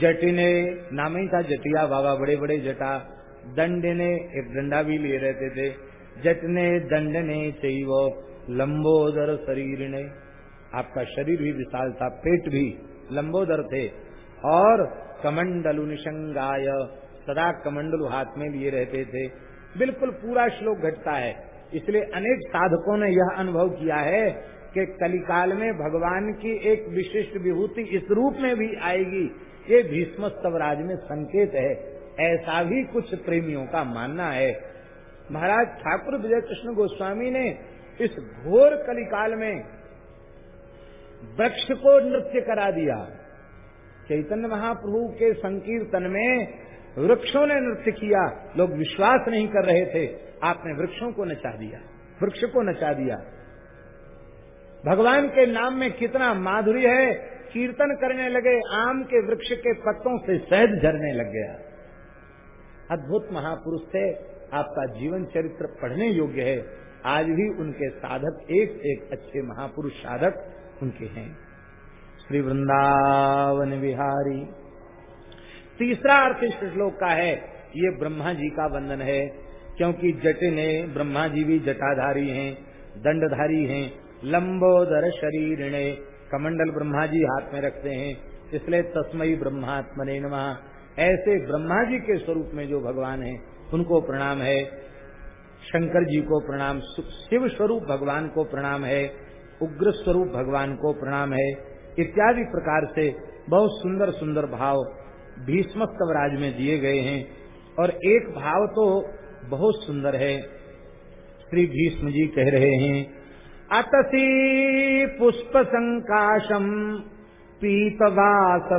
जटिने, नाम ही था जटिया, बाबा बड़े बड़े जटा। दंडने एक डंडा भी लिए रहते थे। जटने दंडने चाहिए लंबोदर शरीर ने। आपका शरीर भी विशाल था, पेट भी लंबोदर थे। और कमंडलु निशंगाय, सदा कमंडलु हाथ में लिए रहते थे। बिल्कुल पूरा श्लोक घटता है। इसलिए अनेक साधकों ने यह अनुभव किया है कि कलिकाल में भगवान की एक विशिष्ट विभूति इस रूप में भी आएगी। ये भीष्म में संकेत है। ऐसा भी कुछ प्रेमियों का मानना है। महाराज ठाकुर विजय कृष्ण गोस्वामी ने इस घोर कलिकाल में वृक्ष को नृत्य करा दिया। चैतन्य महाप्रभु के संकीर्तन में वृक्षों ने नृत्य किया। लोग विश्वास नहीं कर रहे थे। आपने वृक्षों को नचा दिया, वृक्ष को नचा दिया। भगवान के नाम में कितना माधुरी है। कीर्तन करने लगे, आम के वृक्ष के पत्तों से शहद झरने लग गया। अद्भुत महापुरुष थे। आपका जीवन चरित्र पढ़ने योग्य है। आज भी उनके साधक, एक एक अच्छे महापुरुष साधक उनके हैं। श्री वृंदावन बिहारी तीसरा अर्थ इस श्लोक का है ये ब्रह्मा जी का वंदन है, क्योंकि जटिने ब्रह्मा जी भी जटाधारी हैं, दंडधारी हैं, लंबोदर शरीर कमंडल ब्रह्मा जी हाथ में रखते हैं, इसलिए तस्मयी ब्रह्मात्मने नमः। ऐसे ब्रह्मा जी के स्वरूप में जो भगवान है, उनको प्रणाम है। शंकर जी को प्रणाम शिव स्वरूप भगवान को प्रणाम है, उग्र स्वरूप भगवान को प्रणाम है, इत्यादि प्रकार से बहुत सुंदर सुंदर भाव भीष्म कवराज में दिए गए हैं। और एक भाव तो बहुत सुंदर है, श्री भीष्म जी कह रहे हैं, अतसी पुष्प संकाशम पीतवासमच्युतम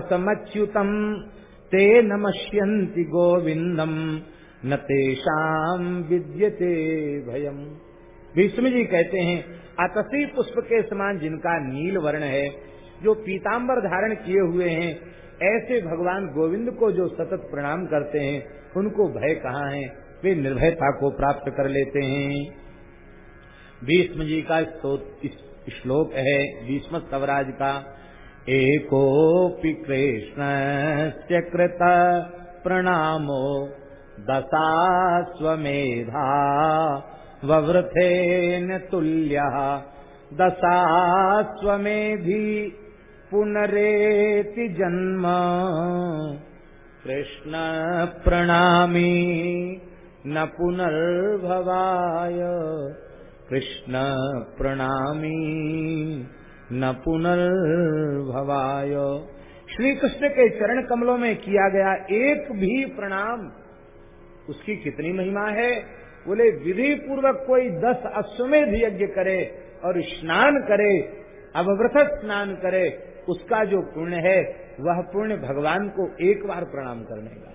ते नमश्यन्ति गोविंदम न तेषाम विद्यते भयम। भीष्म जी कहते हैं, अतसी पुष्प के समान जिनका नील वर्ण है, जो पीताम्बर धारण किए हुए हैं, ऐसे भगवान गोविंद को जो सतत प्रणाम करते हैं, उनको भय कहाँ है? वे निर्भयता को प्राप्त कर लेते हैं। भीष्म जी का श्लोक है, भीष्म स्वराज का। एकोपि कृष्ण कृत प्रणामो दशास्वमेधा ववृथेन तुल्य दशास्वमेधि पुनरेति जन्म। कृष्ण प्रणामी न पुनर्भवाय। कृष्ण प्रणामी न पुनर्भवाय। श्री कृष्ण के चरण कमलों में किया गया एक भी प्रणाम, उसकी कितनी महिमा है? बोले विधि पूर्वक कोई दस अश्वमेध यज्ञ करे और स्नान करे, अवव्रत स्नान करे, उसका जो पुण्य है, वह पुण्य भगवान को एक बार प्रणाम करने का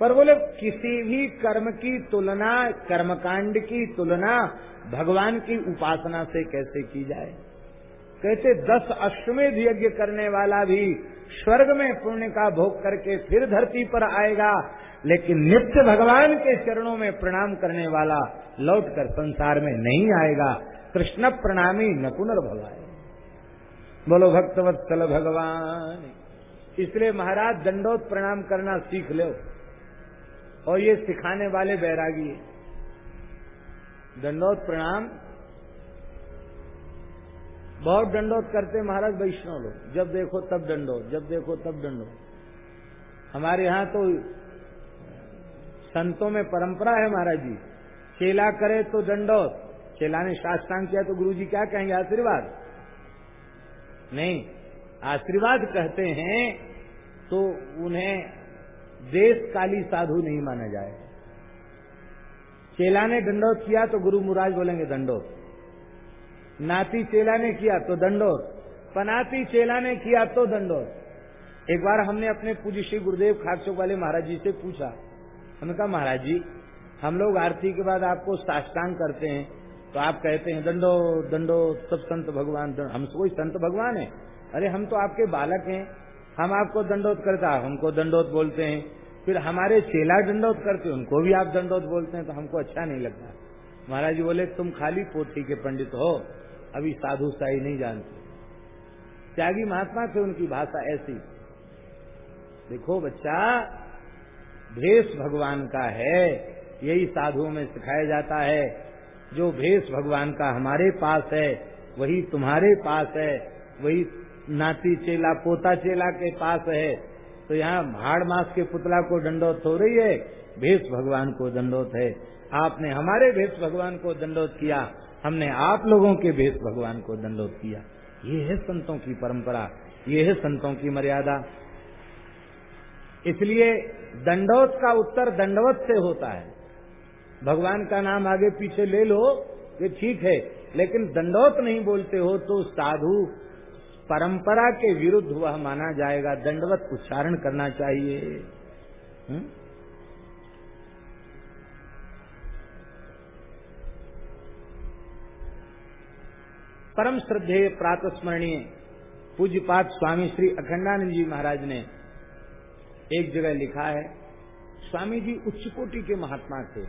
पर बोले, किसी भी कर्म की तुलना, कर्मकांड की तुलना भगवान की उपासना से कैसे की जाए? कहते दस अश्वमेध यज्ञ करने वाला भी स्वर्ग में पुण्य का भोग करके फिर धरती पर आएगा, लेकिन नित्य भगवान के चरणों में प्रणाम करने वाला लौट कर संसार में नहीं आएगा। कृष्ण प्रणामी न पुनर्भवाए। बोलो, भक्तवत्सल भगवान, इसलिए महाराज दंडोत प्रणाम करना सीख लो। और ये सिखाने वाले बैरागी है। दंडोत प्रणाम। बहुत दंडोत करते महाराज वैष्णव लोग। जब देखो तब दंडोत, जब देखो तब दंडोत। हमारे यहाँ तो संतों में परंपरा है महाराज जी। चेला करे तो दंडोत चेला ने शास्त्रांग किया तो गुरु जी क्या कहेंगे? आशीर्वाद। नहीं, आशीर्वाद कहते हैं तो उन्हें देश काली साधु नहीं माना जाए। चेला ने दंडोत किया तो गुरु मुराज बोलेंगे दंडोत नाती चेला ने किया तो दंडोत पनाती चेला ने किया तो दंडोत एक बार हमने अपने पूज्य श्री गुरुदेव खाकचौक वाले महाराज जी से पूछा। हमने कहा, महाराज जी, हम लोग आरती के बाद आपको साष्टांग करते हैं तो आप कहते हैं, दंडो दंडो, सब संत भगवान हम कोई संत भगवान है। अरे, हम तो आपके बालक हैं। हम आपको दंडोत करता, हमको दंडोत बोलते हैं। फिर हमारे चेला दंडौत करते उनको भी आप दंडौत बोलते हैं तो हमको अच्छा नहीं लगता। महाराज जी बोले, तुम खाली पोथी के पंडित हो, अभी साधु साई नहीं जानते। त्यागी महात्मा थे, उनकी भाषा ऐसी। देखो बच्चा, भेष भगवान का है, यही साधुओं में सिखाया जाता है। जो भेष भगवान का हमारे पास है, वही तुम्हारे पास है, वही नाती चेला, पोता चेला के पास है तो यहाँ भाड़ मास के पुतला को दंडोत हो रही है, भेष भगवान को दंडोत है। आपने हमारे भेष भगवान को दंडोत किया, हमने आप लोगों के भेष भगवान को दंडोत किया। ये है संतों की परंपरा, ये है संतों की मर्यादा। इसलिए दंडोत का उत्तर दंडवत से होता है। भगवान का नाम आगे पीछे ले लो, ये ठीक है, लेकिन दंडोत नहीं बोलते हो तो साधु परंपरा के विरुद्ध वह माना जाएगा। दंडवत उच्चारण करना चाहिए। हुँ? परम श्रद्धेय प्रातः स्मरणीय पूज्यपात स्वामी श्री अखंडानंद जी महाराज ने एक जगह लिखा है, स्वामी जी उच्च कोटि के महात्मा थे।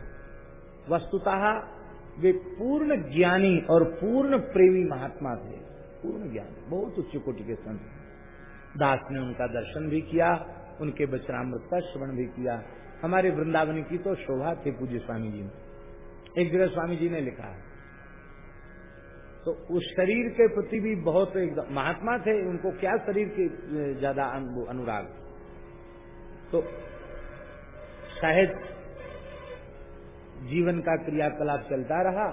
वस्तुतः वे पूर्ण ज्ञानी और पूर्ण प्रेमी महात्मा थे। पूर्ण ज्ञानी, बहुत उच्च कोटि के संत। दास ने उनका दर्शन भी किया, उनके वचनामृत का श्रवण भी किया। हमारे वृंदावन की तो शोभा थे पूज्य स्वामी जी ने एक जगह स्वामी जी ने लिखा तो उस शरीर के प्रति भी बहुत महात्मा थे, उनको क्या शरीर के ज़्यादा अनुराग? तो शायद जीवन का क्रियाकलाप चलता रहा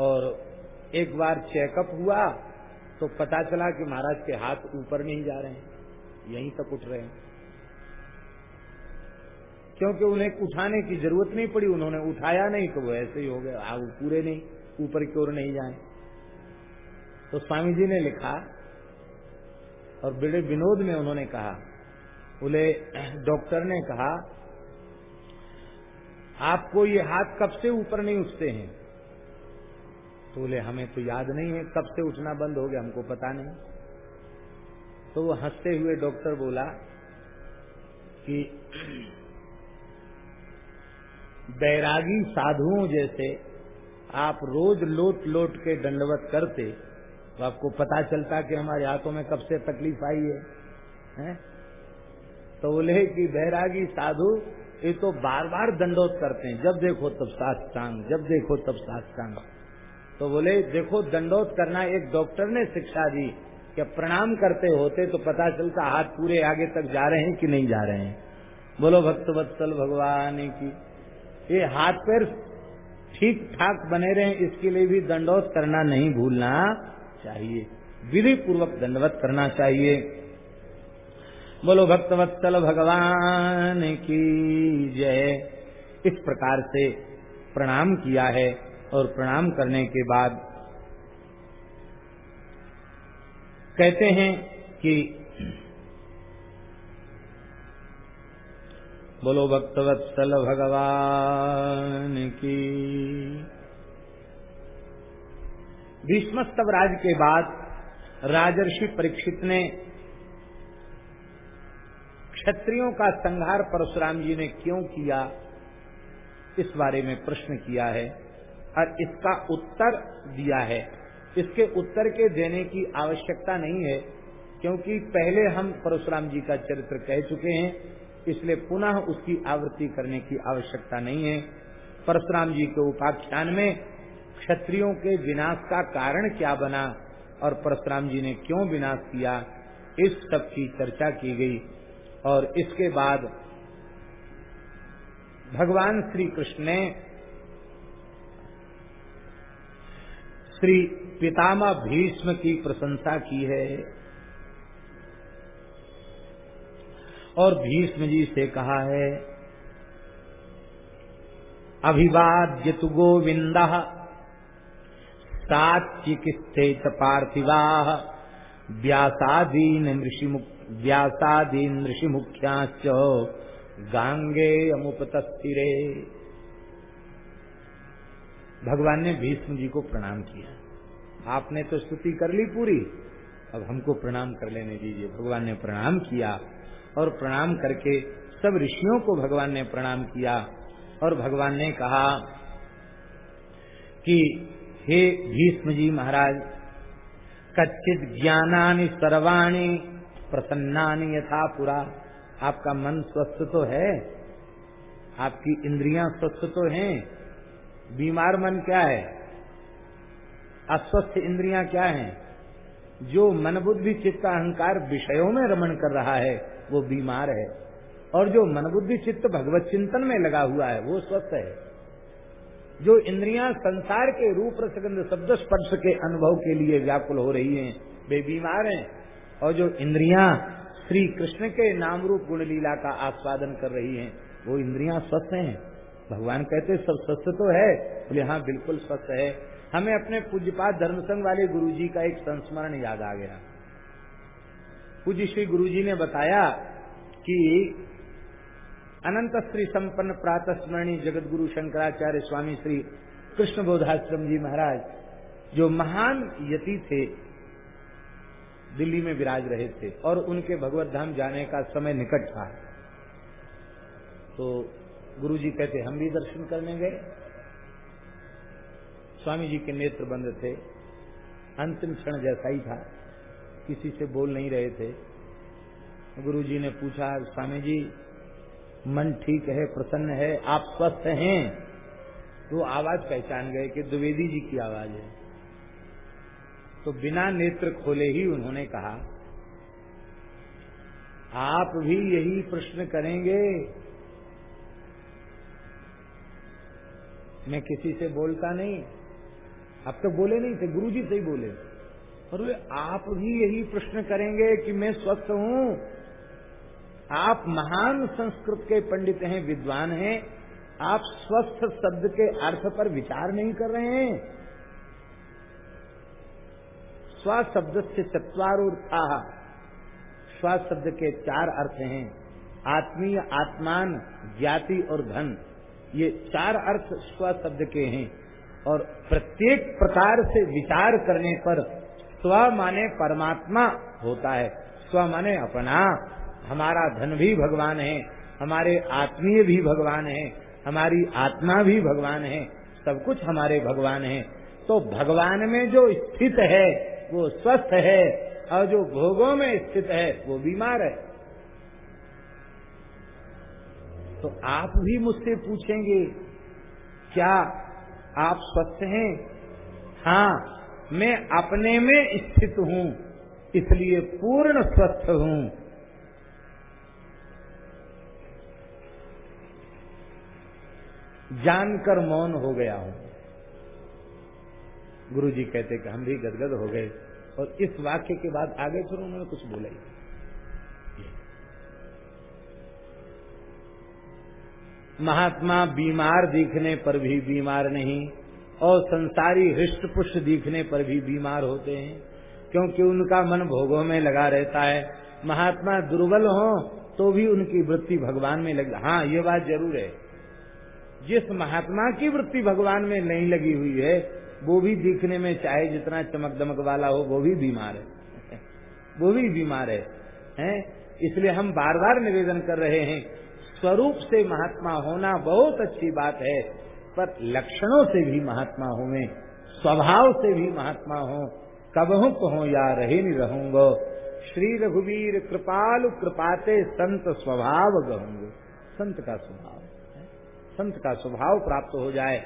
और एक बार चेकअप हुआ तो पता चला कि महाराज के हाथ ऊपर नहीं जा रहे हैं, यहीं तक उठ रहे हैं। क्योंकि उन्हें उठाने की ज़रूरत नहीं पड़ी, उन्होंने उठाया नहीं तो वो ऐसे ही हो गए आग पूरे नहीं, ऊपर की ओर नहीं जाए। तो स्वामी जी ने लिखा, और बड़े विनोद में उन्होंने कहा, बोले, डॉक्टर ने कहा, आपको ये हाथ कब से ऊपर नहीं उठते हैं? तो बोले हमें तो याद नहीं है कब से उठना बंद हो गया हमको पता नहीं। तो वो हँसते हुए डॉक्टर बोला कि बैरागी साधुओं जैसे आप रोज लोट लोट के दंडवत करते तो आपको पता चलता कि हमारे हाथों में कब से तकलीफ़ आई है, है? तो बोले कि बैरागी साधु ये तो बार बार दंडोत करते हैं। जब देखो तब साष्टांग जब देखो तब साष्टांग। तो बोले, देखो, दंडोत करना एक डॉक्टर ने शिक्षा दी कि प्रणाम करते होते तो पता चलता हाथ पूरे आगे तक जा रहे हैं कि नहीं जा रहे हैं। बोलो, भक्त वत्सल भगवान की। ये हाथ पैर ठीक ठाक बने रहे, इसके लिए भी दंडोत करना नहीं भूलना चाहिए। विधि पूर्वक दंडवत करना चाहिए। बोलो भक्तवत्सल भगवान की जय। इस प्रकार से प्रणाम किया है। और प्रणाम करने के बाद कहते हैं कि बोलो भक्तवत्सल भगवान की। भीष्मस्तव राज के बाद राजर्षि परीक्षित ने क्षत्रियों का संहार परशुराम जी ने क्यों किया, इस बारे में प्रश्न किया है। और इसका उत्तर दिया है। इसके उत्तर के देने की आवश्यकता नहीं है, क्योंकि पहले हम परशुराम जी का चरित्र कह चुके हैं, इसलिए पुनः उसकी आवृत्ति करने की आवश्यकता नहीं है। परशुराम जी के उपाख्यान में क्षत्रियों के विनाश का कारण क्या बना और परशुराम जी ने क्यों विनाश किया, इस सब की चर्चा की गई। और इसके बाद भगवान श्री कृष्ण ने श्री पितामह भीष्म की प्रशंसा की है। और भीष्म जी से कहा है, अभिवाद्य तु गोविंद साचिकित्सेत पार्थिवा, व्यासादीन ऋषि व्यासादीन ऋषि मुख्याच गांगे अमुपतस्थिरे भगवान ने भीष्म जी को प्रणाम किया। आपने तो स्तुति कर ली पूरी। अब हमको प्रणाम कर लेने दीजिए। भगवान ने प्रणाम किया और प्रणाम करके सब ऋषियों को भगवान ने प्रणाम किया और भगवान ने कहा कि, हे भीष्म जी महाराज, कच्चित ज्ञानानि सर्वाणी प्रसन्नानि यथा पुरा। आपका मन स्वस्थ तो है, आपकी इंद्रियाँ स्वस्थ तो हैं बीमार मन क्या है? अस्वस्थ इंद्रियाँ क्या हैं? जो मन बुद्धि चित्त, अहंकार विषयों में रमण कर रहा है, वो बीमार है। और जो मन बुद्धि चित्त, भगवत चिंतन में लगा हुआ है, वो स्वस्थ है। जो इंद्रियाँ संसार के रूप रसगंध, शब्द स्पर्श के अनुभव के लिए व्याकुल हो रही हैं, वे बीमार हैं। और जो इंद्रियाँ श्री कृष्ण के नाम रूप गुण लीला का आस्वादन कर रही हैं, वो इंद्रियाँ स्वस्थ हैं। भगवान कहते सब स्वस्थ तो है। बोले हाँ बिल्कुल स्वस्थ है। हमें अपने पूज्यपात धर्म संघ वाले गुरु जी का एक संस्मरण याद आ गया। पूज्य श्री गुरु जी ने बताया कि अनंत श्री संपन्न प्रातः स्मरणी जगत गुरु शंकराचार्य स्वामी श्री कृष्ण बोधाश्रम जी महाराज, जो महान यति थे, दिल्ली में विराज रहे थे और उनके भगवत धाम जाने का समय निकट था। तो गुरु जी कहते, हम भी दर्शन करने गए स्वामी जी के नेत्र बंद थे। अंतिम क्षण जैसा ही था। किसी से बोल नहीं रहे थे। गुरु जी ने पूछा, स्वामी जी, मन ठीक है, प्रसन्न है, आप स्वस्थ हैं? तो आवाज़ पहचान गए कि द्विवेदी जी की आवाज़ है। तो बिना नेत्र खोले ही उन्होंने कहा, आप भी यही प्रश्न करेंगे मैं किसी से बोलता नहीं। अब तक बोले नहीं थे गुरु जी से ही बोले। और वे आप भी यही प्रश्न करेंगे कि मैं स्वस्थ हूँ। आप महान संस्कृत के पंडित हैं, विद्वान हैं। आप स्वस्थ शब्द के अर्थ पर विचार नहीं कर रहे हैं। स्व शब्द से चतवारूर्था। स्व शब्द के चार अर्थ हैं। आत्मीय, आत्मान, ज्ञाति और धन। ये चार अर्थ स्व शब्द के हैं और प्रत्येक प्रकार से विचार करने पर स्व माने परमात्मा होता है। स्व माने अपना। हमारा धन भी भगवान है, हमारे आत्मीय भी भगवान है, हमारी आत्मा भी भगवान है, सब कुछ हमारे भगवान है। तो भगवान में जो स्थित है, वो स्वस्थ है और जो भोगों में स्थित है, वो बीमार है। तो आप भी मुझसे पूछेंगे, क्या आप स्वस्थ हैं? हाँ मैं अपने में स्थित हूँ, इसलिए पूर्ण स्वस्थ हूँ। जानकर मौन हो गया हूँ। गुरु जी कहते कि हम भी गदगद हो गए, और इस वाक्य के बाद आगे फिर उन्होंने कुछ बोला ही। महात्मा बीमार दिखने पर भी बीमार नहीं और संसारी हृष्ट पुष्ट दिखने पर भी बीमार होते हैं, क्योंकि उनका मन भोगों में लगा रहता है। महात्मा दुर्बल हो तो भी उनकी वृत्ति भगवान में लग। हाँ ये बात ज़रूर है। जिस महात्मा की वृत्ति भगवान में नहीं लगी हुई है, वो भी दिखने में चाहे जितना चमक दमक वाला हो, वो भी बीमार है। (laughs) वो भी बीमार है, हैं? इसलिए हम बार बार निवेदन कर रहे हैं स्वरूप से महात्मा होना बहुत अच्छी बात है, पर लक्षणों से भी महात्मा हो होवे स्वभाव से भी महात्मा हो कबहू कहो या रहे नहीं रहूंगो। श्री रघुवीर कृपालु कृपाते संत स्वभाव कहूँगे संत का स्वभाव संत का स्वभाव प्राप्त हो जाए।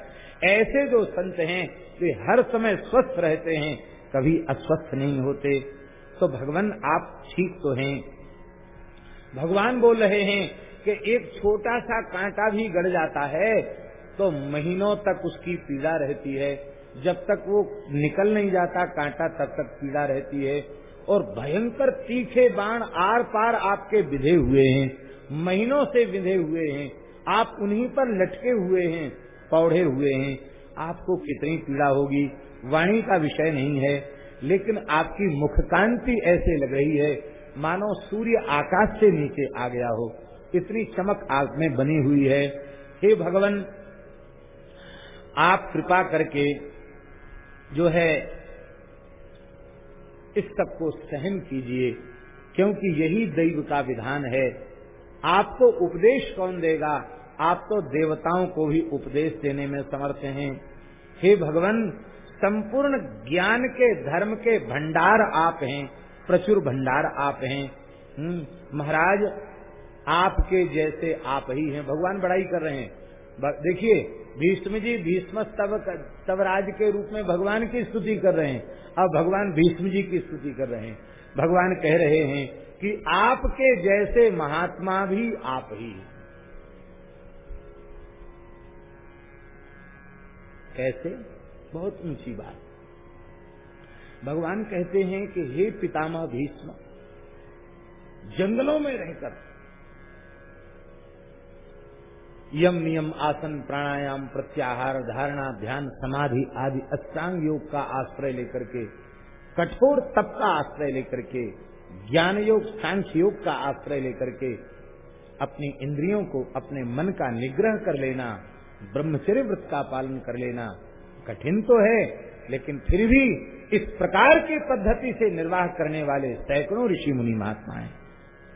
ऐसे जो संत हैं, वे हर समय स्वस्थ रहते हैं, कभी अस्वस्थ नहीं होते। तो भगवान आप ठीक तो हैं। भगवान बोल रहे हैं कि एक छोटा सा कांटा भी गड़ जाता है तो महीनों तक उसकी पीड़ा रहती है। जब तक वो निकल नहीं जाता, कांटा तब तक पीड़ा रहती है। और भयंकर तीखे बाण आर पार आपके विधे हुए हैं, महीनों से विधे हुए हैं। आप उन्हीं पर लटके हुए हैं पौधे हुए हैं। आपको कितनी पीड़ा होगी, वाणी का विषय नहीं है। लेकिन आपकी मुखकांति ऐसे लग रही है, मानो सूर्य आकाश से नीचे आ गया हो। इतनी चमक आप में बनी हुई है। हे भगवान आप कृपा करके जो है इस सबको सहन कीजिए क्योंकि यही दैव का विधान है। आपको उपदेश कौन देगा? आप तो देवताओं को भी उपदेश देने में समर्थ हैं। हे भगवान संपूर्ण ज्ञान के धर्म के भंडार आप हैं प्रचुर भंडार आप हैं। हम्म, महाराज आपके जैसे आप ही हैं। भगवान बड़ाई कर रहे हैं। देखिए, भीष्म जी भीष्म तब तवराज के रूप में भगवान की स्तुति कर रहे हैं। अब भगवान भीष्म जी की स्तुति कर रहे हैं। भगवान कह रहे हैं कि आपके जैसे महात्मा भी आप ही। कैसे? बहुत ऊँची बात। भगवान कहते हैं कि हे पितामह भीष्म, जंगलों में रहकर यम नियम आसन प्राणायाम प्रत्याहार धारणा ध्यान समाधि आदि अष्टांग योग का आश्रय लेकर के, कठोर तप का आश्रय लेकर के ज्ञान योग सांख्य योग का आश्रय लेकर के अपनी इंद्रियों को अपने मन का निग्रह कर लेना, ब्रह्मचर्य व्रत का पालन कर लेना, कठिन तो है, लेकिन फिर भी इस प्रकार की पद्धति से निर्वाह करने वाले सैकड़ों ऋषि मुनि महात्मा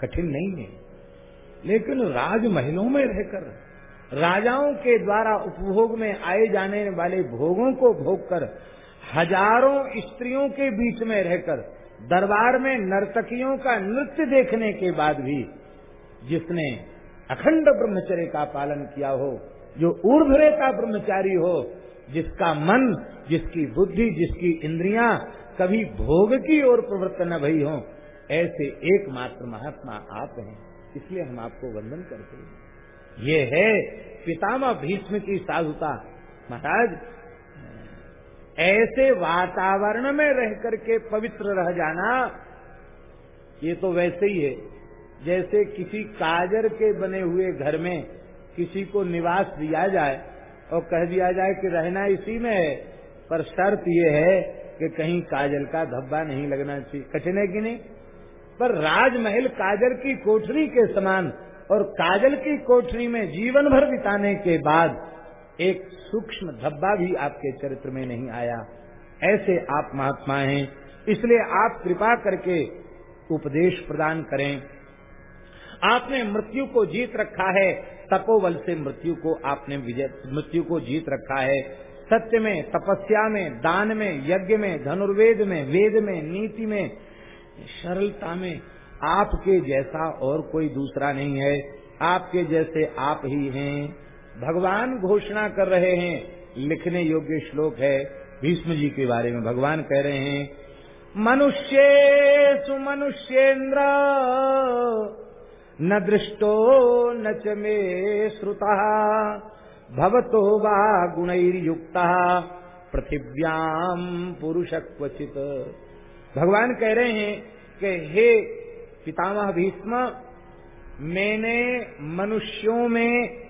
कठिन नहीं है। लेकिन राजमहलों में रहकर राजाओं के द्वारा उपभोग में आए जाने वाले भोगों को भोग कर हज़ारों स्त्रियों के बीच में रहकर दरबार में नर्तकियों का नृत्य देखने के बाद भी जिसने अखंड ब्रह्मचर्य का पालन किया हो, जो ऊर्धरे का ब्रह्मचारी हो, जिसका मन, जिसकी बुद्धि, जिसकी इंद्रियाँ कभी भोग की ओर प्रवृत्त न भई हो, ऐसे एकमात्र महात्मा आप हैं। इसलिए हम आपको वंदन करते हैं। ये है पितामह भीष्म की साधुता। महाराज, ऐसे वातावरण में रह करके पवित्र रह जाना, ये तो वैसे ही है। जैसे किसी काजर के बने हुए घर में किसी को निवास दिया जाए और कह दिया जाए कि रहना इसी में है, पर शर्त ये है कि कहीं काजल का धब्बा नहीं लगना चाहिए। कठिन है कि नहीं? पर राजमहल काजल की कोठरी के समान और काजल की कोठरी में जीवन भर बिताने के बाद एक सूक्ष्म धब्बा भी आपके चरित्र में नहीं आया। ऐसे आप महात्मा हैं, इसलिए आप कृपा करके उपदेश प्रदान करें। आपने मृत्यु को जीत रखा है, तपोबल से मृत्यु को आपने विजय, मृत्यु को जीत रखा है। सत्य में, तपस्या में, दान में, यज्ञ में, धनुर्वेद में, वेद में, नीति में, सरलता में आपके जैसा और कोई दूसरा नहीं है। आपके जैसे आप ही हैं। भगवान घोषणा कर रहे हैं। लिखने योग्य श्लोक है। भीष्म जी के बारे में भगवान कह रहे हैं, मनुष्य सुमनुष्येन्द्र, न दृष्टो न च मे श्रुता, भवतो वा गुणैर्युक्ता पृथिव्याम पुरुष क्वचित भगवान कह रहे हैं कि हे पितामह भीष्म मैंने मनुष्यों में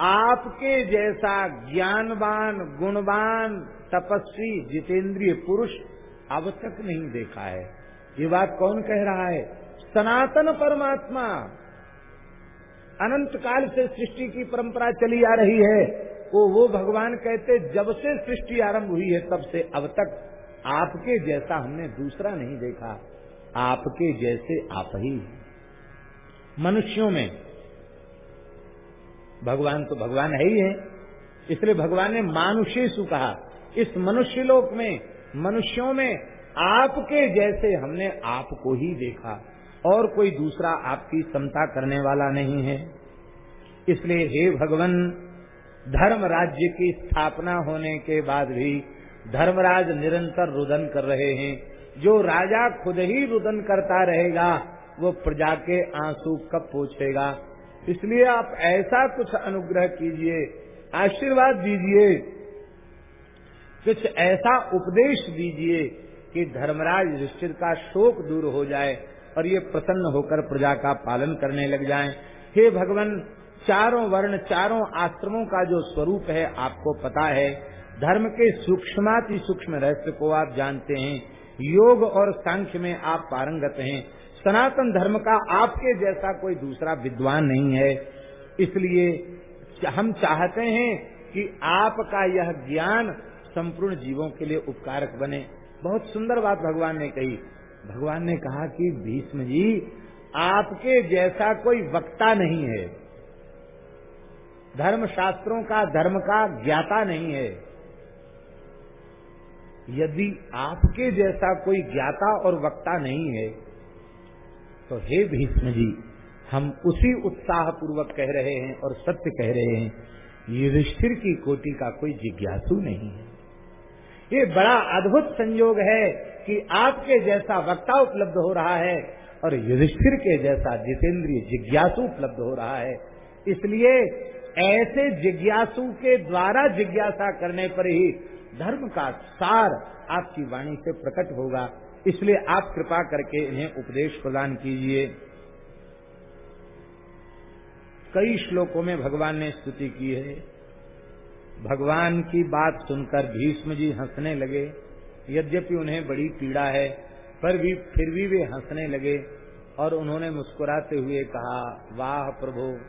आपके जैसा ज्ञानवान, गुणवान, तपस्वी, जितेंद्रिय पुरुष अब तक नहीं देखा है। ये बात कौन कह रहा है? सनातन परमात्मा। अनंत काल से सृष्टि की परंपरा चली आ रही है। वो वो भगवान कहते, जब से सृष्टि आरंभ हुई है, तब से अब तक आपके जैसा हमने दूसरा नहीं देखा। आपके जैसे आप ही। मनुष्यों में भगवान तो भगवान है ही है। इसलिए भगवान ने मानुषेशु कहा, इस मनुष्य लोक में, मनुष्यों में आपके जैसे हमने आपको ही देखा। और कोई दूसरा आपकी समता करने वाला नहीं है। इसलिए हे भगवान, धर्म राज्य की स्थापना होने के बाद भी धर्मराज निरंतर रुदन कर रहे हैं। जो राजा खुद ही रुदन करता रहेगा, वो प्रजा के आँसू कब पूछेगा। इसलिए आप ऐसा कुछ अनुग्रह कीजिए, आशीर्वाद दीजिए, कुछ ऐसा उपदेश दीजिए कि धर्मराज युधिष्ठिर का शोक दूर हो जाए और ये प्रसन्न होकर प्रजा का पालन करने लग जाएँ। हे भगवान, चारों वर्ण, चारों आश्रमों का जो स्वरूप है, आपको पता है, धर्म के सूक्ष्माति सूक्ष्म रहस्य को आप जानते हैं। योग और सांख्य में आप पारंगत हैं। सनातन धर्म का आपके जैसा कोई दूसरा विद्वान नहीं है। इसलिए हम चाहते हैं कि आपका यह ज्ञान संपूर्ण जीवों के लिए उपकारक बने। बहुत सुंदर बात भगवान ने कही। भगवान ने कहा कि, भीष्म जी, आपके जैसा कोई वक्ता नहीं है। धर्म शास्त्रों का, धर्म का ज्ञाता नहीं है। यदि आपके जैसा कोई ज्ञाता और वक्ता नहीं है तो हे भीष्म जी, हम उसी उत्साह पूर्वक कह रहे हैं और सत्य कह रहे हैं, युधिष्ठिर की कोटि का कोई जिज्ञासु नहीं है। ये बड़ा अद्भुत संयोग है कि आपके जैसा वक्ता उपलब्ध हो रहा है और युधिष्ठिर के जैसा जितेंद्रिय जिज्ञासु उपलब्ध हो रहा है। इसलिए ऐसे जिज्ञासु के द्वारा जिज्ञासा करने पर ही धर्म का सार आपकी वाणी से प्रकट होगा। इसलिए आप कृपा करके इन्हें उपदेश प्रदान कीजिए। कई श्लोकों में भगवान ने स्तुति की है। भगवान की बात सुनकर भीष्म जी हंसने लगे। यद्यपि उन्हें बड़ी पीड़ा है, पर भी, फिर भी वे हंसने लगे और उन्होंने मुस्कुराते हुए कहा, वाह प्रभु,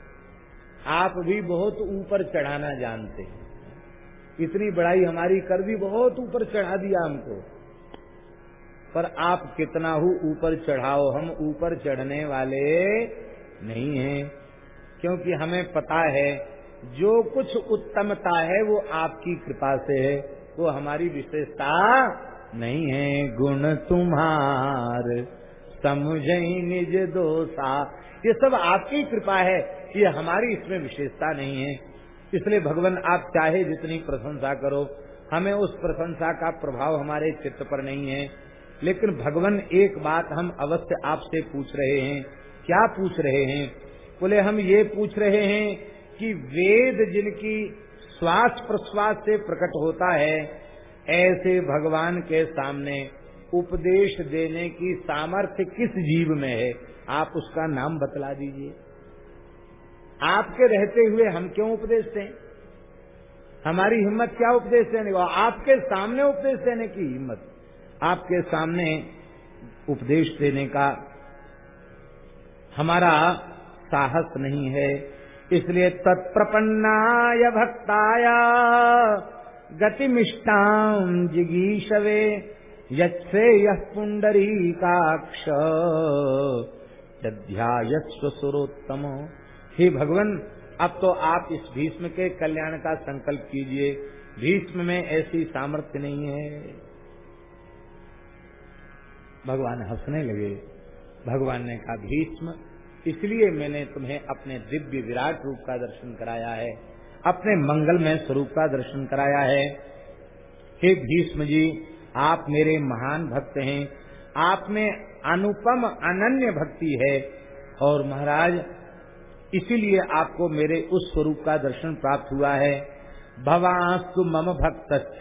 आप भी बहुत ऊपर चढ़ाना जानते हैं। इतनी बड़ाई हमारी कर दी, बहुत ऊपर चढ़ा दिया हमको। पर आप कितना हो ऊपर चढ़ाओ, हम ऊपर चढ़ने वाले नहीं हैं। क्योंकि हमें पता है, जो कुछ उत्तमता है, वो आपकी कृपा से है। वो हमारी विशेषता नहीं है। गुण तुम्हार, समझ निज दोषा ये सब आपकी कृपा है। ये हमारी इसमें विशेषता नहीं है। इसलिए भगवान, आप चाहे जितनी प्रशंसा करो, हमें उस प्रशंसा का प्रभाव हमारे चित्त पर नहीं है। लेकिन भगवान, एक बात हम अवश्य आपसे पूछ रहे हैं। क्या पूछ रहे हैं? बोले, हम ये पूछ रहे हैं कि वेद जिनकी श्वास प्रश्वास से प्रकट होता है, ऐसे भगवान के सामने उपदेश देने की सामर्थ्य किस जीव में है? आप उसका नाम बतला दीजिए। आपके रहते हुए हम क्यों उपदेश दें? हमारी हिम्मत क्या उपदेश देने का? आपके सामने उपदेश देने की हिम्मत। आपके सामने उपदेश देने का हमारा साहस नहीं है। इसलिए तत्प्रपन्नाय भक्ताया गतिमिष्टाम जिगीषवे यसे यह पुंडरी काक्ष सुरोत्तम। हे भगवान, अब तो आप इस भीष्म के कल्याण का संकल्प कीजिए। भीष्म में ऐसी सामर्थ्य नहीं है। भगवान हंसने लगे। भगवान ने कहा, भीष्म, इसलिए मैंने तुम्हें अपने दिव्य विराट रूप का दर्शन कराया है, अपने मंगलमय स्वरूप का दर्शन कराया है। हे भीष्म जी, आप मेरे महान भक्त हैं। आप में अनुपम अनन्य भक्ति है। और महाराज इसीलिए आपको मेरे उस स्वरूप का दर्शन प्राप्त हुआ है। भवास्तु मम भक्त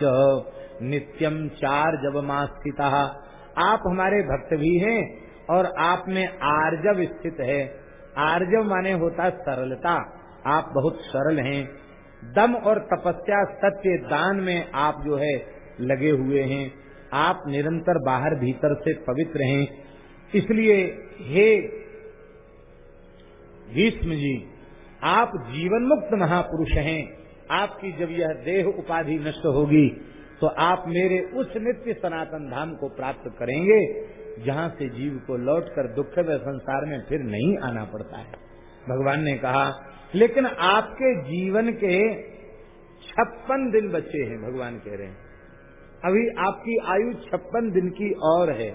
नित्यम चार जब स्थित आप हमारे भक्त भी हैं और आप में आर्जव स्थित है। आर्जव माने होता सरलता। आप बहुत सरल हैं। दम और तपस्या सत्य दान में आप जो है लगे हुए हैं। आप निरंतर बाहर भीतर से पवित्र हैं। इसलिए हे भीष्म जी, आप जीवन मुक्त महापुरुष हैं। आपकी जब यह देह उपाधि नष्ट होगी तो आप मेरे उस नित्य सनातन धाम को प्राप्त करेंगे, जहाँ से जीव को लौटकर दुख व संसार में फिर नहीं आना पड़ता है। भगवान ने कहा, लेकिन आपके जीवन के छप्पन दिन बचे हैं, भगवान कह रहे हैं। अभी आपकी आयु छप्पन दिन की और है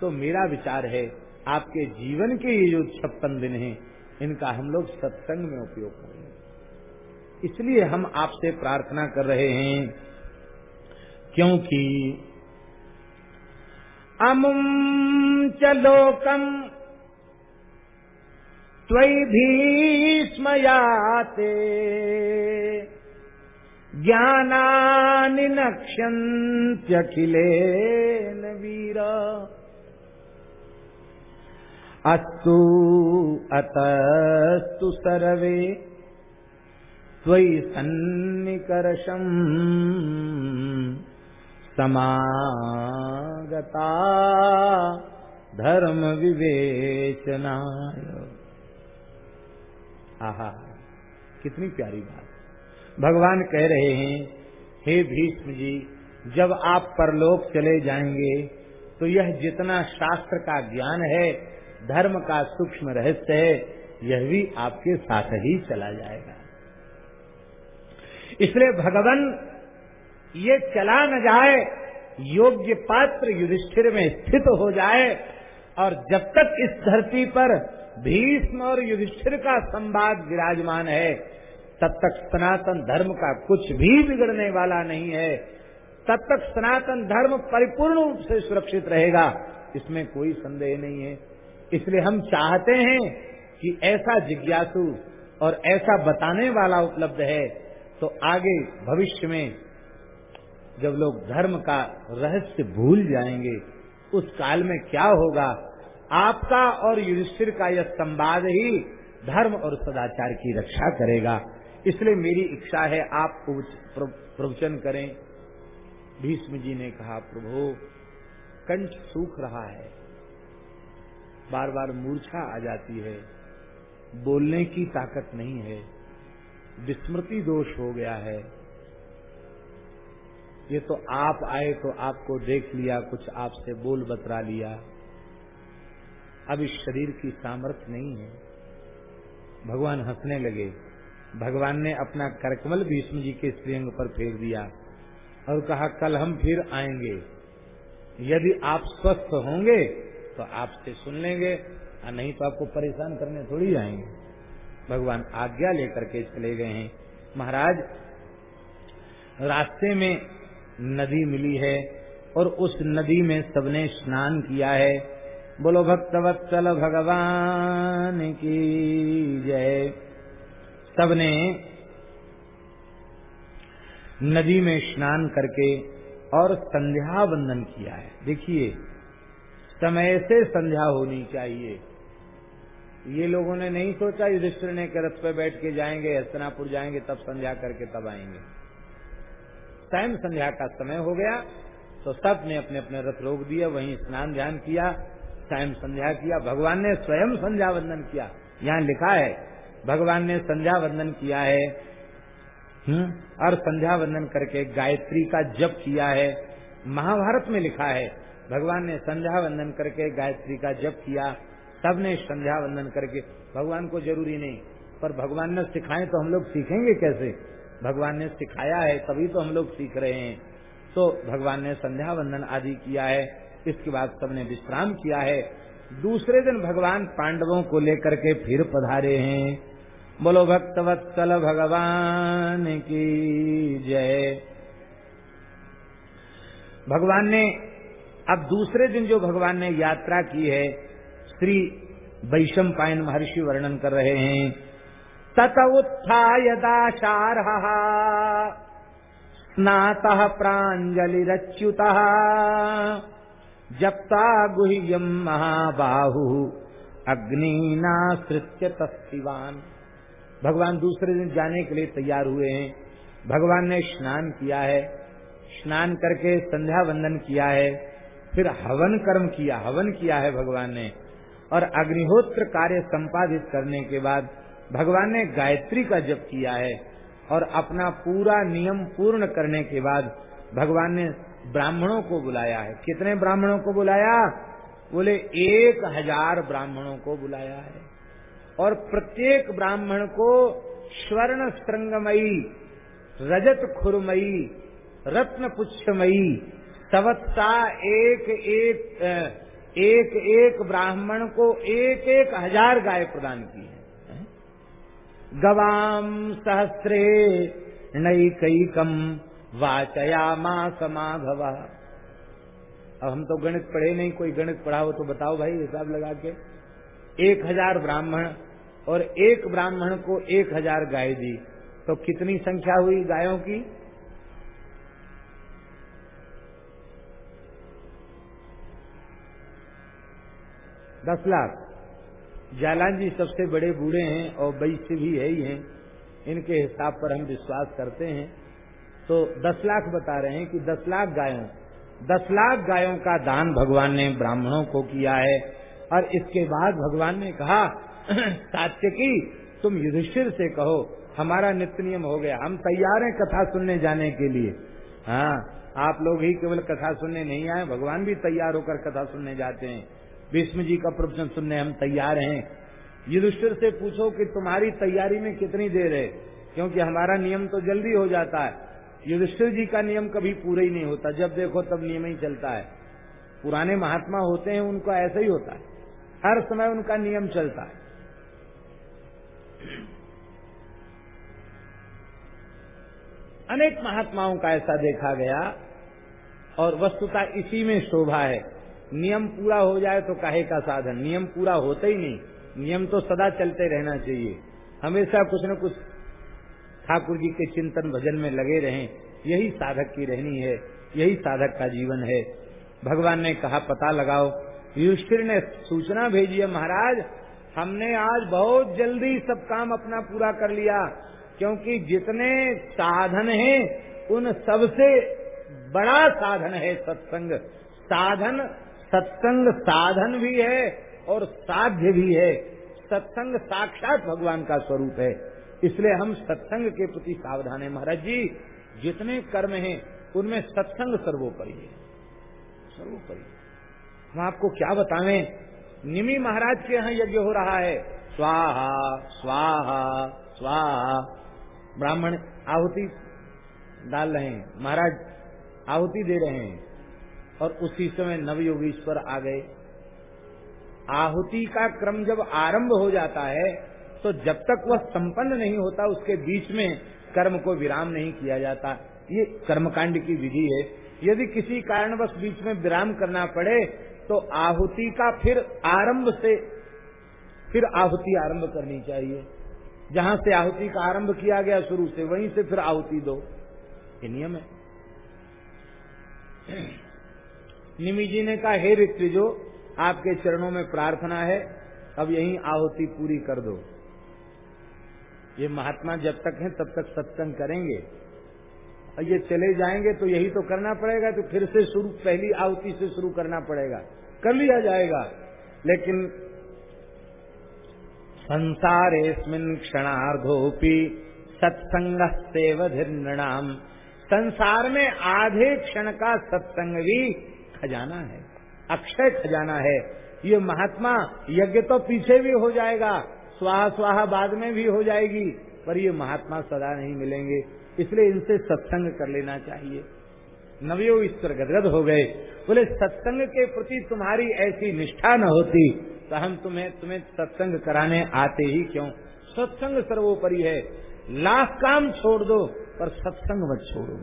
तो मेरा विचार है, आपके जीवन के ये जो छप्पन दिन हैं इनका हम लोग सत्संग में उपयोग करेंगे। इसलिए हम आपसे प्रार्थना कर रहे हैं, क्योंकि अमुम च लोकम त्वयि भीष्मयाते, ज्ञानानि नक्ष्यन्त्यखिलेन वीर। अस्तु, अतस्तु सर्वे। त्वयि सन्निकर्षम् समागता धर्म विवेचनाय आहा, कितनी प्यारी बात। भगवान कह रहे हैं, हे भीष्म जी, जब आप परलोक चले जाएँगे तो यह जितना शास्त्र का ज्ञान है धर्म का सूक्ष्म रहस्य है, यह भी आपके साथ ही चला जाएगा। इसलिए भगवान ये चला न जाए, योग्य पात्र युधिष्ठिर में स्थित हो जाए, और जब तक इस धरती पर भीष्म और युधिष्ठिर का संवाद विराजमान है, तब तक सनातन धर्म का कुछ भी बिगड़ने वाला नहीं है। तब तक सनातन धर्म परिपूर्ण रूप से सुरक्षित रहेगा, इसमें कोई संदेह नहीं है। इसलिए हम चाहते हैं कि ऐसा जिज्ञासु और ऐसा बताने वाला उपलब्ध है तो आगे भविष्य में जब लोग धर्म का रहस्य भूल जाएँगे, उस काल में क्या होगा? आपका और युधिष्ठिर का यह संवाद ही धर्म और सदाचार की रक्षा करेगा। इसलिए मेरी इच्छा है, आप प्रवचन करें। भीष्म जी ने कहा, प्रभु, कंठ सूख रहा है। बार बार मूर्छा आ जाती है। बोलने की ताकत नहीं है। विस्मृति दोष हो गया है। ये तो आप आए तो आपको देख लिया, कुछ आपसे बोल बतरा लिया। अब इस शरीर की सामर्थ्य नहीं है। भगवान हंसने लगे। भगवान ने अपना करकमल भीष्म जी के श्रीअंग पर फेर दिया और कहा, कल हम फिर आएँगे। यदि आप स्वस्थ होंगे तो आपसे सुन लेंगे, और नहीं तो आपको परेशान करने थोड़ी आएँगे भगवान आज्ञा लेकर के चले गए हैं। महाराज, रास्ते में नदी मिली है, और उस नदी में सबने स्नान किया है। बोलो भक्तवत्सल भगवान की जय। सबने नदी में स्नान करके और संध्या वंदन किया है। देखिए समय से संध्या होनी चाहिए। ये लोगों ने नहीं सोचा, युधिष्ठिर ने के रथ पे बैठ के जाएँगे, हस्तनापुर जाएँगे, तब संध्या करके तब आएँगे। टाइम संध्या का समय हो गया तो सबने अपने अपने रथ रोक दिया वहीं स्नान ध्यान किया, टाइम संध्या किया, भगवान ने स्वयं संध्या वंदन किया। यहाँ लिखा है, भगवान ने संध्या वंदन किया है हम्म और संध्या वंदन करके गायत्री का जप किया है। महाभारत में लिखा है भगवान ने संध्या वंदन करके गायत्री का जप किया। तब सबने संध्या वंदन करके, भगवान को ज़रूरी नहीं, पर भगवान ने सिखाए तो हम लोग सीखेंगे कैसे? भगवान ने सिखाया है, तभी तो हम लोग सीख रहे हैं। तो भगवान ने संध्या वंदन आदि किया है, इसके बाद सबने विश्राम किया है। दूसरे दिन भगवान पांडवों को लेकर के फिर पधारे हैं। बोलो, भक्तवत्सल भगवान की जय। भगवान ने अब दूसरे दिन जो भगवान ने यात्रा की है, श्री वैशम पायन महर्षि वर्णन कर रहे हैं तत उत्थाय दाशार स्नात प्राजलिच्युत जप्ता गुह्यम महाबाहु अग्निनाश्रित्य तस्वान भगवान दूसरे दिन जाने के लिए तैयार हुए हैं। भगवान ने स्नान किया है, स्नान करके संध्या वंदन किया है। फिर हवन कर्म किया, हवन किया है भगवान ने। और अग्निहोत्र कार्य संपादित करने के बाद भगवान ने गायत्री का जप किया है और अपना पूरा नियम पूर्ण करने के बाद भगवान ने ब्राह्मणों को बुलाया है। कितने ब्राह्मणों को बुलाया? बोले, एक हज़ार ब्राह्मणों को बुलाया है। और प्रत्येक ब्राह्मण को स्वर्ण श्रृंगमयी रजत खुरमयी, रत्न पुच्छमयी सवत्ता एक एक एक एक ब्राह्मण को एक एक हज़ार गाय प्रदान की है। गवाम सहस्रे नई कई कम वाचया मा समाधव अब हम तो गणित पढ़े नहीं, कोई गणित पढ़ा हो तो बताओ भाई, हिसाब लगा के। एक हज़ार ब्राह्मण और एक ब्राह्मण को एक हज़ार गाय दी। तो कितनी संख्या हुई गायों की? दस लाख। जालान जी सबसे बड़े बूढ़े हैं और वैश्य भी है ही हैं। इनके हिसाब पर हम विश्वास करते हैं। तो दस लाख बता रहे हैं कि दस लाख गायों, दस लाख गायों का दान भगवान ने ब्राह्मणों को किया है। और इसके बाद भगवान ने कहा, (clears throat) सात्यकी, तुम युधिष्ठिर से कहो, हमारा नित्य नियम हो गया। हम तैयार हैं कथा सुनने जाने के लिए। हाँ आप लोग ही केवल कथा सुनने नहीं आए, भगवान भी तैयार होकर कथा सुनने जाते हैं। भीष्म जी का प्रवचन सुनने हम तैयार हैं। युधिष्ठिर से पूछो कि तुम्हारी तैयारी में कितनी देर है? क्योंकि हमारा नियम तो जल्दी हो जाता है। युधिष्ठिर जी का नियम कभी पूरा ही नहीं होता। जब देखो तब नियम ही चलता है। पुराने महात्मा होते हैं, उनका ऐसा ही होता है। हर समय उनका नियम चलता है। अनेक महात्माओं का ऐसा देखा गया और वस्तुता इसी में शोभा है। नियम पूरा हो जाए तो काहे का साधन? नियम पूरा होता ही नहीं। नियम तो सदा चलते रहना चाहिए। हमेशा कुछ न कुछ ठाकुर जी के चिंतन भजन में लगे रहें। यही साधक की रहनी है। यही साधक का जीवन है। भगवान ने कहा, पता लगाओ। युष्ठिर ने सूचना भेजी है, महाराज, हमने आज बहुत जल्दी सब काम अपना पूरा कर लिया, क्योंकि जितने साधन हैं, उन सबसे बड़ा साधन है सत्संग। साधन सत्संग साधन भी है और साध्य भी है। सत्संग साक्षात भगवान का स्वरूप है। इसलिए हम सत्संग के प्रति सावधान है। महाराज जी, जितने कर्म हैं, उनमें सत्संग सर्वोपरि है। सर्वोपरि। हम आपको क्या बतावें? निमी महाराज के यहाँ यज्ञ हो रहा है। स्वाहा स्वाहा स्वाहा। ब्राह्मण, आहुति डाल रहे हैं। महाराज, आहुति दे रहे हैं। और उसी समय नवयोगीश्वर आ गए। आहुति का क्रम जब आरंभ हो जाता है तो जब तक वह संपन्न नहीं होता, उसके बीच में कर्म को विराम नहीं किया जाता। ये कर्मकांड की विधि है। यदि किसी कारणवश बीच में विराम करना पड़े तो आहुति का फिर आरंभ से, फिर आहुति आरंभ करनी चाहिए। जहाँ से आहुति का आरंभ किया गया शुरू से, वहीं से फिर आहुति दो। ये नियम है। निमी जी ने कहा हे ऋत्विजो, आपके चरणों में प्रार्थना है, अब यही आहुति पूरी कर दो। ये महात्मा जब तक हैं, तब तक सत्संग करेंगे। और ये चले जाएँगे तो यही तो करना पड़ेगा तो फिर से शुरू, पहली आहुति से शुरू करना पड़ेगा। कर लिया जाएगा, लेकिन संसार संसारेस्मिन क्षणार्धोपी सत्संग सेवधिर्णाम संसार में आधे क्षण का सत्संग भी खजाना है, अक्षय खजाना है। ये महात्मा यज्ञ तो पीछे भी हो जाएगा, स्वाहा स्वाहा बाद में भी हो जाएगी, पर ये महात्मा सदा नहीं मिलेंगे। इसलिए इनसे सत्संग कर लेना चाहिए। नवयो ईश्वर गदगद हो गए। बोले, सत्संग के प्रति तुम्हारी ऐसी निष्ठा न होती तो हम तुम्हें तुम्हें सत्संग कराने आते ही क्यों? सत्संग सर्वोपरि है। लाख काम छोड़ दो, पर सत्संग मत छोड़ो।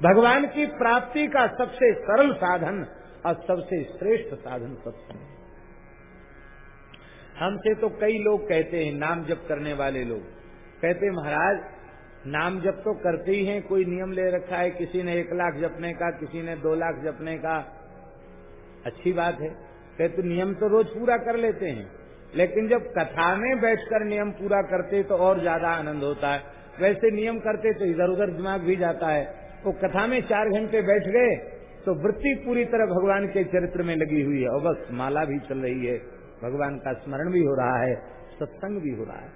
भगवान की प्राप्ति का सबसे सरल साधन और सबसे श्रेष्ठ साधन सत्संग हमसे तो कई लोग कहते हैं, नाम जप करने वाले लोग। कहते महाराज, नाम जप तो करते ही हैं, कोई नियम ले रखा है, किसी ने एक लाख जपने का, किसी ने दो लाख जपने का। अच्छी बात है। कहते, नियम तो रोज पूरा कर लेते हैं। लेकिन जब कथा में बैठकर नियम पूरा करते तो और ज़्यादा आनंद होता है। वैसे नियम करते तो इधर उधर दिमाग भी जाता है। वो कथा में चार घंटे बैठ गए तो वृत्ति पूरी तरह भगवान के चरित्र में लगी हुई है। और बस माला भी चल रही है। भगवान का स्मरण भी हो रहा है, सत्संग भी हो रहा है।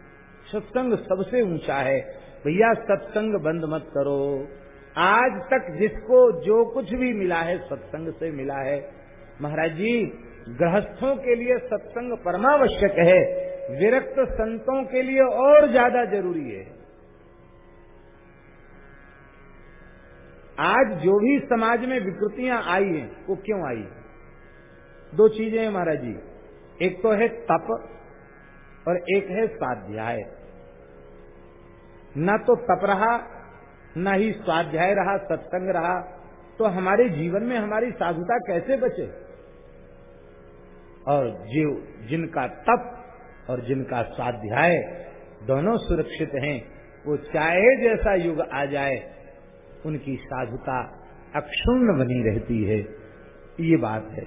सत्संग सबसे ऊँचा है। भैया, सत्संग बंद मत करो। आज तक जिसको जो कुछ भी मिला है, सत्संग से मिला है। महाराज जी, गृहस्थों के लिए सत्संग परमावश्यक है। विरक्त संतों के लिए और ज़्यादा ज़रूरी है। आज जो भी समाज में विकृतियाँ आई हैं, वो क्यों आई? दो चीज़ें हैं महाराज जी। एक तो है तप और एक है स्वाध्याय। न तो तप रहा, न ही स्वाध्याय रहा, सत्संग रहा तो हमारे जीवन में हमारी साधुता कैसे बचे? और जो जिनका तप और जिनका स्वाध्याय दोनों सुरक्षित हैं, वो चाहे जैसा युग आ जाए उनकी साधुता अक्षुण्ण बनी रहती है। ये बात है।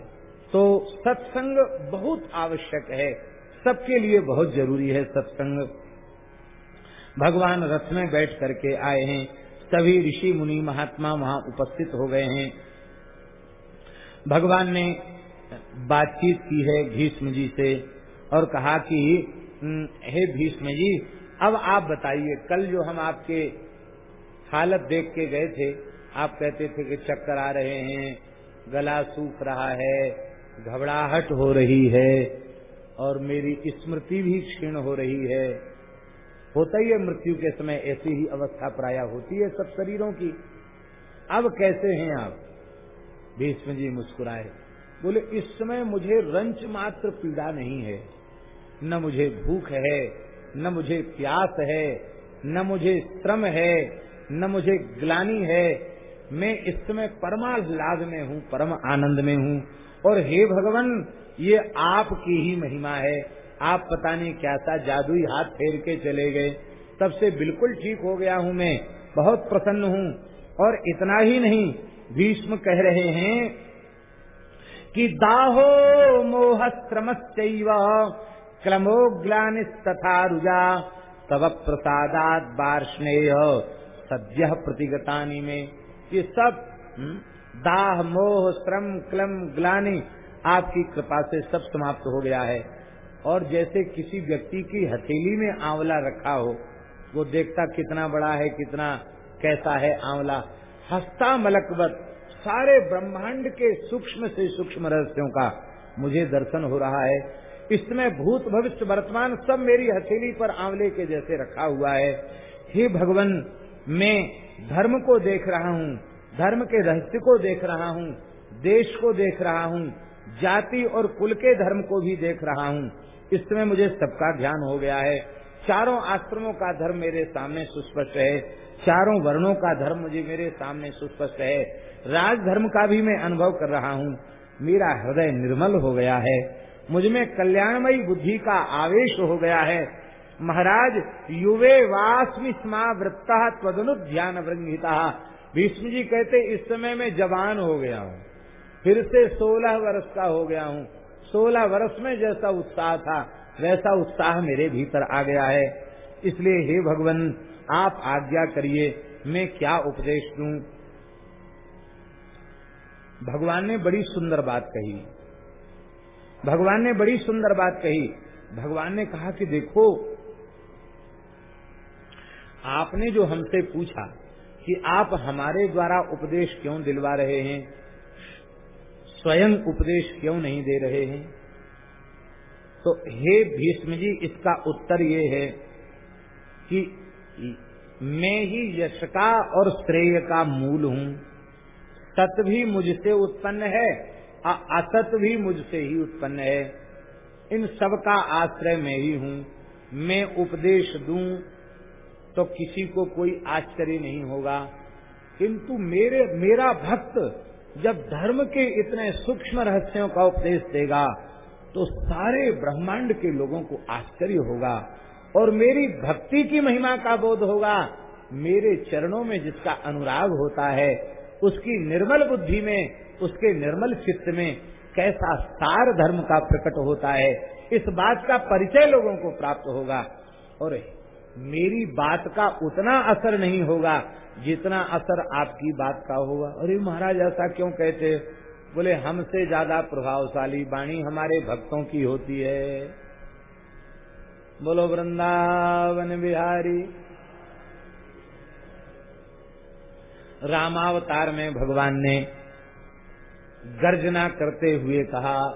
तो सत्संग बहुत आवश्यक है। सबके लिए बहुत ज़रूरी है सत्संग। भगवान रथ में बैठ करके आए हैं। सभी ऋषि मुनि महात्मा वहाँ उपस्थित हो गए हैं। भगवान ने बातचीत की है भीष्म जी से और कहा कि हम्म, हे भीष्म जी अब आप बताइए कल जो हम आपके हालत देख के गए थे। आप कहते थे कि चक्कर आ रहे हैं, गला सूख रहा है, घबराहट हो रही है और मेरी स्मृति भी क्षीण हो रही है। होता ही है मृत्यु के समय ऐसी ही अवस्था प्राय होती है सब शरीरों की। अब कैसे हैं आप? भीष्म जी मुस्कुराए। बोले, इस समय मुझे रंच मात्र पीड़ा नहीं है। न मुझे भूख है, न मुझे प्यास है, न मुझे श्रम है न मुझे ग्लानी है। मैं इस समय परमाह्लाद में हूँ, परम आनंद में हूँ। और हे भगवान, ये आपकी ही महिमा है। आप पता नहीं क्या था जादुई हाथ फेर के चले गए। तब से बिल्कुल ठीक हो गया हूँ मैं। बहुत प्रसन्न हूँ। और इतना ही नहीं, भीष्म कह रहे हैं कि दाहो मोह श्रम क्लमोग्लानिस्तथा रुजा तब प्रसादात बार्ष्णेय। सद्य प्रतिगतानी में। ये सब हम्म, दाह मोह श्रम क्लम ग्लानी आपकी कृपा से सब समाप्त हो गया है। और जैसे किसी व्यक्ति की हथेली में आंवला रखा हो वो देखता कितना बड़ा है कितना कैसा है आंवला। हस्ता मलकवत सारे ब्रह्मांड के सूक्ष्म से सूक्ष्म रहस्यों का मुझे दर्शन हो रहा है। इसमें भूत भविष्य वर्तमान सब मेरी हथेली पर आंवले के जैसे रखा हुआ है। हे भगवान मैं धर्म को देख रहा हूँ, धर्म के रहस्य को देख रहा हूँ, देश को देख रहा हूँ, जाति और कुल के धर्म को भी देख रहा हूँ। इसमें मुझे सबका ध्यान हो गया है। चारों आश्रमों का धर्म मेरे सामने सुस्पष्ट है। चारों वर्णों का धर्म मुझे मेरे सामने सुस्पष्ट है। राजधर्म का भी मैं अनुभव कर रहा हूँ। मेरा हृदय निर्मल हो गया है। मुझमें कल्याणमयी बुद्धि का आवेश हो गया है। महाराज, युवे वास्मी स्मा वृत्ता त्वदनुध्यान वृंगिता। भीष्म जी कहते, इस समय में जवान हो गया हूँ। फिर से सोलह वर्ष का हो गया हूँ। सोलह वर्ष में जैसा उत्साह था, वैसा उत्साह मेरे भीतर आ गया है। इसलिए हे भगवान, आप आज्ञा करिए, मैं क्या उपदेश दूँ? भगवान ने बड़ी सुंदर बात कही। भगवान ने बड़ी सुंदर बात कही। भगवान ने कहा कि देखो आपने जो हमसे पूछा कि आप हमारे द्वारा उपदेश क्यों दिलवा रहे हैं, स्वयं उपदेश क्यों नहीं दे रहे हैं? तो हे भीष्म जी, इसका उत्तर ये है कि मैं ही यश का और श्रेय का मूल हूँ। सत भी मुझसे उत्पन्न है असत भी मुझसे ही उत्पन्न है। इन सब का आश्रय मैं ही हूँ। मैं उपदेश दूँ तो किसी को कोई आश्चर्य नहीं होगा। किंतु मेरे, मेरा भक्त जब धर्म के इतने सूक्ष्म रहस्यों का उपदेश देगा तो सारे ब्रह्मांड के लोगों को आश्चर्य होगा और मेरी भक्ति की महिमा का बोध होगा। मेरे चरणों में जिसका अनुराग होता है, उसकी निर्मल बुद्धि में, उसके निर्मल चित्त में कैसा सार धर्म का प्रकट होता है, इस बात का परिचय लोगों को प्राप्त होगा। और मेरी बात का उतना असर नहीं होगा जितना असर आपकी बात का होगा। अरे महाराज, ऐसा क्यों कहते? बोले, हमसे ज़्यादा प्रभावशाली वाणी हमारे भक्तों की होती है। बोलो, वृंदावन बिहारी। रामावतार में भगवान ने गर्जना करते हुए कहा,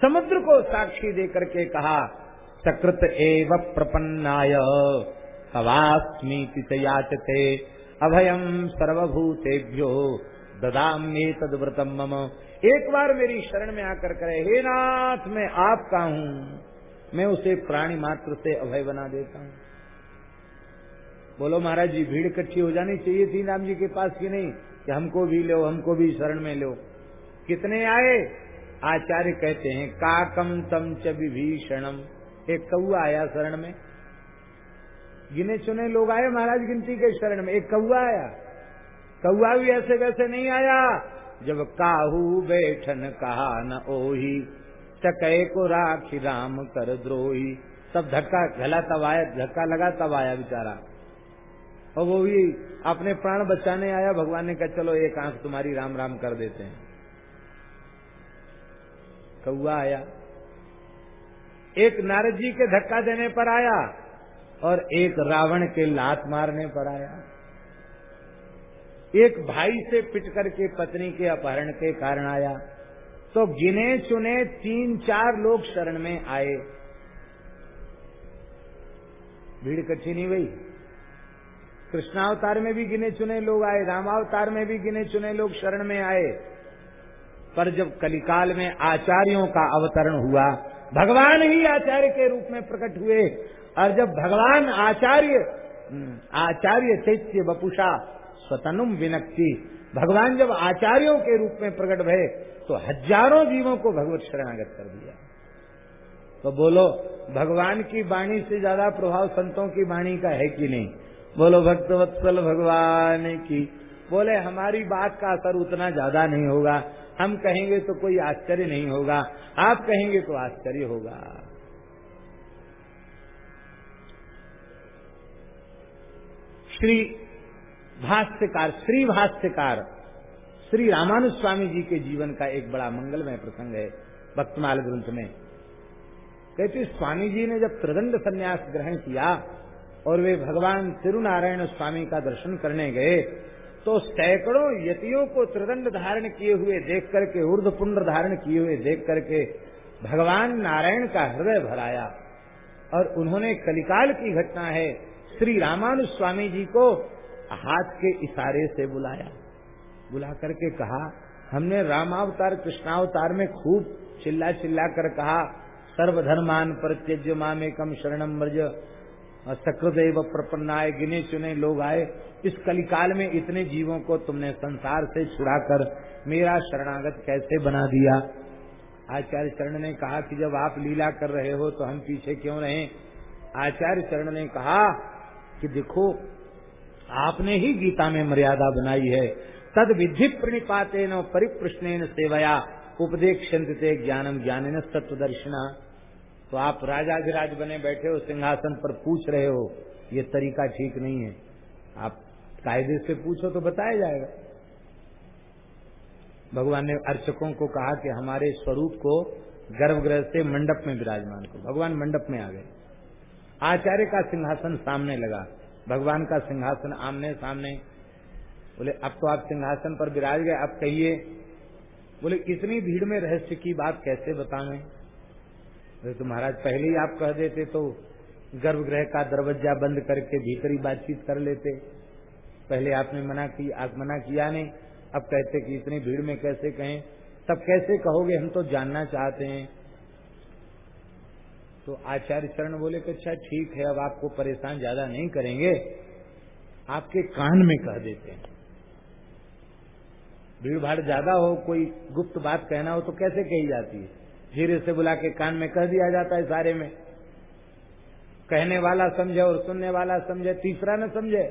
समुद्र को साक्षी देकर के कहा सकृत एव प्रपन्नाय। तवास्मी याचते। अभयम सर्वभूतेभ्यो। ददाम तदव्रतम मम। एक बार मेरी शरण में आकर करे हे नाथ, मैं आपका हूँ। मैं उसे प्राणी मात्र से अभय बना देता हूँ। बोलो, महाराज जी, भीड़ इकट्ठी हो जानी चाहिए थी राम जी के पास की नहीं? कि हमको भी लो, हमको भी शरण में लो। कितने आए? आचार्य कहते हैं काकम तम च विभीषणम। एक कौआ आया शरण में। गिने चुने लोग आए महाराज गिनती के शरण में। एक कौआ आया। कौआ भी ऐसे वैसे नहीं आया। जब काहू बैठन कहा न ओही चके को राखी राम कर द्रोही। सब धक्का, गला तब आया धक्का लगा तब आया बेचारा। और वो भी अपने प्राण बचाने आया। भगवान ने कहा, चलो एक आँख तुम्हारी राम राम कर देते हैं। कौआ आया। एक नारद जी के धक्का देने पर आया और एक रावण के लात मारने पर आया। एक भाई से पिट करके पत्नी के अपहरण के कारण आया। तो गिने चुने तीन चार लोग शरण में आए। भीड़ इकट्ठी नहीं हुई। कृष्णावतार में भी गिने चुने लोग आए, रामावतार में भी गिने चुने लोग शरण में आए। पर जब कलिकाल में आचार्यों का अवतरण हुआ भगवान ही आचार्य के रूप में प्रकट हुए। और जब भगवान आचार्य हम्म, आचार्य चैत्य बपुषा स्वतनुम विनक्ति भगवान जब आचार्यों के रूप में प्रकट भय तो हज़ारों जीवों को भगवत शरणागत कर दिया। तो बोलो भगवान की वाणी से ज़्यादा प्रभाव संतों की वाणी का है कि नहीं? बोलो भक्तवत्सल भगवान की। बोले हमारी बात का असर उतना ज़्यादा नहीं होगा। हम कहेंगे तो कोई आश्चर्य नहीं होगा, आप कहेंगे तो आश्चर्य होगा। श्री भाष्यकार श्री भाष्यकार, श्री रामानुज स्वामी जी के जीवन का एक बड़ा मंगलमय प्रसंग है भक्तमाल ग्रंथ में। कहते स्वामी जी ने जब त्रिदंड संन्यास ग्रहण किया और वे भगवान तिरुनारायण स्वामी का दर्शन करने गए तो सैकड़ों यतियों को त्रिदंड धारण किए हुए देख करके पुण्ड धारण किए हुए देख करके भगवान नारायण का हृदय भराया। और उन्होंने कलिकाल की घटना है, श्री रामानु स्वामी जी को हाथ के इशारे से बुलाया। बुला करके कहा, हमने रामावतार, कृष्णावतार में खूब चिल्ला चिल्ला कर कहा, सर्वधर्मान प्रत्यज्य माम एकम शरणम मर्ज सकृदेव प्रपन्नाए गिने चुने लोग आए इस कलिकाल में इतने जीवों को तुमने संसार से छुड़ाकर मेरा शरणागत कैसे बना दिया? आचार्य चरण ने कहा कि जब आप लीला कर रहे हो तो हम पीछे क्यों रहे? आचार्य चरण ने कहा कि देखो, आपने ही गीता में मर्यादा बनाई है। तद विधि प्रणिपाते न परिप्रश्न सेवया उपदेक्षते ज्ञानम ज्ञान न सत्व दर्शना तो आप राजाधिराज बने बैठे हो, सिंहासन पर पूछ रहे हो, ये तरीका ठीक नहीं है। आप कायदे से पूछो तो बताया जाएगा। भगवान ने अर्चकों को कहा कि हमारे स्वरूप को गर्भगृह से मंडप में विराजमान को भगवान मंडप में आ गए। आचार्य का सिंहासन सामने लगा। भगवान का सिंहासन आमने सामने। बोले, अब तो आप सिंहासन पर विराज गए, अब कहिए। बोले, इतनी भीड़ में रहस्य की बात कैसे बतावे? बोले तो महाराज, पहले ही आप कह देते तो गर्भगृह का दरवाज़ा बंद करके भीतरी बातचीत कर लेते। पहले आपने मना की, आप मना किया नहीं। अब कहते कि इतनी भीड़ में कैसे कहें? तब कैसे कहोगे? हम तो जानना चाहते हैं। तो आचार्य चरण बोले कि अच्छा ठीक है, अब आपको परेशान ज़्यादा नहीं करेंगे। आपके कान में कह देते हैं। भीड़ भाड़ ज़्यादा हो, कोई गुप्त बात कहना हो तो कैसे कही जाती है? धीरे से बुला के कान में कह दिया जाता है सारे में। कहने वाला समझे और सुनने वाला समझे, तीसरा न समझे।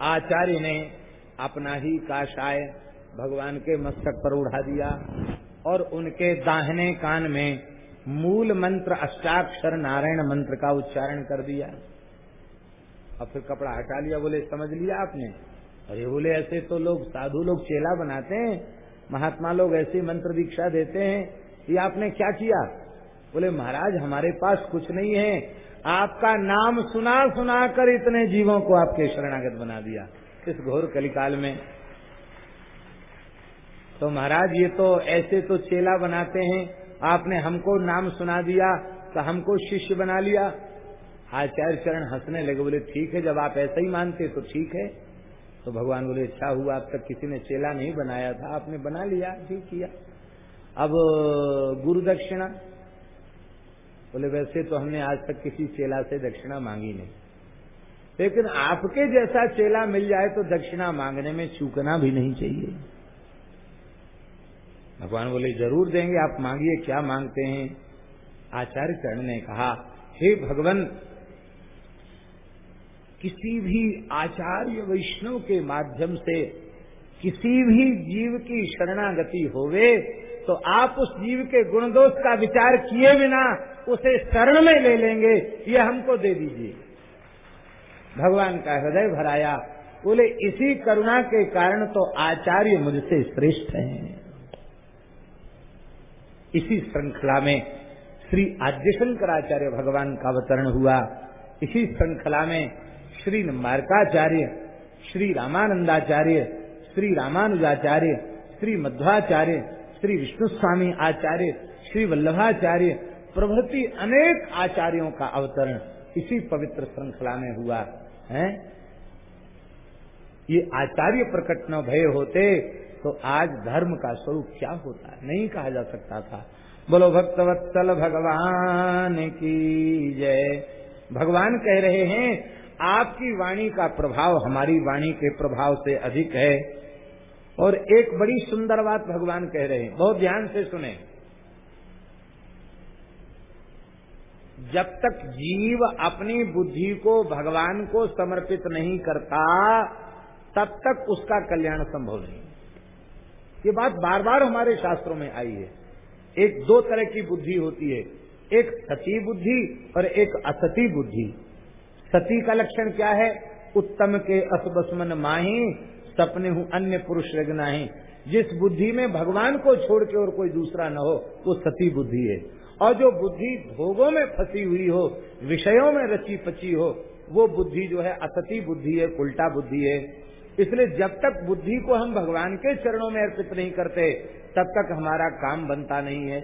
आचार्य ने अपना ही काशाय भगवान के मस्तक पर उड़ा दिया और उनके दाहिने कान में मूल मंत्र अष्टाक्षर नारायण मंत्र का उच्चारण कर दिया। और फिर कपड़ा हटा लिया, बोले, समझ लिया आपने? अरे, बोले, ऐसे तो लोग, साधु लोग चेला बनाते हैं, महात्मा लोग ऐसी मंत्र दीक्षा देते हैं, ये आपने क्या किया? बोले, महाराज, हमारे पास कुछ नहीं है आपका नाम सुना सुना कर इतने जीवों को आपके शरणागत बना दिया। इस घोर कलिकाल में। तो महाराज, ये तो ऐसे तो चेला बनाते हैं। आपने हमको नाम सुना दिया तो हमको शिष्य बना लिया। आचार्य चरण हंसने लगे, बोले, ठीक है, जब आप ऐसा ही मानते तो ठीक है। तो भगवान बोले अच्छा हुआ, अब तक किसी ने चेला नहीं बनाया था, आपने बना लिया, ठीक किया। अब गुरु दक्षिणा बोले, वैसे तो हमने आज तक किसी चेला से दक्षिणा मांगी नहीं। लेकिन आपके जैसा चेला मिल जाए तो दक्षिणा मांगने में चूकना भी नहीं चाहिए। भगवान बोले, ज़रूर देंगे, आप मांगिए, क्या मांगते हैं? आचार्य चरण ने कहा, हे भगवान, किसी भी आचार्य वैष्णव के माध्यम से किसी भी जीव की शरणागति होवे तो आप उस जीव के गुण दोष का विचार किए बिना उसे शरण में ले लेंगे, ये हमको दे दीजिए। भगवान का हृदय भराया। बोले, इसी करुणा के कारण तो आचार्य मुझसे श्रेष्ठ हैं। इसी श्रृंखला में श्री आद्यशंकराचार्य भगवान का अवतरण हुआ। इसी श्रृंखला में श्री मार्काचार्य, श्री रामानंदाचार्य, श्री रामानुजाचार्य, श्री मध्वाचार्य, श्री विष्णु स्वामी आचार्य, श्री वल्लभाचार्य प्रभृति अनेक आचार्यों का अवतरण इसी पवित्र श्रृंखला में हुआ है। ये आचार्य प्रकट न भय होते तो आज धर्म का स्वरूप क्या होता? नहीं कहा जा सकता था। बोलो, भक्तवत्सल भगवान की जय। भगवान कह रहे हैं, आपकी वाणी का प्रभाव हमारी वाणी के प्रभाव से अधिक है। और एक बड़ी सुंदर बात भगवान कह रहे हैं, बहुत ध्यान से सुने। जब तक जीव अपनी बुद्धि को भगवान को समर्पित नहीं करता, तब तक उसका कल्याण संभव नहीं। ये बात बार बार हमारे शास्त्रों में आई है। एक दो तरह की बुद्धि होती है। एक सती बुद्धि और एक असती बुद्धि। सती का लक्षण क्या है? उत्तम के असबसमन माही, सपने हूँ अन्य पुरुष रगना जिस बुद्धि में भगवान को छोड़ के और कोई दूसरा न हो, वो सती बुद्धि है। और जो बुद्धि भोगों में फंसी हुई हो, विषयों में रची पची हो, वो बुद्धि जो है असती बुद्धि है, उल्टा बुद्धि है। इसलिए जब तक बुद्धि को हम भगवान के चरणों में अर्पित नहीं करते, तब तक हमारा काम बनता नहीं है।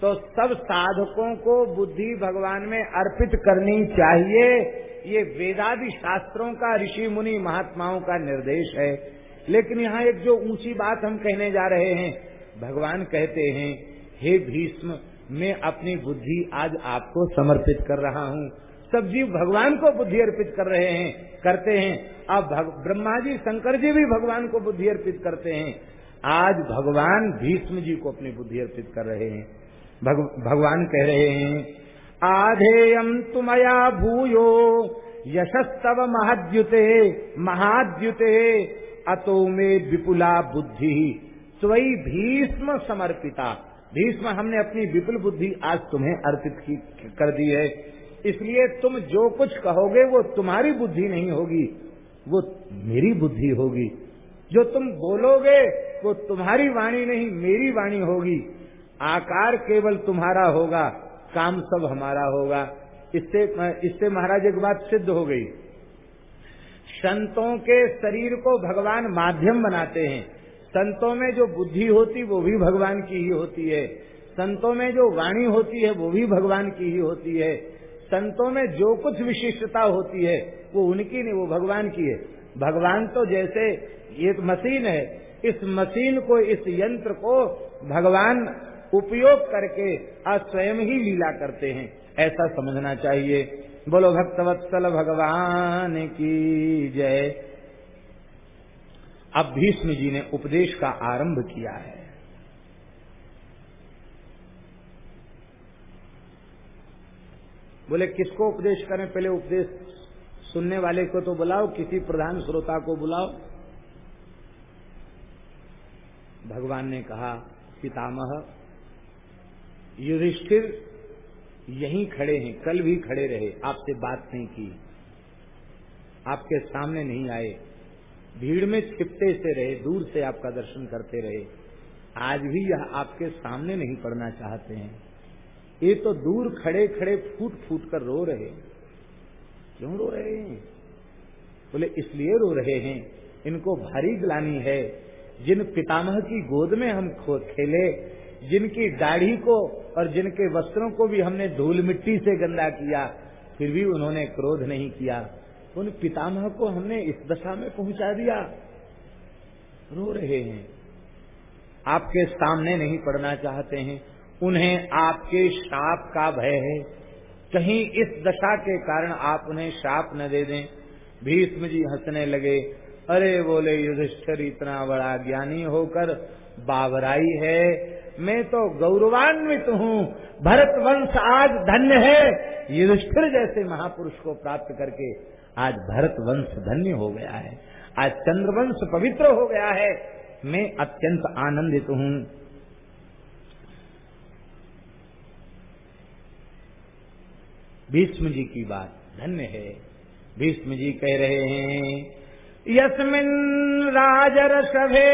तो सब साधकों को बुद्धि भगवान में अर्पित करनी चाहिए, ये वेदादि शास्त्रों का, ऋषि मुनि महात्माओं का निर्देश है। लेकिन यहाँ एक जो ऊँची बात हम कहने जा रहे हैं, भगवान कहते हैं, हे भीष्म मैं अपनी बुद्धि आज आपको समर्पित कर रहा हूँ। सब जीव भगवान को बुद्धि अर्पित कर रहे हैं करते हैं। अब ब्रह्मा जी शंकर जी भी भगवान को बुद्धि अर्पित करते हैं। आज भगवान भीष्म जी को अपनी बुद्धि अर्पित कर रहे हैं। भग, भगवान कह रहे हैं आधेयम तुमया भूयो यशस्तव महाद्युते महाद्युते अतो में विपुला बुद्धि स्वयं भीष्म समर्पिता। भीष्म, हमने अपनी विपुल बुद्धि आज तुम्हें अर्पित की, कर दी है। इसलिए तुम जो कुछ कहोगे, वो तुम्हारी बुद्धि नहीं होगी, वो मेरी बुद्धि होगी। जो तुम बोलोगे, वो तुम्हारी वाणी नहीं, मेरी वाणी होगी। आकार केवल तुम्हारा होगा, काम सब हमारा होगा। इससे इससे महाराज, एक बात सिद्ध हो गई। संतों के शरीर को भगवान माध्यम बनाते हैं। संतों में जो बुद्धि होती, वो भी भगवान की ही होती है। संतों में जो वाणी होती है, वो भी भगवान की ही होती है। संतों में जो कुछ विशिष्टता होती है, वो उनकी नहीं, वो भगवान की है। भगवान तो जैसे एक मशीन है, इस मशीन को, इस यंत्र को भगवान उपयोग करके आज स्वयं ही लीला करते हैं। ऐसा समझना चाहिए। बोलो, भक्तवत्सल भगवान की जय। अब भीष्म जी ने उपदेश का आरंभ किया है। बोले, किसको उपदेश करें? पहले उपदेश सुनने वाले को तो बुलाओ, किसी प्रधान श्रोता को बुलाओ। भगवान ने कहा, पितामह, युधिष्ठिर यहीं खड़े हैं, कल भी खड़े रहे, आपसे बात नहीं की, आपके सामने नहीं आए। भीड़ में छिपते से रहे, दूर से आपका दर्शन करते रहे। आज भी यह आपके सामने नहीं पड़ना चाहते हैं। ये तो दूर खड़े खड़े फूट फूट कर रो रहे क्यों रो रहे हैं? बोले, इसलिए रो रहे हैं, इनको भारी ग्लानी है। जिन पितामह की गोद में हम खेले, जिनकी दाढ़ी को और जिनके वस्त्रों को भी हमने धूल मिट्टी से गंदा किया, फिर भी उन्होंने क्रोध नहीं किया। उन पितामह को हमने इस दशा में पहुँचा दिया। रो रहे हैं। आपके सामने नहीं पड़ना चाहते हैं। उन्हें आपके शाप का भय है। कहीं इस दशा के कारण आप उन्हें शाप न दे दें। भीष्म जी हंसने लगे, अरे बोले, युधिष्ठिर, इतना बड़ा ज्ञानी होकर बाबराई है। मैं तो गौरवान्वित हूँ। भरत वंश आज धन्य है। युधिष्ठिर जैसे महापुरुष को प्राप्त करके आज भरत वंश धन्य हो गया है। आज चंद्रवंश पवित्र हो गया है। मैं अत्यंत आनंदित हूँ। भीष्म जी की बात धन्य है। भीष्म जी कह रहे हैं, यस्मिन् राजरसभे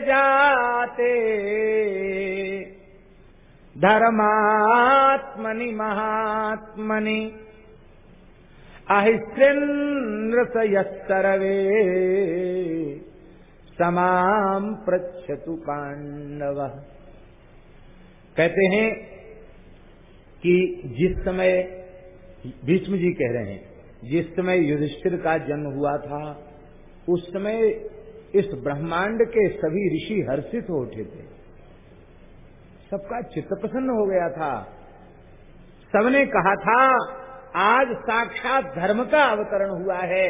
जाते, धर्मात्मनि महात्मनि अहिस्रेन्द्रसयस्तरवे समाम पृछतु पांडव कहते हैं कि जिस समय, भीष्म जी कह रहे हैं, जिस समय युधिष्ठिर का जन्म हुआ था, उस समय इस ब्रह्मांड के सभी ऋषि हर्षित हो उठे थे। सबका चित्त प्रसन्न हो गया था। सबने कहा था आज साक्षात धर्म का अवतरण हुआ है।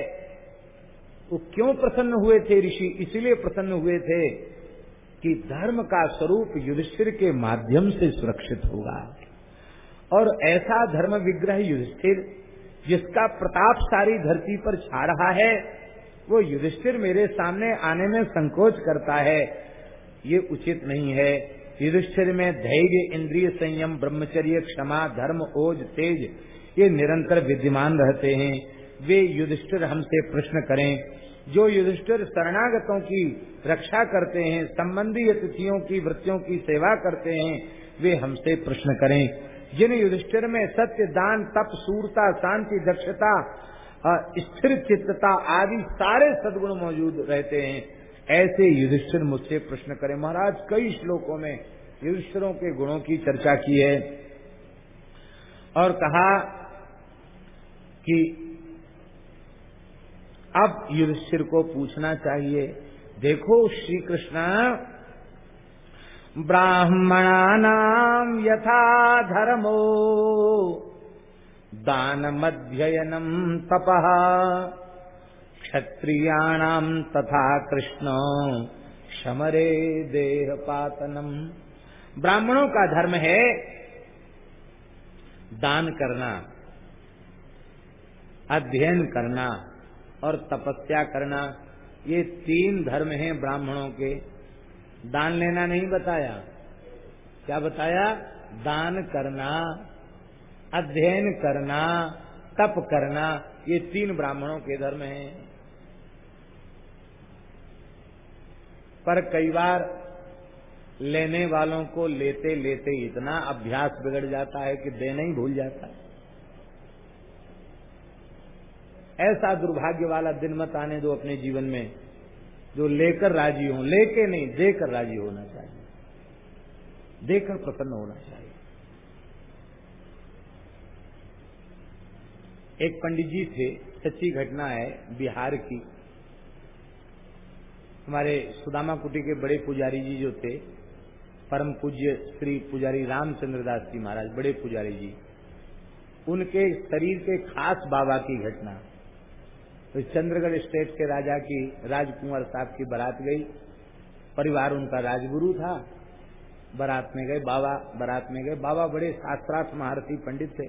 वो क्यों प्रसन्न हुए थे ऋषि? इसलिए प्रसन्न हुए थे कि धर्म का स्वरूप युधिष्ठिर के माध्यम से सुरक्षित होगा। और ऐसा धर्म विग्रह युधिष्ठिर, जिसका प्रताप सारी धरती पर छा रहा है, वो युधिष्ठिर मेरे सामने आने में संकोच करता है। ये उचित नहीं है। युधिष्ठिर में धैर्य इंद्रिय संयम, ब्रह्मचर्य, क्षमा, धर्म, ओज, तेज ये निरंतर विद्यमान रहते हैं, वे युधिष्ठिर हमसे प्रश्न करें, जो युधिष्ठिर शरणागतों की रक्षा करते हैं, संबंधी अतिथियों की, वृत्तियों की सेवा करते हैं, वे हमसे प्रश्न करें। जिन युधिष्ठिर में सत्य, दान, तप, सूरता, शांति, दक्षता स्थिर चित्तता आदि सारे सदगुण मौजूद रहते हैं, ऐसे युधिष्ठिर मुझसे प्रश्न करें। महाराज, कई श्लोकों में युधिष्ठिरों के गुणों की चर्चा की है और कहा कि अब युधिष्ठिर को पूछना चाहिए, देखो श्री कृष्ण ब्राह्मणानाम यथा धर्मो दान मध्ययनम तप क्षत्रियाणाम तथा कृष्ण, शमरे देह पातनम ब्राह्मणों का धर्म है दान करना। अध्ययन करना और तपस्या करना, ये तीन धर्म हैं ब्राह्मणों के। दान लेना नहीं बताया। क्या बताया? दान करना, अध्ययन करना, तप करना, ये तीन ब्राह्मणों के धर्म हैं। पर कई बार लेने वालों को लेते लेते इतना अभ्यास बिगड़ जाता है कि देना ही भूल जाता है। ऐसा दुर्भाग्य वाला दिन मत आने दो अपने जीवन में, जो लेकर राज़ी हो। लेके नहीं, देकर राज़ी होना चाहिए। देकर प्रसन्न होना चाहिए। एक पंडित जी थे, सच्ची घटना है बिहार की। हमारे सुदामा कुटी के बड़े पुजारी जी जो थे, परम पूज्य श्री पुजारी रामचंद्र दास जी महाराज, बड़े पुजारी जी, उनके शरीर के खास बाबा की घटना। तो चंद्रगढ़ स्टेट के राजा की राजकुमार साहब की बारात गई। परिवार उनका राजगुरु था। बारात में गए बाबा, बारात में गए। बाबा बड़े शास्त्रार्थ महारथी पंडित थे।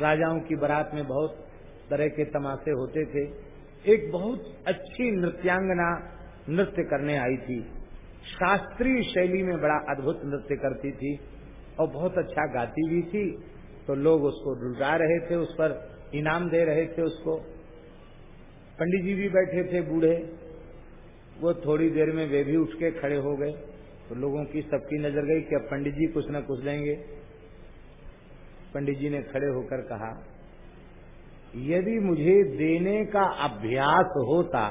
राजाओं की बारात में बहुत तरह के तमाशे होते थे। एक बहुत अच्छी नृत्यांगना नृत्य करने आई थी। शास्त्रीय शैली में बड़ा अद्भुत नृत्य करती थी और बहुत अच्छा गाती भी थी। तो लोग उसको रुझा रहे थे उस पर। इनाम दे रहे थे उसको। पंडित जी भी बैठे थे, बूढ़े। वो थोड़ी देर में वे भी उठ के खड़े हो गए। तो लोगों की सबकी नज़र गई कि अब पंडित जी कुछ न कुछ देंगे। पंडित जी ने खड़े होकर कहा, यदि मुझे देने का अभ्यास होता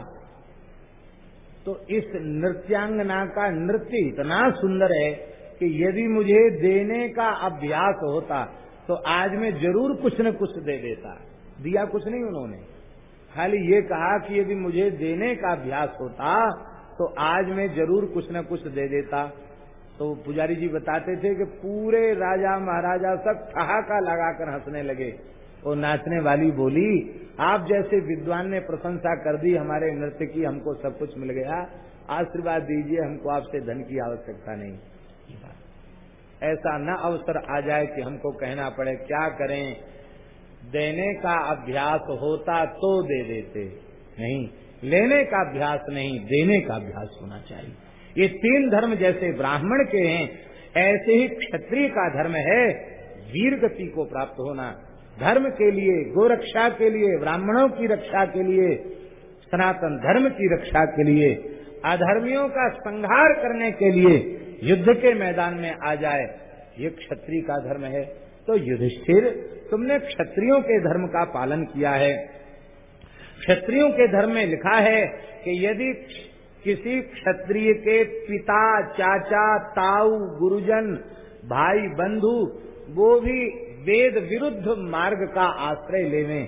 तो इस नृत्यांगना का नृत्य इतना सुंदर है कि यदि मुझे देने का अभ्यास होता तो आज मैं ज़रूर कुछ न कुछ दे देता। दिया कुछ नहीं उन्होंने। खाली ये कहा कि यदि मुझे देने का अभ्यास होता तो आज मैं ज़रूर कुछ न कुछ दे देता। तो पुजारी जी बताते थे कि पूरे राजा महाराजा सब ठहाका लगाकर हंसने लगे वो नाचने वाली बोली, आप जैसे विद्वान ने प्रशंसा कर दी, हमारे नृत्य की हमको सब कुछ मिल गया। आशीर्वाद दीजिए, हमको आपसे धन की आवश्यकता नहीं। ऐसा न अवसर आ जाए कि हमको कहना पड़े, क्या करें? देने का अभ्यास होता तो दे देते। नहीं, लेने का अभ्यास नहीं, देने का अभ्यास होना चाहिए। ये तीन धर्म जैसे ब्राह्मण के हैं, ऐसे ही क्षत्रिय का धर्म है वीर गति को प्राप्त होना। धर्म के लिए, गोरक्षा के लिए, ब्राह्मणों की रक्षा के लिए, सनातन धर्म की रक्षा के लिए, अधर्मियों का संहार करने के लिए युद्ध के मैदान में आ जाए, ये क्षत्रिय का धर्म है। तो युधिष्ठिर तुमने क्षत्रियों के धर्म का पालन किया है। क्षत्रियों के धर्म में लिखा है कि यदि किसी क्षत्रिय के पिता, चाचा, ताऊ, गुरुजन, भाई, बंधु, वो भी वेद विरुद्ध मार्ग का आश्रय लेवे,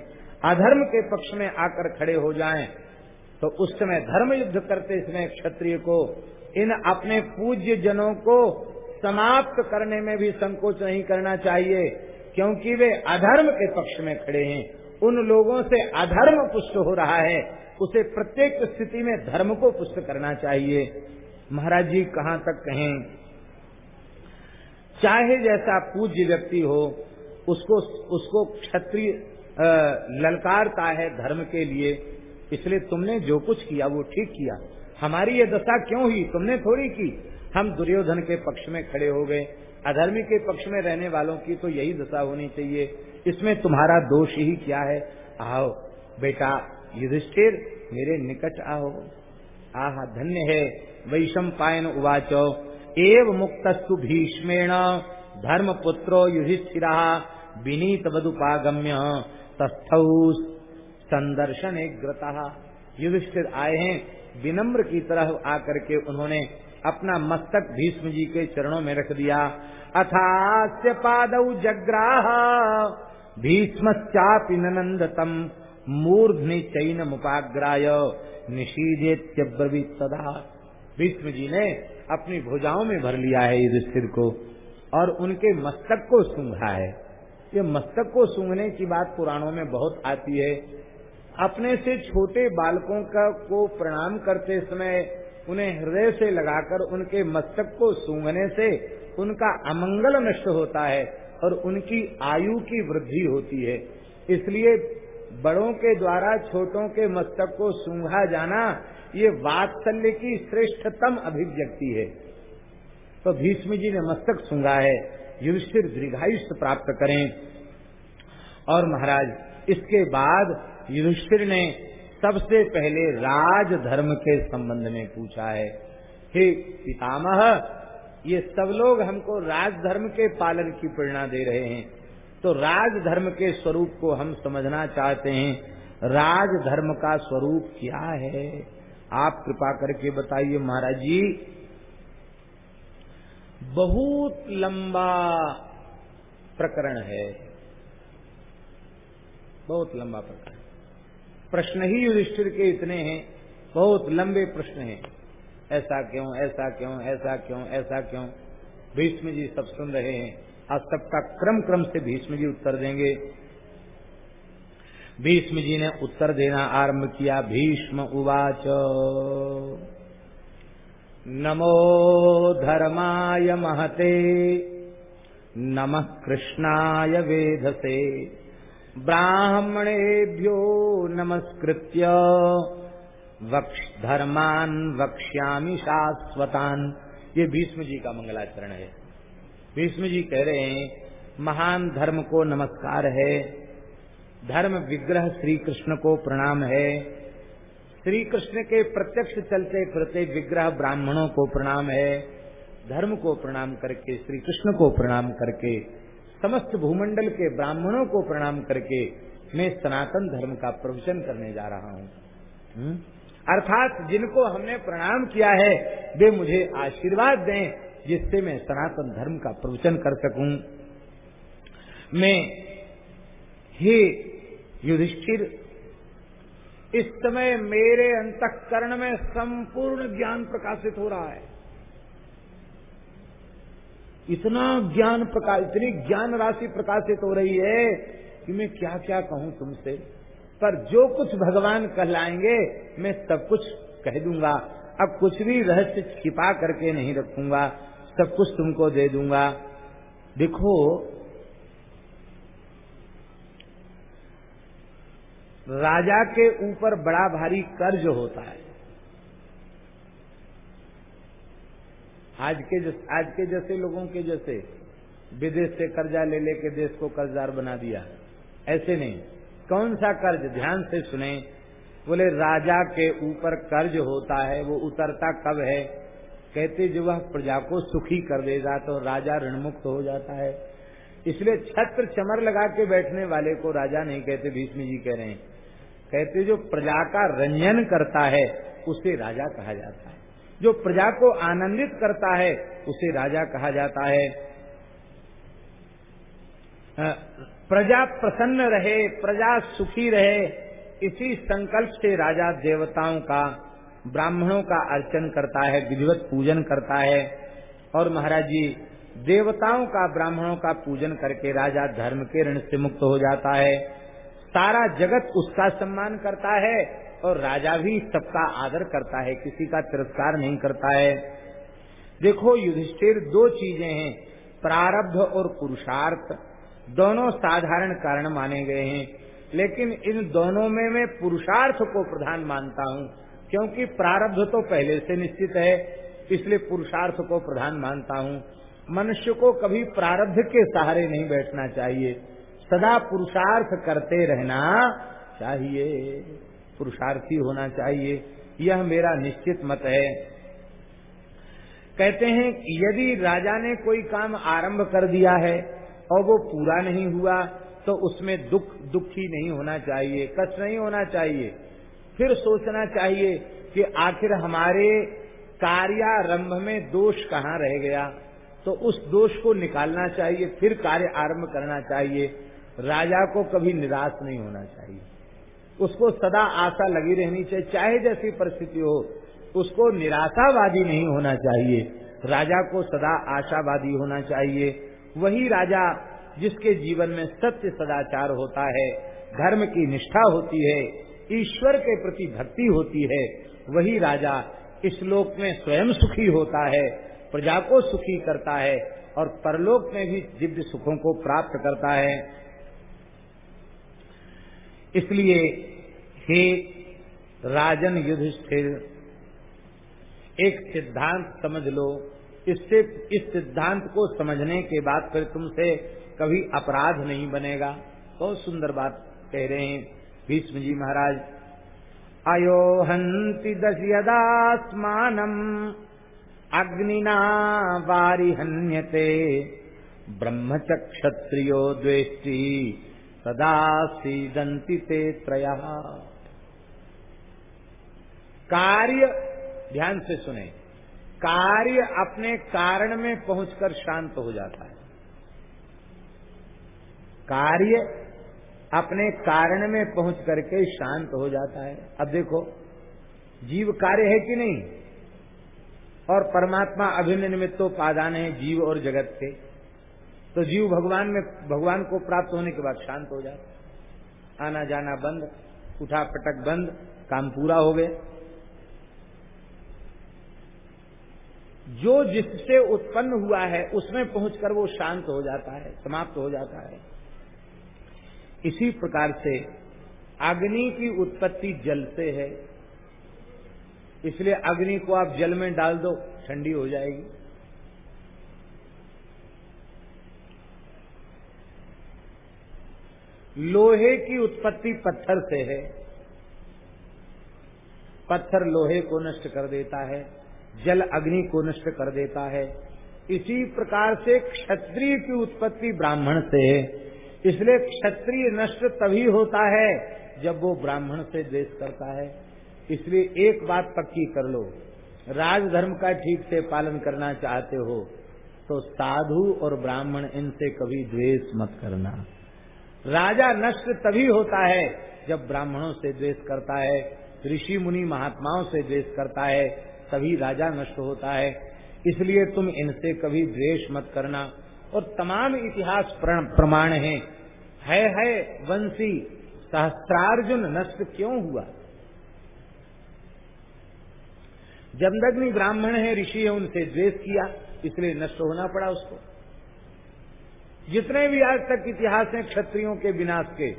अधर्म के पक्ष में आकर खड़े हो जाएँ तो उस समय धर्म युद्ध करते समय क्षत्रिय को इन अपने पूज्य जनों को समाप्त करने में भी संकोच नहीं करना चाहिए। क्योंकि वे अधर्म के पक्ष में खड़े हैं। उन लोगों से अधर्म पुष्ट हो रहा है। उसे प्रत्येक स्थिति में धर्म को पुष्ट करना चाहिए। महाराज जी कहाँ तक कहें? चाहे जैसा पूज्य व्यक्ति हो, उसको उसको क्षत्रिय ललकारता है धर्म के लिए। इसलिए तुमने जो कुछ किया, वो ठीक किया। हमारी ये दशा क्यों हुई? तुमने थोड़ी की। हम दुर्योधन के पक्ष में खड़े हो गए। अधर्मी के पक्ष में रहने वालों की तो यही दशा होनी चाहिए। इसमें तुम्हारा दोष ही क्या है? आओ, बेटा युधिष्ठिर, मेरे निकट आओ। आह, धन्य है वैशम पायन उवाचो। एव मुक्तस्तु भीष्मेण धर्म पुत्रो युधिष्ठिरा विनीत वदुपागम्य तस्थ संदर्शन ग्रता युधिष्ठिर आए हैं, विनम्र की तरह आकर के उन्होंने अपना मस्तक भीष्म जी के चरणों में रख दिया। अथास्य पाद जग्राह, भीष्मश्चापि नंदतम मूर्धनि चैन मुपाग्राय निषीदेत्यब्रवीत सदा। भीष्म जी ने अपनी भुजाओं में भर लिया है युधिष्ठिर को और उनके मस्तक को सूंघा है। ये मस्तक को सूंघने की बात पुराणों में बहुत आती है। अपने से छोटे बालकों का को प्रणाम करते समय उन्हें हृदय से लगाकर उनके मस्तक को सूंघने से उनका अमंगल नष्ट होता है और उनकी आयु की वृद्धि होती है। इसलिए बड़ों के द्वारा छोटों के मस्तक को सूंघा जाना, ये वात्सल्य की श्रेष्ठतम अभिव्यक्ति है। तो भीष्म जी ने मस्तक सूंघा है, युधिष्ठिर दीर्घायुष्य प्राप्त करें। और महाराज, इसके बाद युधिष्ठिर ने सबसे पहले राज धर्म के संबंध में पूछा है। हे पितामह, ये सब लोग हमको राजधर्म के पालन की प्रेरणा दे रहे हैं। तो राजधर्म के स्वरूप को हम समझना चाहते हैं। राजधर्म का स्वरूप क्या है? आप कृपा करके बताइए महाराज जी। बहुत लंबा प्रकरण है। बहुत लंबा प्रकरण। प्रश्न ही युधिष्ठिर के इतने हैं। बहुत लंबे प्रश्न हैं। ऐसा क्यों ऐसा क्यों ऐसा क्यों ऐसा क्यों? भीष्म जी सब सुन रहे हैं। आज सबका क्रम क्रम से भीष्म जी उत्तर देंगे। भीष्म जी ने उत्तर देना आरंभ किया। भीष्म उवाच, नमो धर्माय महते, नमः कृष्णाय वेधसे ब्राह्मणेभ्यो नमस्कृत्य। वक्ष धर्मान वक्ष्यामी शाश्वतान। ये भीष्म जी का मंगलाचरण है। भीष्म जी कह रहे हैं, महान धर्म को नमस्कार है। धर्म विग्रह श्री कृष्ण को प्रणाम है। श्री कृष्ण के प्रत्यक्ष चलते फिरते विग्रह ब्राह्मणों को प्रणाम है। धर्म को प्रणाम करके श्री कृष्ण को प्रणाम करके समस्त भूमंडल के ब्राह्मणों को प्रणाम करके मैं सनातन धर्म का प्रवचन करने जा रहा हूँ। हम्म? अर्थात जिनको हमने प्रणाम किया है, वे मुझे आशीर्वाद दें, जिससे मैं सनातन धर्म का प्रवचन कर सकूँ। मैं, हे युधिष्ठिर, इस समय मेरे अंतकरण में संपूर्ण ज्ञान प्रकाशित हो रहा है। इतना ज्ञान प्रकाश, इतनी ज्ञान राशि प्रकाशित हो रही है कि मैं क्या क्या कहूँ तुमसे। पर जो कुछ भगवान कहलाएँगे, मैं सब कुछ कह दूँगा। अब कुछ भी रहस्य छिपा करके नहीं रखूँगा, सब कुछ तुमको दे दूँगा। देखो, राजा के ऊपर बड़ा भारी कर्ज होता है। आज के जस, आज के जैसे लोगों के जैसे विदेश से कर्जा ले लेके देश को कर्जदार बना दिया। ऐसे नहीं। कौन सा कर्ज? ध्यान से सुने। बोले राजा के ऊपर कर्ज होता है वो उतरता कब है? कहते जो वह प्रजा को सुखी कर देगा तो राजा ऋण मुक्त हो जाता है। इसलिए छत्र चमर लगा के बैठने वाले को राजा नहीं कहते भीष्म जी कह रहे हैं। कहते जो प्रजा का रंजन करता है उसे राजा कहा जाता है। जो प्रजा को आनंदित करता है, उसे राजा कहा जाता है। प्रजा प्रसन्न रहे, प्रजा सुखी रहे, इसी संकल्प से राजा देवताओं का, ब्राह्मणों का अर्चन करता है, विधिवत पूजन करता है। और महाराज जी, देवताओं का, ब्राह्मणों का पूजन करके राजा धर्म के ऋण से मुक्त हो जाता है। सारा जगत उसका सम्मान करता है। और राजा भी सबका आदर करता है, किसी का तिरस्कार नहीं करता है। देखो, युधिष्ठिर, दो चीज़ें हैं, प्रारब्ध और पुरुषार्थ। दोनों साधारण कारण माने गए हैं, लेकिन इन दोनों में मैं पुरुषार्थ को प्रधान मानता हूँ, क्योंकि प्रारब्ध तो पहले से निश्चित है, इसलिए पुरुषार्थ को प्रधान मानता हूँ। मनुष्य को कभी प्रारब्ध के सहारे नहीं बैठना चाहिए, सदा पुरुषार्थ करते रहना चाहिए। पुरुषार्थी होना चाहिए, यह मेरा निश्चित मत है। कहते हैं यदि राजा ने कोई काम आरंभ कर दिया है और वो पूरा नहीं हुआ तो उसमें दुख दुखी नहीं होना चाहिए, कष्ट नहीं होना चाहिए। फिर सोचना चाहिए कि आखिर हमारे कार्यारंभ में दोष कहाँ रह गया। तो उस दोष को निकालना चाहिए, फिर कार्य आरंभ करना चाहिए। राजा को कभी निराश नहीं होना चाहिए। उसको सदा आशा लगी रहनी चाहिए। चाहे जैसी परिस्थिति हो, उसको निराशावादी नहीं होना चाहिए। राजा को सदा आशावादी होना चाहिए। वही राजा जिसके जीवन में सत्य सदाचार होता है, धर्म की निष्ठा होती है, ईश्वर के प्रति भक्ति होती है, वही राजा इस लोक में स्वयं सुखी होता है, प्रजा को सुखी करता है और परलोक में भी दिव्य सुखों को प्राप्त करता है। इसलिए हे राजन युधिष्ठिर, एक सिद्धांत समझ लो। इससे, इस सिद्धांत को समझने के बाद फिर तुमसे कभी अपराध नहीं बनेगा। बहुत सुंदर बात कह रहे हैं भीष्म जी महाराज। अयो हंति दश यदास्मानम अग्निना वारी हन्यते ब्रह्मचक्षत्रियो द्वेष्टि सदा सीदंति ते त्रया। कार्य, ध्यान से सुने, कार्य अपने कारण में पहुंचकर शांत हो जाता है। कार्य अपने कारण में पहुँच करके शांत हो जाता है। अब देखो, जीव कार्य है कि नहीं? और परमात्मा अभिन्न निमित्तो पादान है, जीव और जगत के। तो जीव भगवान में, भगवान को प्राप्त होने के बाद शांत हो जाता आना जाना बंद, उठा पटक बंद, काम पूरा हो गया जो जिससे उत्पन्न हुआ है, उसमें पहुंचकर वो शांत हो जाता है, समाप्त हो जाता है। इसी प्रकार से अग्नि की उत्पत्ति जल से है। इसलिए अग्नि को आप जल में डाल दो, ठंडी हो जाएगी। लोहे की उत्पत्ति पत्थर से है। पत्थर लोहे को नष्ट कर देता है, जल अग्नि को नष्ट कर देता है। इसी प्रकार से क्षत्रिय की उत्पत्ति ब्राह्मण से है। इसलिए क्षत्रिय नष्ट तभी होता है जब वो ब्राह्मण से द्वेष करता है। इसलिए एक बात पक्की कर लो, राजधर्म का ठीक से पालन करना चाहते हो तो साधु और ब्राह्मण इनसे कभी द्वेष मत करना। राजा नष्ट तभी होता है जब ब्राह्मणों से द्वेष करता है, ऋषि मुनि महात्माओं से द्वेष करता है, तभी राजा नष्ट होता है। इसलिए तुम इनसे कभी द्वेष मत करना। और तमाम इतिहास प्रमाण हैं। है है, वंशी, सहस्त्रार्जुन नष्ट क्यों हुआ? जमदग्नि ब्राह्मण है, ऋषि है, उनसे द्वेष किया, इसलिए नष्ट होना पड़ा उसको। जितने भी आज तक इतिहास हैं क्षत्रियों के विनाश के,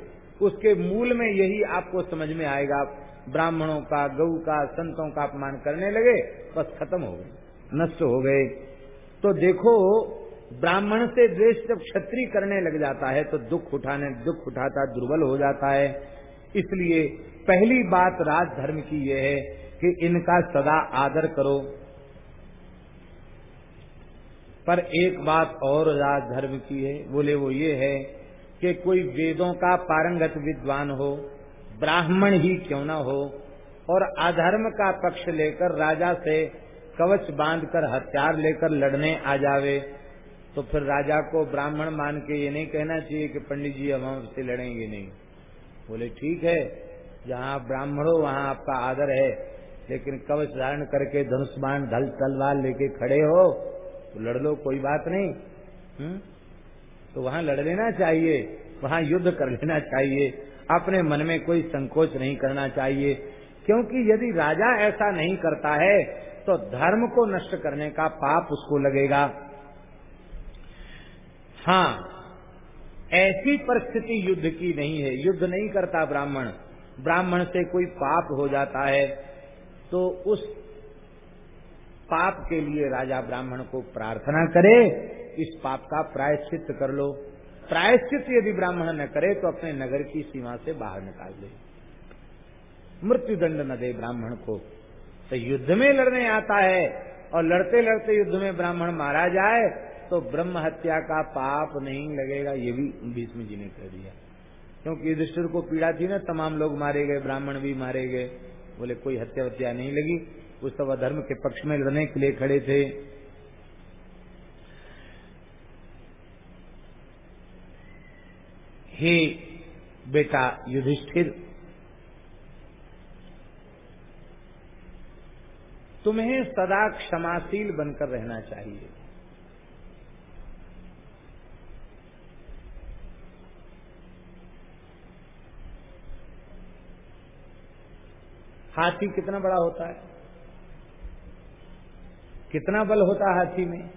उसके मूल में यही आपको समझ में आएगा। ब्राह्मणों का, गऊ का, संतों का अपमान करने लगे, बस खत्म हो गए, नष्ट हो गए। तो देखो, ब्राह्मण से द्वेष जब क्षत्रिय करने लग जाता है तो दुख उठाने, दुख उठाता, दुर्बल हो जाता है। इसलिए पहली बात राज धर्म की यह है कि इनका सदा आदर करो। पर एक बात और राज धर्म की है, बोले वो ये है कि कोई वेदों का पारंगत विद्वान हो, ब्राह्मण ही क्यों ना हो, और अधर्म का पक्ष लेकर राजा से कवच बांधकर हथियार लेकर लड़ने आ जावे तो फिर राजा को ब्राह्मण मान के ये नहीं कहना चाहिए कि पंडित जी अब हम हमसे लड़ेंगे नहीं। बोले, ठीक है, जहाँ ब्राह्मण हो, वहाँ आपका आदर है, लेकिन कवच धारण करके धनुष बाण ढल तलवार लेके खड़े हो तो लड़ लो, कोई बात नहीं हुँ? हम्म? तो वहाँ लड़ लेना चाहिए, वहाँ युद्ध कर लेना चाहिए, अपने मन में कोई संकोच नहीं करना चाहिए क्योंकि यदि राजा ऐसा नहीं करता है तो धर्म को नष्ट करने का पाप उसको लगेगा हाँ ऐसी परिस्थिति युद्ध की नहीं है युद्ध नहीं करता ब्राह्मण ब्राह्मण से कोई पाप हो जाता है तो उस पाप के लिए राजा ब्राह्मण को प्रार्थना करे, इस पाप का प्रायश्चित कर लो। प्रायश्चित यदि ब्राह्मण न करे तो अपने नगर की सीमा से बाहर निकाल दे। मृत्यु दंड न दे ब्राह्मण को। तो युद्ध में लड़ने आता है, और लड़ते लड़ते युद्ध में ब्राह्मण मारा जाए तो ब्रह्म हत्या का पाप नहीं लगेगा, ये भी भीष्म जी ने कह दिया। क्योंकि युधिष्ठिर को पीड़ा थी ना, तमाम लोग मारे गए, ब्राह्मण भी मारे गए। बोले, कोई हत्या वत्या नहीं लगी। उस सब धर्म के पक्ष में लड़ने के लिए खड़े थे। हे बेटा युधिष्ठिर, तुम्हें सदा क्षमाशील बनकर रहना चाहिए। हाथी कितना बड़ा होता है? कितना बल होता हाथी में?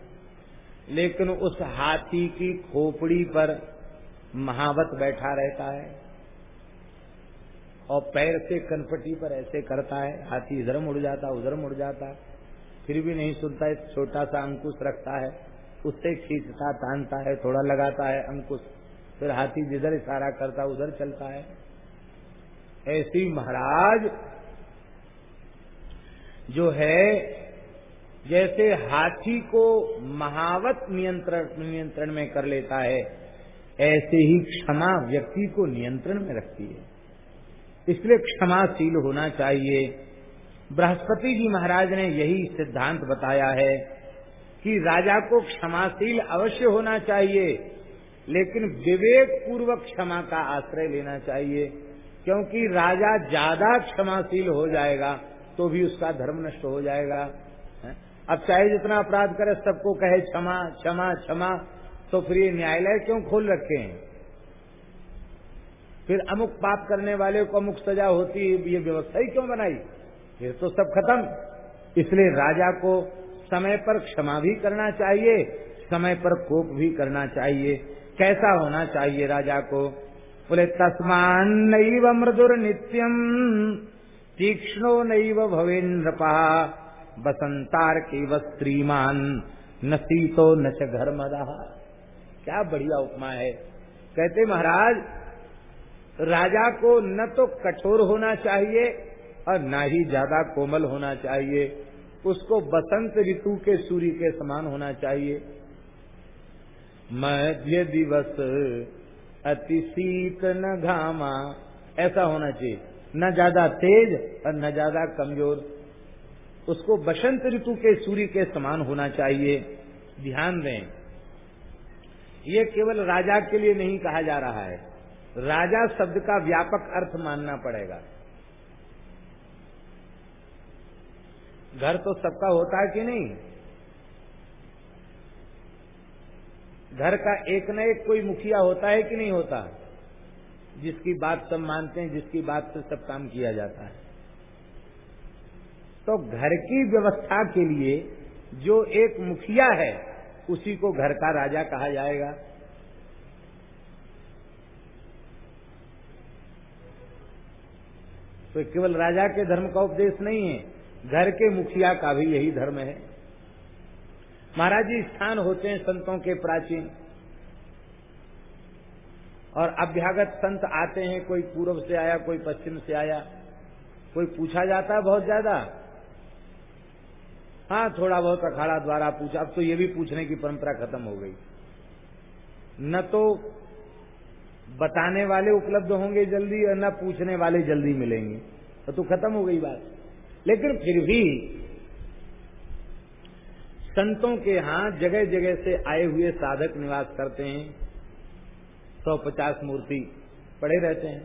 लेकिन उस हाथी की खोपड़ी पर महावत बैठा रहता है और पैर से कनपटी पर ऐसे करता है। हाथी इधर मुड़ जाता, उधर मुड़ जाता, फिर भी नहीं सुनता है छोटा सा अंकुश रखता है, उससे खींचता, तानता है, थोड़ा लगाता है अंकुश। फिर हाथी जिधर इशारा करता, उधर चलता है। ऐसी महाराज जो है जैसे हाथी को महावत नियंत्रण नियंत्रण में कर लेता है, ऐसे ही क्षमा व्यक्ति को नियंत्रण में रखती है। इसलिए क्षमाशील होना चाहिए। बृहस्पति जी महाराज ने यही सिद्धांत बताया है कि राजा को क्षमाशील अवश्य होना चाहिए, लेकिन विवेक पूर्वक क्षमा का आश्रय लेना चाहिए, क्योंकि राजा ज़्यादा क्षमाशील हो जाएगा तो भी उसका धर्म नष्ट हो जाएगा। अब चाहे जितना अपराध करे, सबको कहे क्षमा क्षमा क्षमा तो फिर ये न्यायालय क्यों खोल रखे हैं? फिर अमुक पाप करने वाले को अमुक सजा होती, ये व्यवस्था ही क्यों बनाई? फिर तो सब खत्म। इसलिए राजा को समय पर क्षमा भी करना चाहिए, समय पर कोप भी करना चाहिए। कैसा होना चाहिए राजा को? बोले, तस्मान नैव मृदुर नित्यम तीक्ष्णो नैव भवेन्द्रपा। बसंतार के स्त्रीमान न सीतो न च घर क्या बढ़िया उपमा है। कहते महाराज, राजा को न तो कठोर होना चाहिए और न ही ज़्यादा कोमल होना चाहिए। उसको बसंत ऋतु के सूर्य के समान होना चाहिए। मध्य दिवस, अति शीत न घामा, ऐसा होना चाहिए। न ज़्यादा तेज और न ज़्यादा कमज़ोर। उसको बसंत ऋतु के सूर्य के समान होना चाहिए। ध्यान दें। ये केवल राजा के लिए नहीं कहा जा रहा है। राजा शब्द का व्यापक अर्थ मानना पड़ेगा। घर तो सबका होता है कि नहीं? घर का एक न एक कोई मुखिया होता है कि नहीं होता? जिसकी बात सब मानते हैं, जिसकी बात से सब काम किया जाता है। तो घर की व्यवस्था के लिए जो एक मुखिया है, उसी को घर का राजा कहा जाएगा। तो केवल राजा के धर्म का उपदेश नहीं है, घर के मुखिया का भी यही धर्म है। महाराज जी स्थान होते हैं संतों के प्राचीन, और अभ्यागत संत आते हैं, कोई पूर्व से आया, कोई पश्चिम से आया, कोई पूछा जाता है बहुत ज़्यादा। हाँ थोड़ा बहुत अखाड़ा द्वारा पूछा। अब तो ये भी पूछने की परंपरा खत्म हो गई। न तो बताने वाले उपलब्ध होंगे जल्दी और न पूछने वाले जल्दी मिलेंगे। तो, तो खत्म हो गई बात। लेकिन फिर भी संतों के यहाँ जगह जगह से आए हुए साधक निवास करते हैं। सौ पचास मूर्ति पड़े रहते हैं।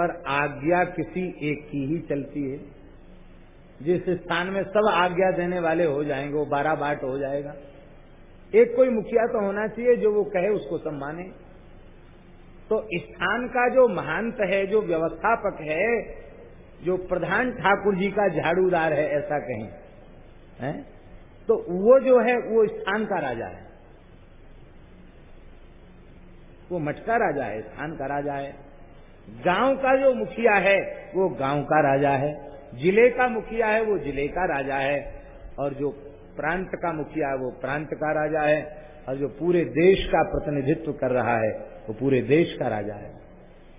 पर आज्ञा किसी एक की ही चलती है। जिस स्थान में सब आज्ञा देने वाले हो जाएँगे, वो बारह बाट हो जाएगा। एक कोई मुखिया तो होना चाहिए जो वो कहे, उसको सम्माने तो स्थान का जो महंत है, जो व्यवस्थापक है, जो प्रधान ठाकुर जी का झाड़ूदार है, ऐसा कहें, है? तो वो जो है, वो स्थान का राजा है। वो मठ का राजा है, स्थान का राजा है। गाँव का जो मुखिया है, वो गाँव का राजा है। ज़िले का मुखिया है, वो ज़िले का राजा है। और जो प्रांत का मुखिया है, वो प्रांत का राजा है। और जो पूरे देश का प्रतिनिधित्व कर रहा है, वो पूरे देश का राजा है।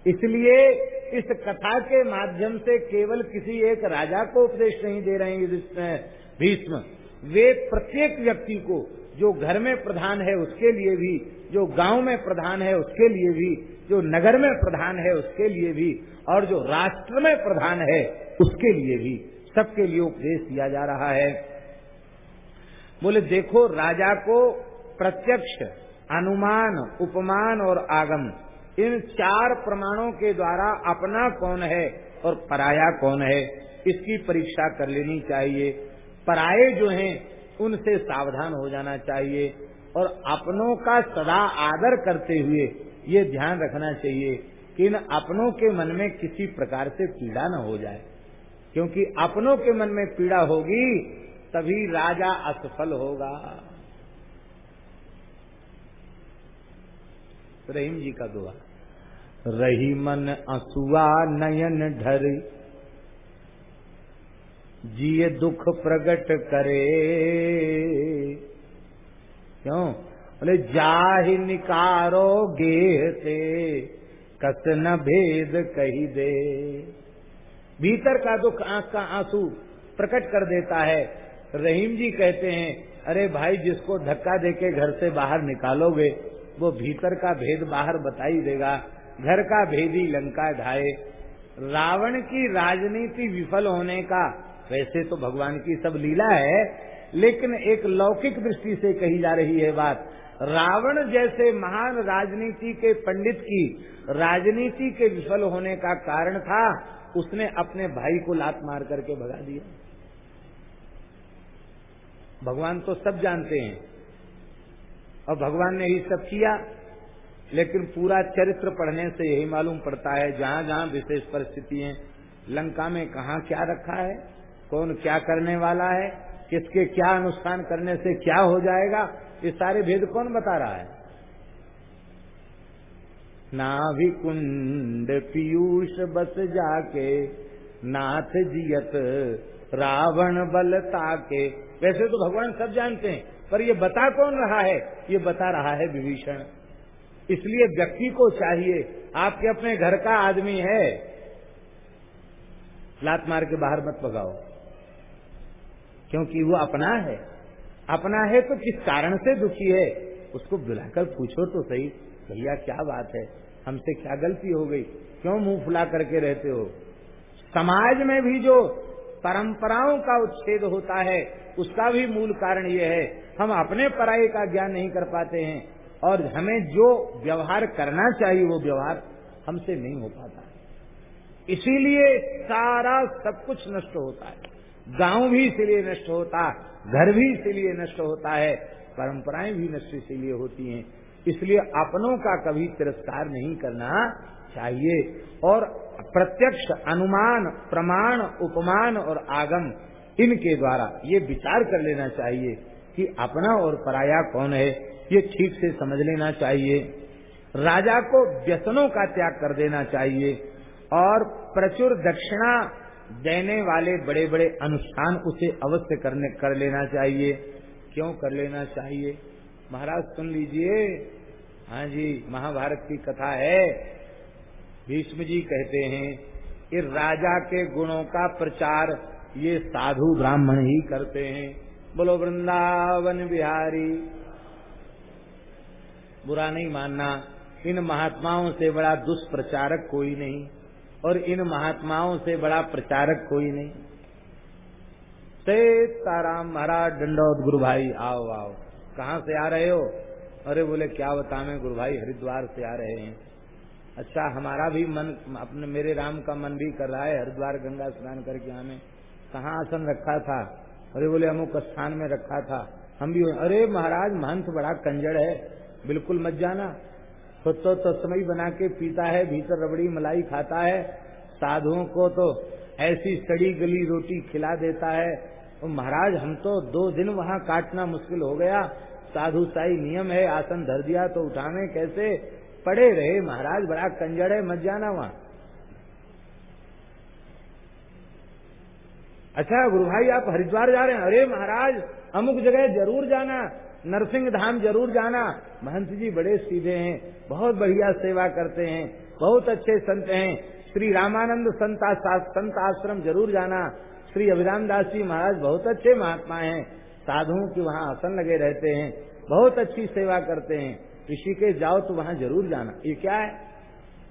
इसलिए इस कथा के माध्यम से केवल किसी एक राजा को उपदेश नहीं दे रहे हैं भीष्म। वे प्रत्येक व्यक्ति को, जो घर में प्रधान है, उसके लिए भी, जो गाँव में प्रधान है, उसके लिए भी, जो नगर में प्रधान है, उसके लिए भी, और जो राष्ट्र में प्रधान है उसके लिए भी, सबके लिए उपदेश दिया जा रहा है। बोले, देखो, राजा को प्रत्यक्ष, अनुमान, उपमान और आगम, इन चार प्रमाणों के द्वारा अपना कौन है और पराया कौन है, इसकी परीक्षा कर लेनी चाहिए। पराये जो हैं, उनसे सावधान हो जाना चाहिए और अपनों का सदा आदर करते हुए ये ध्यान रखना चाहिए कि इन अपनों के मन में किसी प्रकार से पीड़ा न हो जाए। क्योंकि अपनों के मन में पीड़ा होगी, तभी राजा असफल होगा। रहीम जी का दुआ। रही मन असुआ नयन ढर जिए दुख प्रकट करे। क्यों? बोले, जाहि निकारो गेह से, कस न भेद कही दे। भीतर का दुख आँख का आँसू प्रकट कर देता है। रहीम जी कहते हैं, अरे भाई, जिसको धक्का देके घर से बाहर निकालोगे, वो भीतर का भेद बाहर बता ही देगा। घर का भेदी लंका ढाए। रावण की राजनीति विफल होने का वैसे तो भगवान की सब लीला है, लेकिन एक लौकिक दृष्टि से कही जा रही है बात। रावण जैसे महान राजनीति के पंडित की राजनीति के विफल होने का कारण था उसने अपने भाई को लात मार करके भगा दिया। भगवान तो सब जानते हैं। और भगवान ने ही सब किया, लेकिन पूरा चरित्र पढ़ने से यही मालूम पड़ता है जहाँ जहाँ विशेष परिस्थिति है, लंका में कहा क्या रखा है, कौन क्या करने वाला है, किसके क्या अनुष्ठान करने से क्या हो जाएगा, ये सारे भेद कौन बता रहा है? नाभि कुंड पीयूष बस जाके, नाथ जियत, रावण बल ताके। वैसे तो भगवान सब जानते हैं, पर ये बता कौन रहा है? ये बता रहा है विभीषण। इसलिए व्यक्ति को चाहिए, आपके अपने घर का आदमी है। लात मार के बाहर मत भगाओ। क्योंकि वो अपना है। अपना है तो किस कारण से दुखी है? उसको बुलाकर पूछो तो सही। भैया, क्या बात है? हमसे क्या गलती हो गई? क्यों मुँह फुला करके रहते हो? समाज में भी जो परंपराओं का उच्छेद होता है, उसका भी मूल कारण ये है। हम अपने पराये का ज्ञान नहीं कर पाते हैं और हमें जो व्यवहार करना चाहिए, वो व्यवहार हमसे नहीं हो पाता। इसीलिए सारा सब कुछ नष्ट होता है। गाँव भी इसीलिए नष्ट होता, घर भी इसीलिए नष्ट होता है। परंपराएँ भी नष्ट इसीलिए होती हैं। इसलिए अपनों का कभी तिरस्कार नहीं करना चाहिए। और प्रत्यक्ष अनुमान, प्रमाण, उपमान और आगम, इनके द्वारा ये विचार कर लेना चाहिए कि अपना और पराया कौन है, ये ठीक से समझ लेना चाहिए। राजा को व्यसनों का त्याग कर देना चाहिए और प्रचुर दक्षिणा देने वाले बड़े बड़े अनुष्ठान उसे अवश्य करने, कर लेना चाहिए। क्यों कर लेना चाहिए? महाराज सुन लीजिए। हाँ जी, महाभारत की कथा है। भीष्म जी कहते हैं कि राजा के गुणों का प्रचार ये साधु ब्राह्मण ही करते हैं। बोलो, वृंदावन बिहारी, बुरा नहीं मानना। इन महात्माओं से बड़ा दुष्प्रचारक कोई नहीं और इन महात्माओं से बड़ा प्रचारक कोई नहीं। ते ताराम महाराज दंडौत गुरु भाई आओ आओ। कहाँ से आ रहे हो? अरे बोले, क्या बता मैं गुरु भाई हरिद्वार से आ रहे हैं। अच्छा हमारा भी मन, अपने, मेरे राम का मन भी कर रहा है, हरिद्वार गंगा स्नान करके हमें कहाँ आसन रखा था? अरे बोले, अमुक स्थान में रखा था। हम भी, अरे महाराज, महंत बड़ा कंजड़ है। बिल्कुल मत जाना। खुद तो तस्मई बना के पीता है, भीतर रबड़ी मलाई खाता है। साधुओं को तो ऐसी सड़ी गली रोटी खिला देता है। तो महाराज, हम तो दो दिन वहाँ काटना मुश्किल हो गया। साधु साई नियम है, आसन धर दिया तो उठाने कैसे? पड़े रहे, महाराज बड़ा कंजड़ है, मत जाना वहाँ। अच्छा गुरु भाई, आप हरिद्वार जा रहे हैं। अरे महाराज, अमुक जगह ज़रूर जाना नरसिंह धाम ज़रूर जाना। महंत जी बड़े सीधे हैं, बहुत बढ़िया सेवा करते हैं, बहुत अच्छे संत हैं। श्री रामानंद संत संत आश्रम ज़रूर जाना। श्री अभिराम दास जी महाराज, बहुत अच्छे महात्मा हैं। साधुओं की वहाँ आसन लगे रहते हैं, बहुत अच्छी सेवा करते हैं। ऋषिकेश जाओ तो वहाँ ज़रूर जाना। ये क्या है?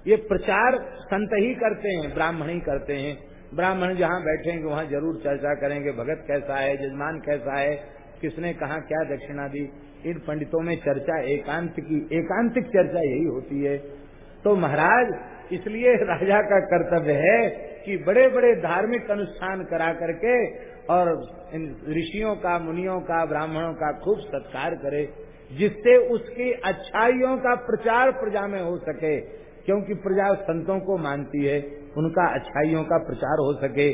ये प्रचार संत ही करते हैं, ब्राह्मण ही करते हैं। ब्राह्मण जहाँ बैठेंगे, वहाँ ज़रूर चर्चा करेंगे, भगत कैसा है जजमान कैसा है, किसने कहा क्या दक्षिणा दी। इन पंडितों में चर्चा एकांत की, एकांतिक चर्चा यही होती है। तो महाराज, इसलिए राजा का कर्तव्य है कि बड़े बड़े धार्मिक अनुष्ठान करा करके और इन ऋषियों का, मुनियों का, ब्राह्मणों का खूब सत्कार करे, जिससे उसकी अच्छाइयों का प्रचार प्रजा में हो सके, क्योंकि प्रजा संतों को मानती है, उनका अच्छाइयों का प्रचार हो सके।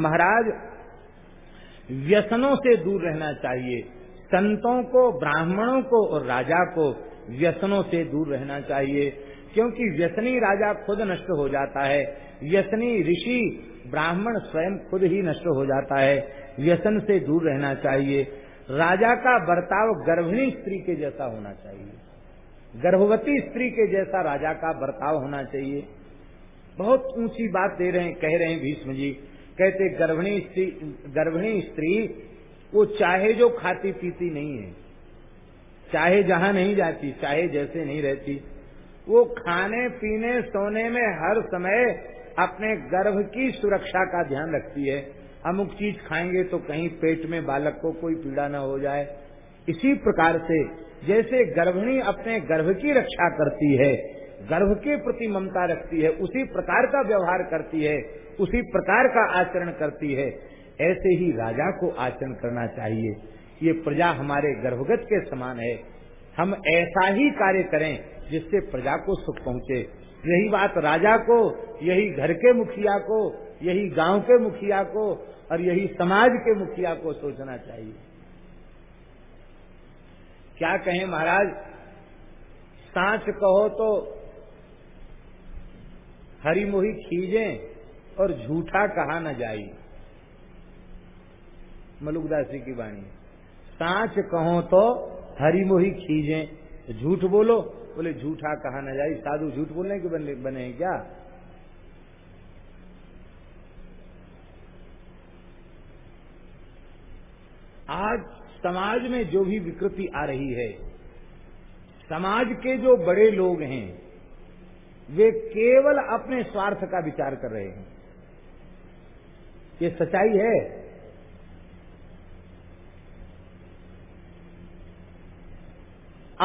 महाराज, व्यसनों से दूर रहना चाहिए, संतों को, ब्राह्मणों को और राजा को व्यसनों से दूर रहना चाहिए, क्योंकि व्यसनी राजा खुद नष्ट हो जाता है, व्यसनी ऋषि ब्राह्मण स्वयं खुद ही नष्ट हो जाता है, व्यसन से दूर रहना चाहिए। राजा का बर्ताव गर्भिणी स्त्री के जैसा होना चाहिए। गर्भवती स्त्री के जैसा राजा का बर्ताव होना चाहिए। बहुत ऊँची बात दे रहे हैं, कह रहे हैं भीष्म जी। कहते, गर्भिणी स्त्री गर्भिणी स्त्री, वो चाहे जो खाती पीती नहीं है, चाहे जहाँ नहीं जाती, चाहे जैसे नहीं रहती, वो खाने, पीने, सोने में हर समय अपने गर्भ की सुरक्षा का ध्यान रखती है। अमुक चीज़ खाएँगे तो कहीं पेट में बालक को कोई पीड़ा न हो जाए। इसी प्रकार से जैसे गर्भिणी अपने गर्भ की रक्षा करती है, गर्भ के प्रति ममता रखती है, उसी प्रकार का व्यवहार करती है, उसी प्रकार का आचरण करती है, ऐसे ही राजा को आचरण करना चाहिए। ये प्रजा हमारे गर्भगत के समान है। हम ऐसा ही कार्य करें जिससे प्रजा को सुख पहुँचे। यही बात राजा को, यही घर के मुखिया को, यही गाँव के मुखिया को और यही समाज के मुखिया को सोचना चाहिए। क्या कहें महाराज? सांच कहो तो हरी मोही खींचे और झूठा कहा न जाई मलुकदास जी की वाणी। सांच कहो तो हरी मोही खींचे झूठ बोलो। बोले झूठा कहा न जाए साधु झूठ बोलने के बने, बने हैं क्या? आज समाज में जो भी विकृति आ रही है समाज के जो बड़े लोग हैं वे केवल अपने स्वार्थ का विचार कर रहे हैं। ये सच्चाई है?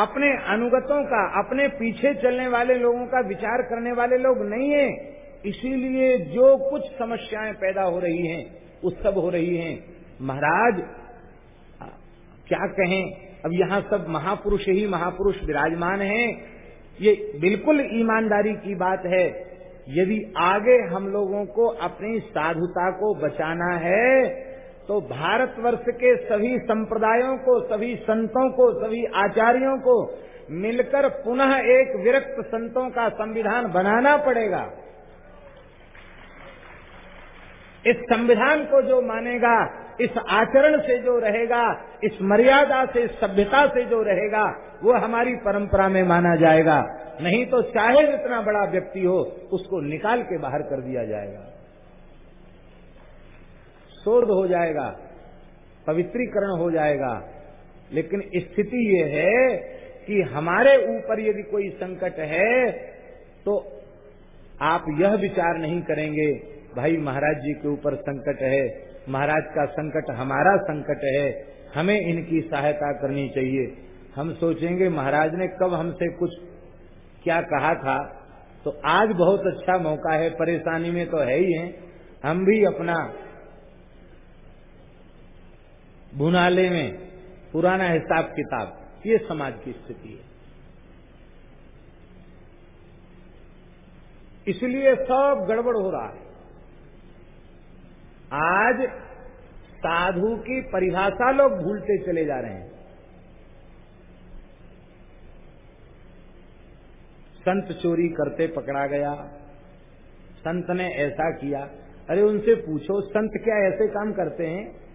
अपने अनुगतों का, अपने पीछे चलने वाले लोगों का विचार करने वाले लोग नहीं है। इसीलिए जो कुछ समस्याएँ पैदा हो रही हैं उस सब हो रही हैं, महाराज, क्या कहें? अब यहाँ सब महापुरुष ही महापुरुष विराजमान हैं। ये बिल्कुल ईमानदारी की बात है। यदि आगे हम लोगों को अपनी साधुता को बचाना है तो भारतवर्ष के सभी संप्रदायों को, सभी संतों को, सभी आचार्यों को मिलकर पुनः एक विरक्त संतों का संविधान बनाना पड़ेगा। इस संविधान को जो मानेगा, इस आचरण से जो रहेगा, इस मर्यादा से, इस सभ्यता से जो रहेगा, वो हमारी परंपरा में माना जाएगा। नहीं तो चाहे जितना बड़ा व्यक्ति हो, उसको निकाल के बाहर कर दिया जाएगा। सोर्द हो जाएगा, पवित्रीकरण हो जाएगा। लेकिन स्थिति ये है कि हमारे ऊपर यदि कोई संकट है तो आप यह विचार नहीं करेंगे, भाई महाराज जी के ऊपर संकट है, महाराज का संकट हमारा संकट है, हमें इनकी सहायता करनी चाहिए। हम सोचेंगे, महाराज ने कब हमसे कुछ क्या कहा था तो आज बहुत अच्छा मौका है, परेशानी में तो है ही है। हम भी अपना भुनाले में, पुराना हिसाब किताब, ये समाज की स्थिति है। इसलिए सब गड़बड़ हो रहा है। आज साधु की परिभाषा लोग भूलते चले जा रहे हैं। संत चोरी करते पकड़ा गया, संत ने ऐसा किया। अरे उनसे पूछो, संत क्या ऐसे काम करते हैं?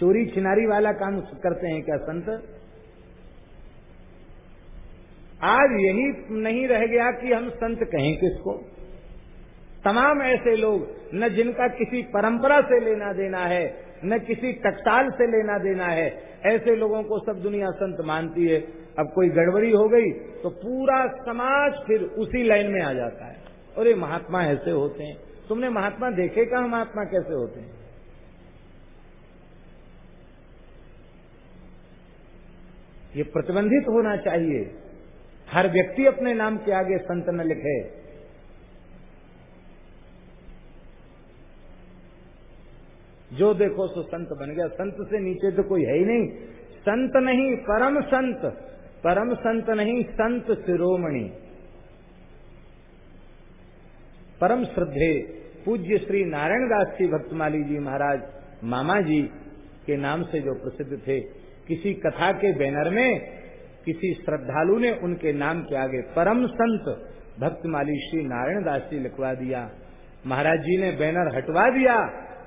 चोरी छिनारी वाला काम करते हैं क्या संत? आज यही नहीं रह गया कि हम संत कहें किसको। तमाम ऐसे लोग, न जिनका किसी परंपरा से लेना देना है, न किसी टकसाल से लेना देना है, ऐसे लोगों को सब दुनिया संत मानती है। अब कोई गड़बड़ी हो गई तो पूरा समाज फिर उसी लाइन में आ जाता है। और ये महात्मा ऐसे होते हैं। तुमने महात्मा देखे कहा महात्मा कैसे होते हैं? ये प्रतिबंधित होना चाहिए। हर व्यक्ति अपने नाम के आगे संत न लिखे। जो देखो सो संत बन गया। संत से नीचे तो कोई है ही नहीं। संत नहीं, परम संत। परम संत नहीं, संत शिरोमणि। परम श्रद्धे। पूज्य श्री नारायण दास जी, भक्तमाली जी महाराज, मामा जी के नाम से जो प्रसिद्ध थे किसी कथा के बैनर में किसी श्रद्धालु ने उनके नाम के आगे परम संत भक्तमाली श्री नारायण दास जी लिखवा दिया। महाराज जी ने बैनर हटवा दिया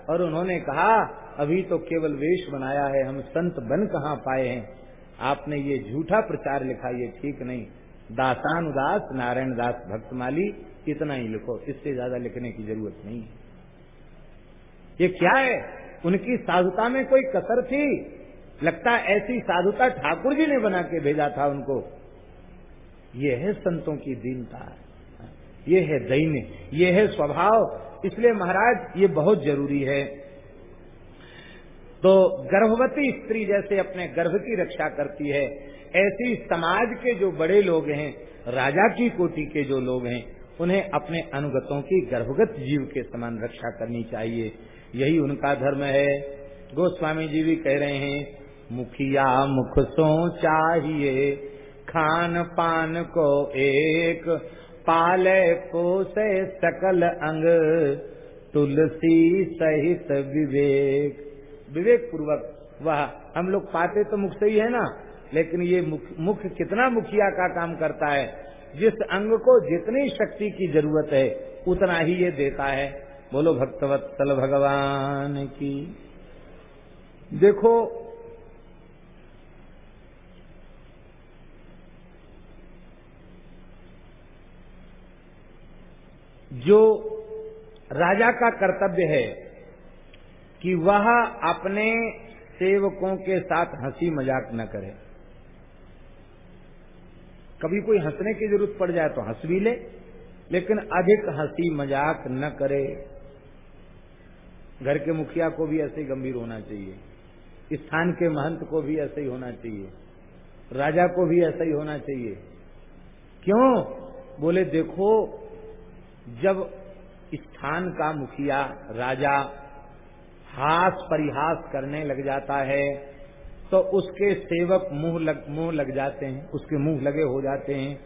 और उन्होंने कहा, अभी तो केवल वेश बनाया है, हम संत बन कहाँ पाए हैं? आपने ये झूठा प्रचार लिखा, ये ठीक नहीं। दासानुदास, नारायण दास भक्तमाली, इतना ही लिखो, इससे ज़्यादा लिखने की ज़रूरत नहीं ये क्या है? उनकी साधुता में कोई कसर थी? लगता ऐसी साधुता ठाकुर जी ने बना के भेजा था उनको। ये है संतों की दीनता। ये है दैन्य। ये है स्वभाव। इसलिए महाराज, ये बहुत ज़रूरी है। तो गर्भवती स्त्री जैसे अपने गर्भ की रक्षा करती है, ऐसी समाज के जो बड़े लोग हैं, राजा की कोटि के जो लोग हैं, उन्हें अपने अनुगतों की गर्भगत जीव के समान रक्षा करनी चाहिए। यही उनका धर्म है। गोस्वामी जी भी कह रहे हैं मुखिया मुख सो चाहिए खान पान को एक पाले पोसे सकल अंग तुलसी सहित विवेक। विवेक पूर्वक वह हम लोग पाते तो मुख से ही है ना लेकिन ये मुख, मुख कितना मुखिया का काम करता है। जिस अंग को जितनी शक्ति की ज़रूरत है उतना ही ये देता है। बोलो भक्तवत्सल भगवान की। देखो जो राजा का कर्तव्य है कि वह अपने सेवकों के साथ हँसी मज़ाक न करे। कभी कोई हंसने की ज़रूरत पड़ जाए तो हंस भी ले, लेकिन अधिक हँसी मज़ाक न करे। घर के मुखिया को भी ऐसे गंभीर होना चाहिए। स्थान के महंत को भी ऐसे ही होना चाहिए। राजा को भी ऐसा ही होना चाहिए। क्यों? बोले, देखो जब स्थान का मुखिया राजा हास परिहास करने लग जाता है तो उसके सेवक मुँह लग मुँह लग जाते हैं, उसके मुँह लगे हो जाते हैं,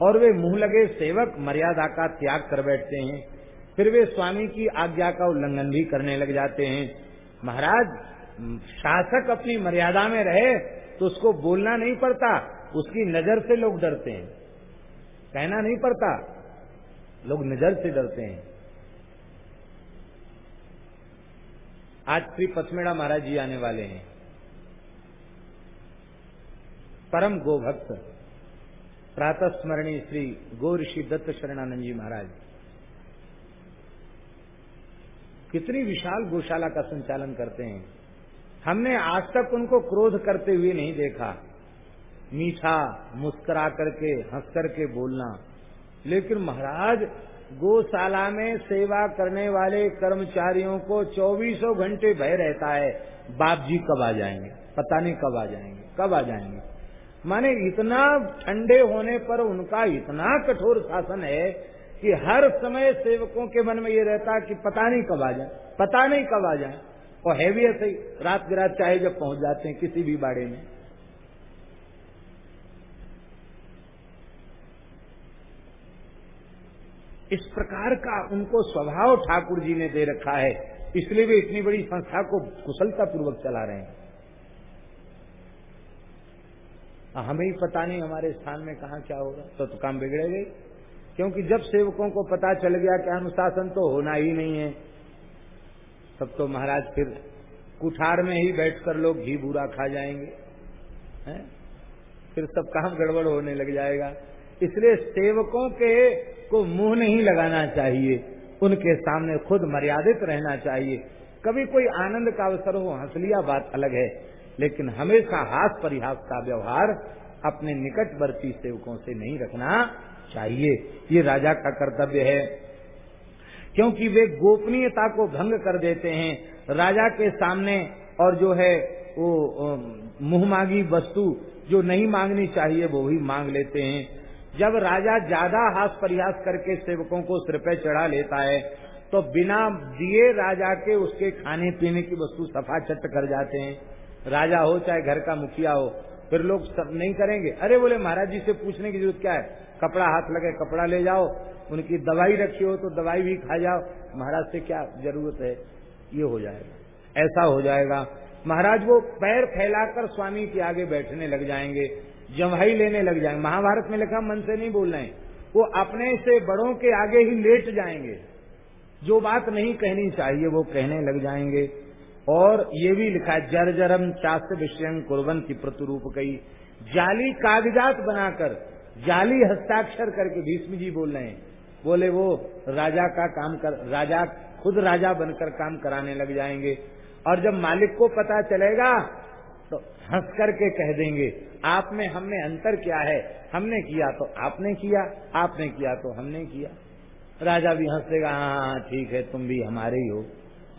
और वे मुँह लगे सेवक मर्यादा का त्याग कर बैठते हैं, फिर वे स्वामी की आज्ञा का उल्लंघन भी करने लग जाते हैं। महाराज, शासक अपनी मर्यादा में रहे तो उसको बोलना नहीं पड़ता, उसकी नज़र से लोग डरते हैं। कहना नहीं पड़ता लोग नज़र से डरते हैं। आज श्री पथमेड़ा महाराज जी आने वाले हैं। परम गोभक्त प्रातः स्मरणीय श्री गो ऋषि दत्त शरणानंद जी महाराज। कितनी विशाल गौशाला का संचालन करते हैं। हमने आज तक उनको क्रोध करते हुए नहीं देखा। मीठा, मुस्करा करके, हंस करके बोलना। लेकिन महाराज, गौशाला में सेवा करने वाले कर्मचारियों को चौबीसों घंटे भय रहता है। बाप जी कब आ जाएँगे? पता नहीं कब आ जाएँगे। कब आ जाएँगे? माने इतना ठंडे होने पर उनका इतना कठोर शासन है कि हर समय सेवकों के मन में ये रहता है कि पता नहीं कब आ जाए, पता नहीं कब आ जाए। और है भी ऐसे रात बिरात चाहे जब पहुँच जाते हैं किसी भी बाड़े में। इस प्रकार का उनको स्वभाव ठाकुर जी ने दे रखा है इसलिए वे इतनी बड़ी संस्था को कुशलता पूर्वक चला रहे हैं। हमें ही पता नहीं हमारे स्थान में कहा क्या होगा तो, तो काम बिगड़े गए। क्योंकि जब सेवकों को पता चल गया कि अनुशासन तो होना ही नहीं है तब तो महाराज फिर कुठार में ही बैठकर लोग घी बूरा खा जाएँगे है? फिर सब काम गड़बड़ होने लग जाएगा। इसलिए सेवकों के को मुँह नहीं लगाना चाहिए, उनके सामने खुद मर्यादित रहना चाहिए। कभी कोई आनंद का अवसर हो, हंस लिया, बात अलग है। लेकिन हमेशा हाथ परिहास का व्यवहार अपने निकटवर्ती सेवकों से नहीं रखना चाहिए। ये राजा का कर्तव्य है। क्योंकि वे गोपनीयता को भंग कर देते हैं। राजा के सामने और जो है, वो मुँह मांगी वस्तु जो नहीं मांगनी चाहिए, वो भी मांग लेते हैं। जब राजा ज़्यादा हास परिहास करके सेवकों को सिर पे चढ़ा लेता है तो बिना दिए राजा के उसके खाने पीने की वस्तु सफ़ा चट कर जाते हैं। राजा हो चाहे घर का मुखिया हो, फिर लोग सब नहीं करेंगे। अरे बोले, महाराज जी से पूछने की ज़रूरत क्या है? कपड़ा हाथ लगे, कपड़ा ले जाओ, उनकी दवाई रखी हो तो दवाई भी खा जाओ। महाराज से क्या ज़रूरत है? ये हो जाएगा। ऐसा हो जाएगा। महाराज वो पैर फैलाकर स्वामी के आगे बैठने लग जाएँगे। जमहाई लेने लग जाएँगे महाभारत में लिखा, मन से नहीं बोल रहे वो अपने से बड़ों के आगे ही लेट जाएँगे। जो बात नहीं कहनी चाहिए, वो कहने लग जाएँगे। और ये भी लिखा है जर्जरम चास्त विषय कुरबन की प्रतिरूप कई जाली कागजात बनाकर, जाली हस्ताक्षर करके भीष्म जी बोल रहे हैं। बोले, वो राजा का काम कर, राजा, खुद राजा बनकर काम कराने लग जाएँगे। और जब मालिक को पता चलेगा तो हंस करके कह देंगे आप में हम में अंतर क्या है? हमने किया तो आपने किया आपने किया तो हमने किया। राजा भी हंसेगा हाँ, ठीक है तुम भी हमारे ही हो।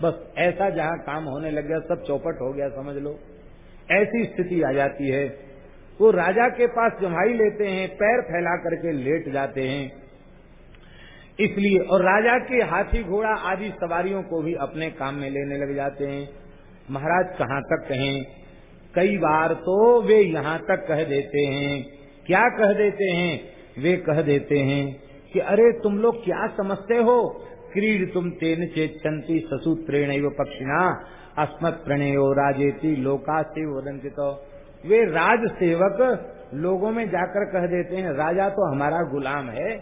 बस ऐसा जहाँ काम होने लग गया सब चौपट हो गया समझ लो। ऐसी स्थिति आ जाती है। वो राजा के पास जमाई लेते हैं पैर फैला करके लेट जाते हैं। इसलिए और राजा के हाथी घोड़ा आदि सवारियों को भी अपने काम में लेने लग जाते हैं। महाराज कहाँ तक कहें? कई बार तो वे यहाँ तक कह देते हैं। क्या कह देते हैं? वे कह देते हैं कि अरे तुम लोग क्या समझते हो? क्रीड तुम तेन चेतंती ससूत्रेण पक्षिणा, अस्मत् प्रणयो राजेती लोका से वदंतित वे राज सेवक लोगों में जाकर कह देते हैं, राजा तो हमारा गुलाम है।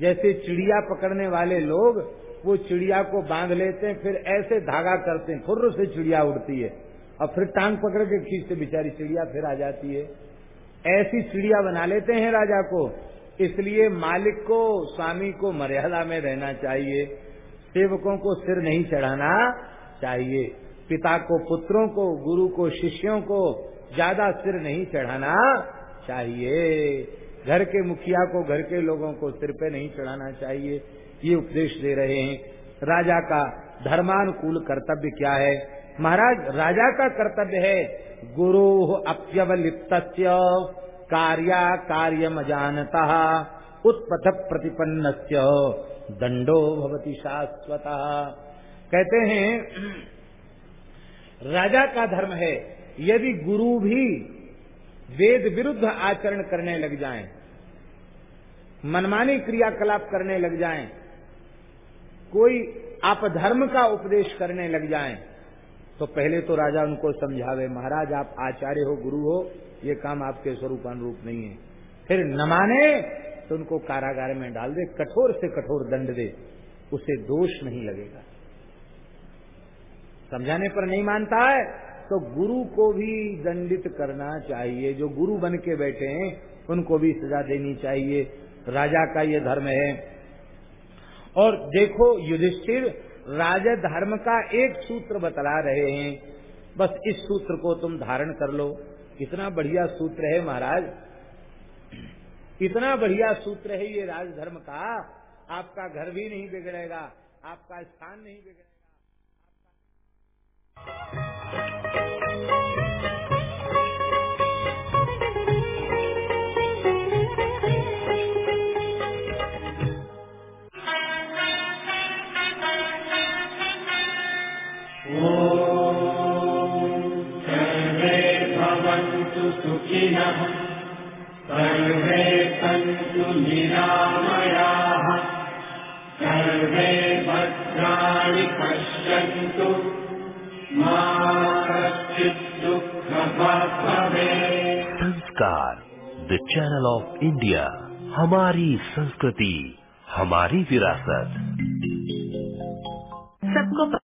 जैसे चिड़िया पकड़ने वाले लोग, वो चिड़िया को बाँध लेते हैं, फिर ऐसे धागा करते हैं फुर्र से चिड़िया उड़ती है। और फिर टांग पकड़ के खींचते बेचारी चिड़िया फिर आ जाती है। ऐसी चिड़िया बना लेते हैं राजा को। इसलिए मालिक को, स्वामी को मर्यादा में रहना चाहिए। सेवकों को सिर नहीं चढ़ाना चाहिए। पिता को, पुत्रों को, गुरु को, शिष्यों को ज़्यादा सिर नहीं चढ़ाना चाहिए। घर के मुखिया को, घर के लोगों को सिर पे नहीं चढ़ाना चाहिए। ये उपदेश दे रहे हैं। राजा का धर्मानुकूल कर्तव्य क्या है? महाराज राजा का कर्तव्य है गुरु अप्यवलिप्त कार्या कार्य जानता उत्पथ प्रतिपन्न दंडो भवती शाश्वत। कहते हैं राजा का धर्म है यदि गुरु भी वेद विरुद्ध आचरण करने लग जाएँ, मनमानी क्रियाकलाप करने लग जाएँ, कोई आप धर्म का उपदेश करने लग जाएँ, तो पहले तो राजा उनको समझावे, महाराज, आप आचार्य हो, गुरु हो, ये काम आपके स्वरूप अनुरूप नहीं है। फिर न माने तो उनको कारागार में डाल दे, कठोर से कठोर दंड दे, उसे दोष नहीं लगेगा। समझाने पर नहीं मानता है तो गुरु को भी दंडित करना चाहिए। जो गुरु बन के बैठे हैं, उनको भी सजा देनी चाहिए। राजा का ये धर्म है। और देखो, युधिष्ठिर राजा धर्म का एक सूत्र बतला रहे हैं। बस इस सूत्र को तुम धारण कर लो। कितना बढ़िया सूत्र है महाराज। इतना बढ़िया सूत्र है ये राजधर्म का। आपका घर भी नहीं बिगड़ेगा। आपका स्थान नहीं बिगड़ेगा। सर्वे सन्तु निरामयाः। सर्वे भद्राणि पश्यन्तु। मा कश्चित् दुःखभाग् भवेत् संस्कार द चैनल ऑफ़ इंडिया हमारी संस्कृति हमारी विरासत। सबको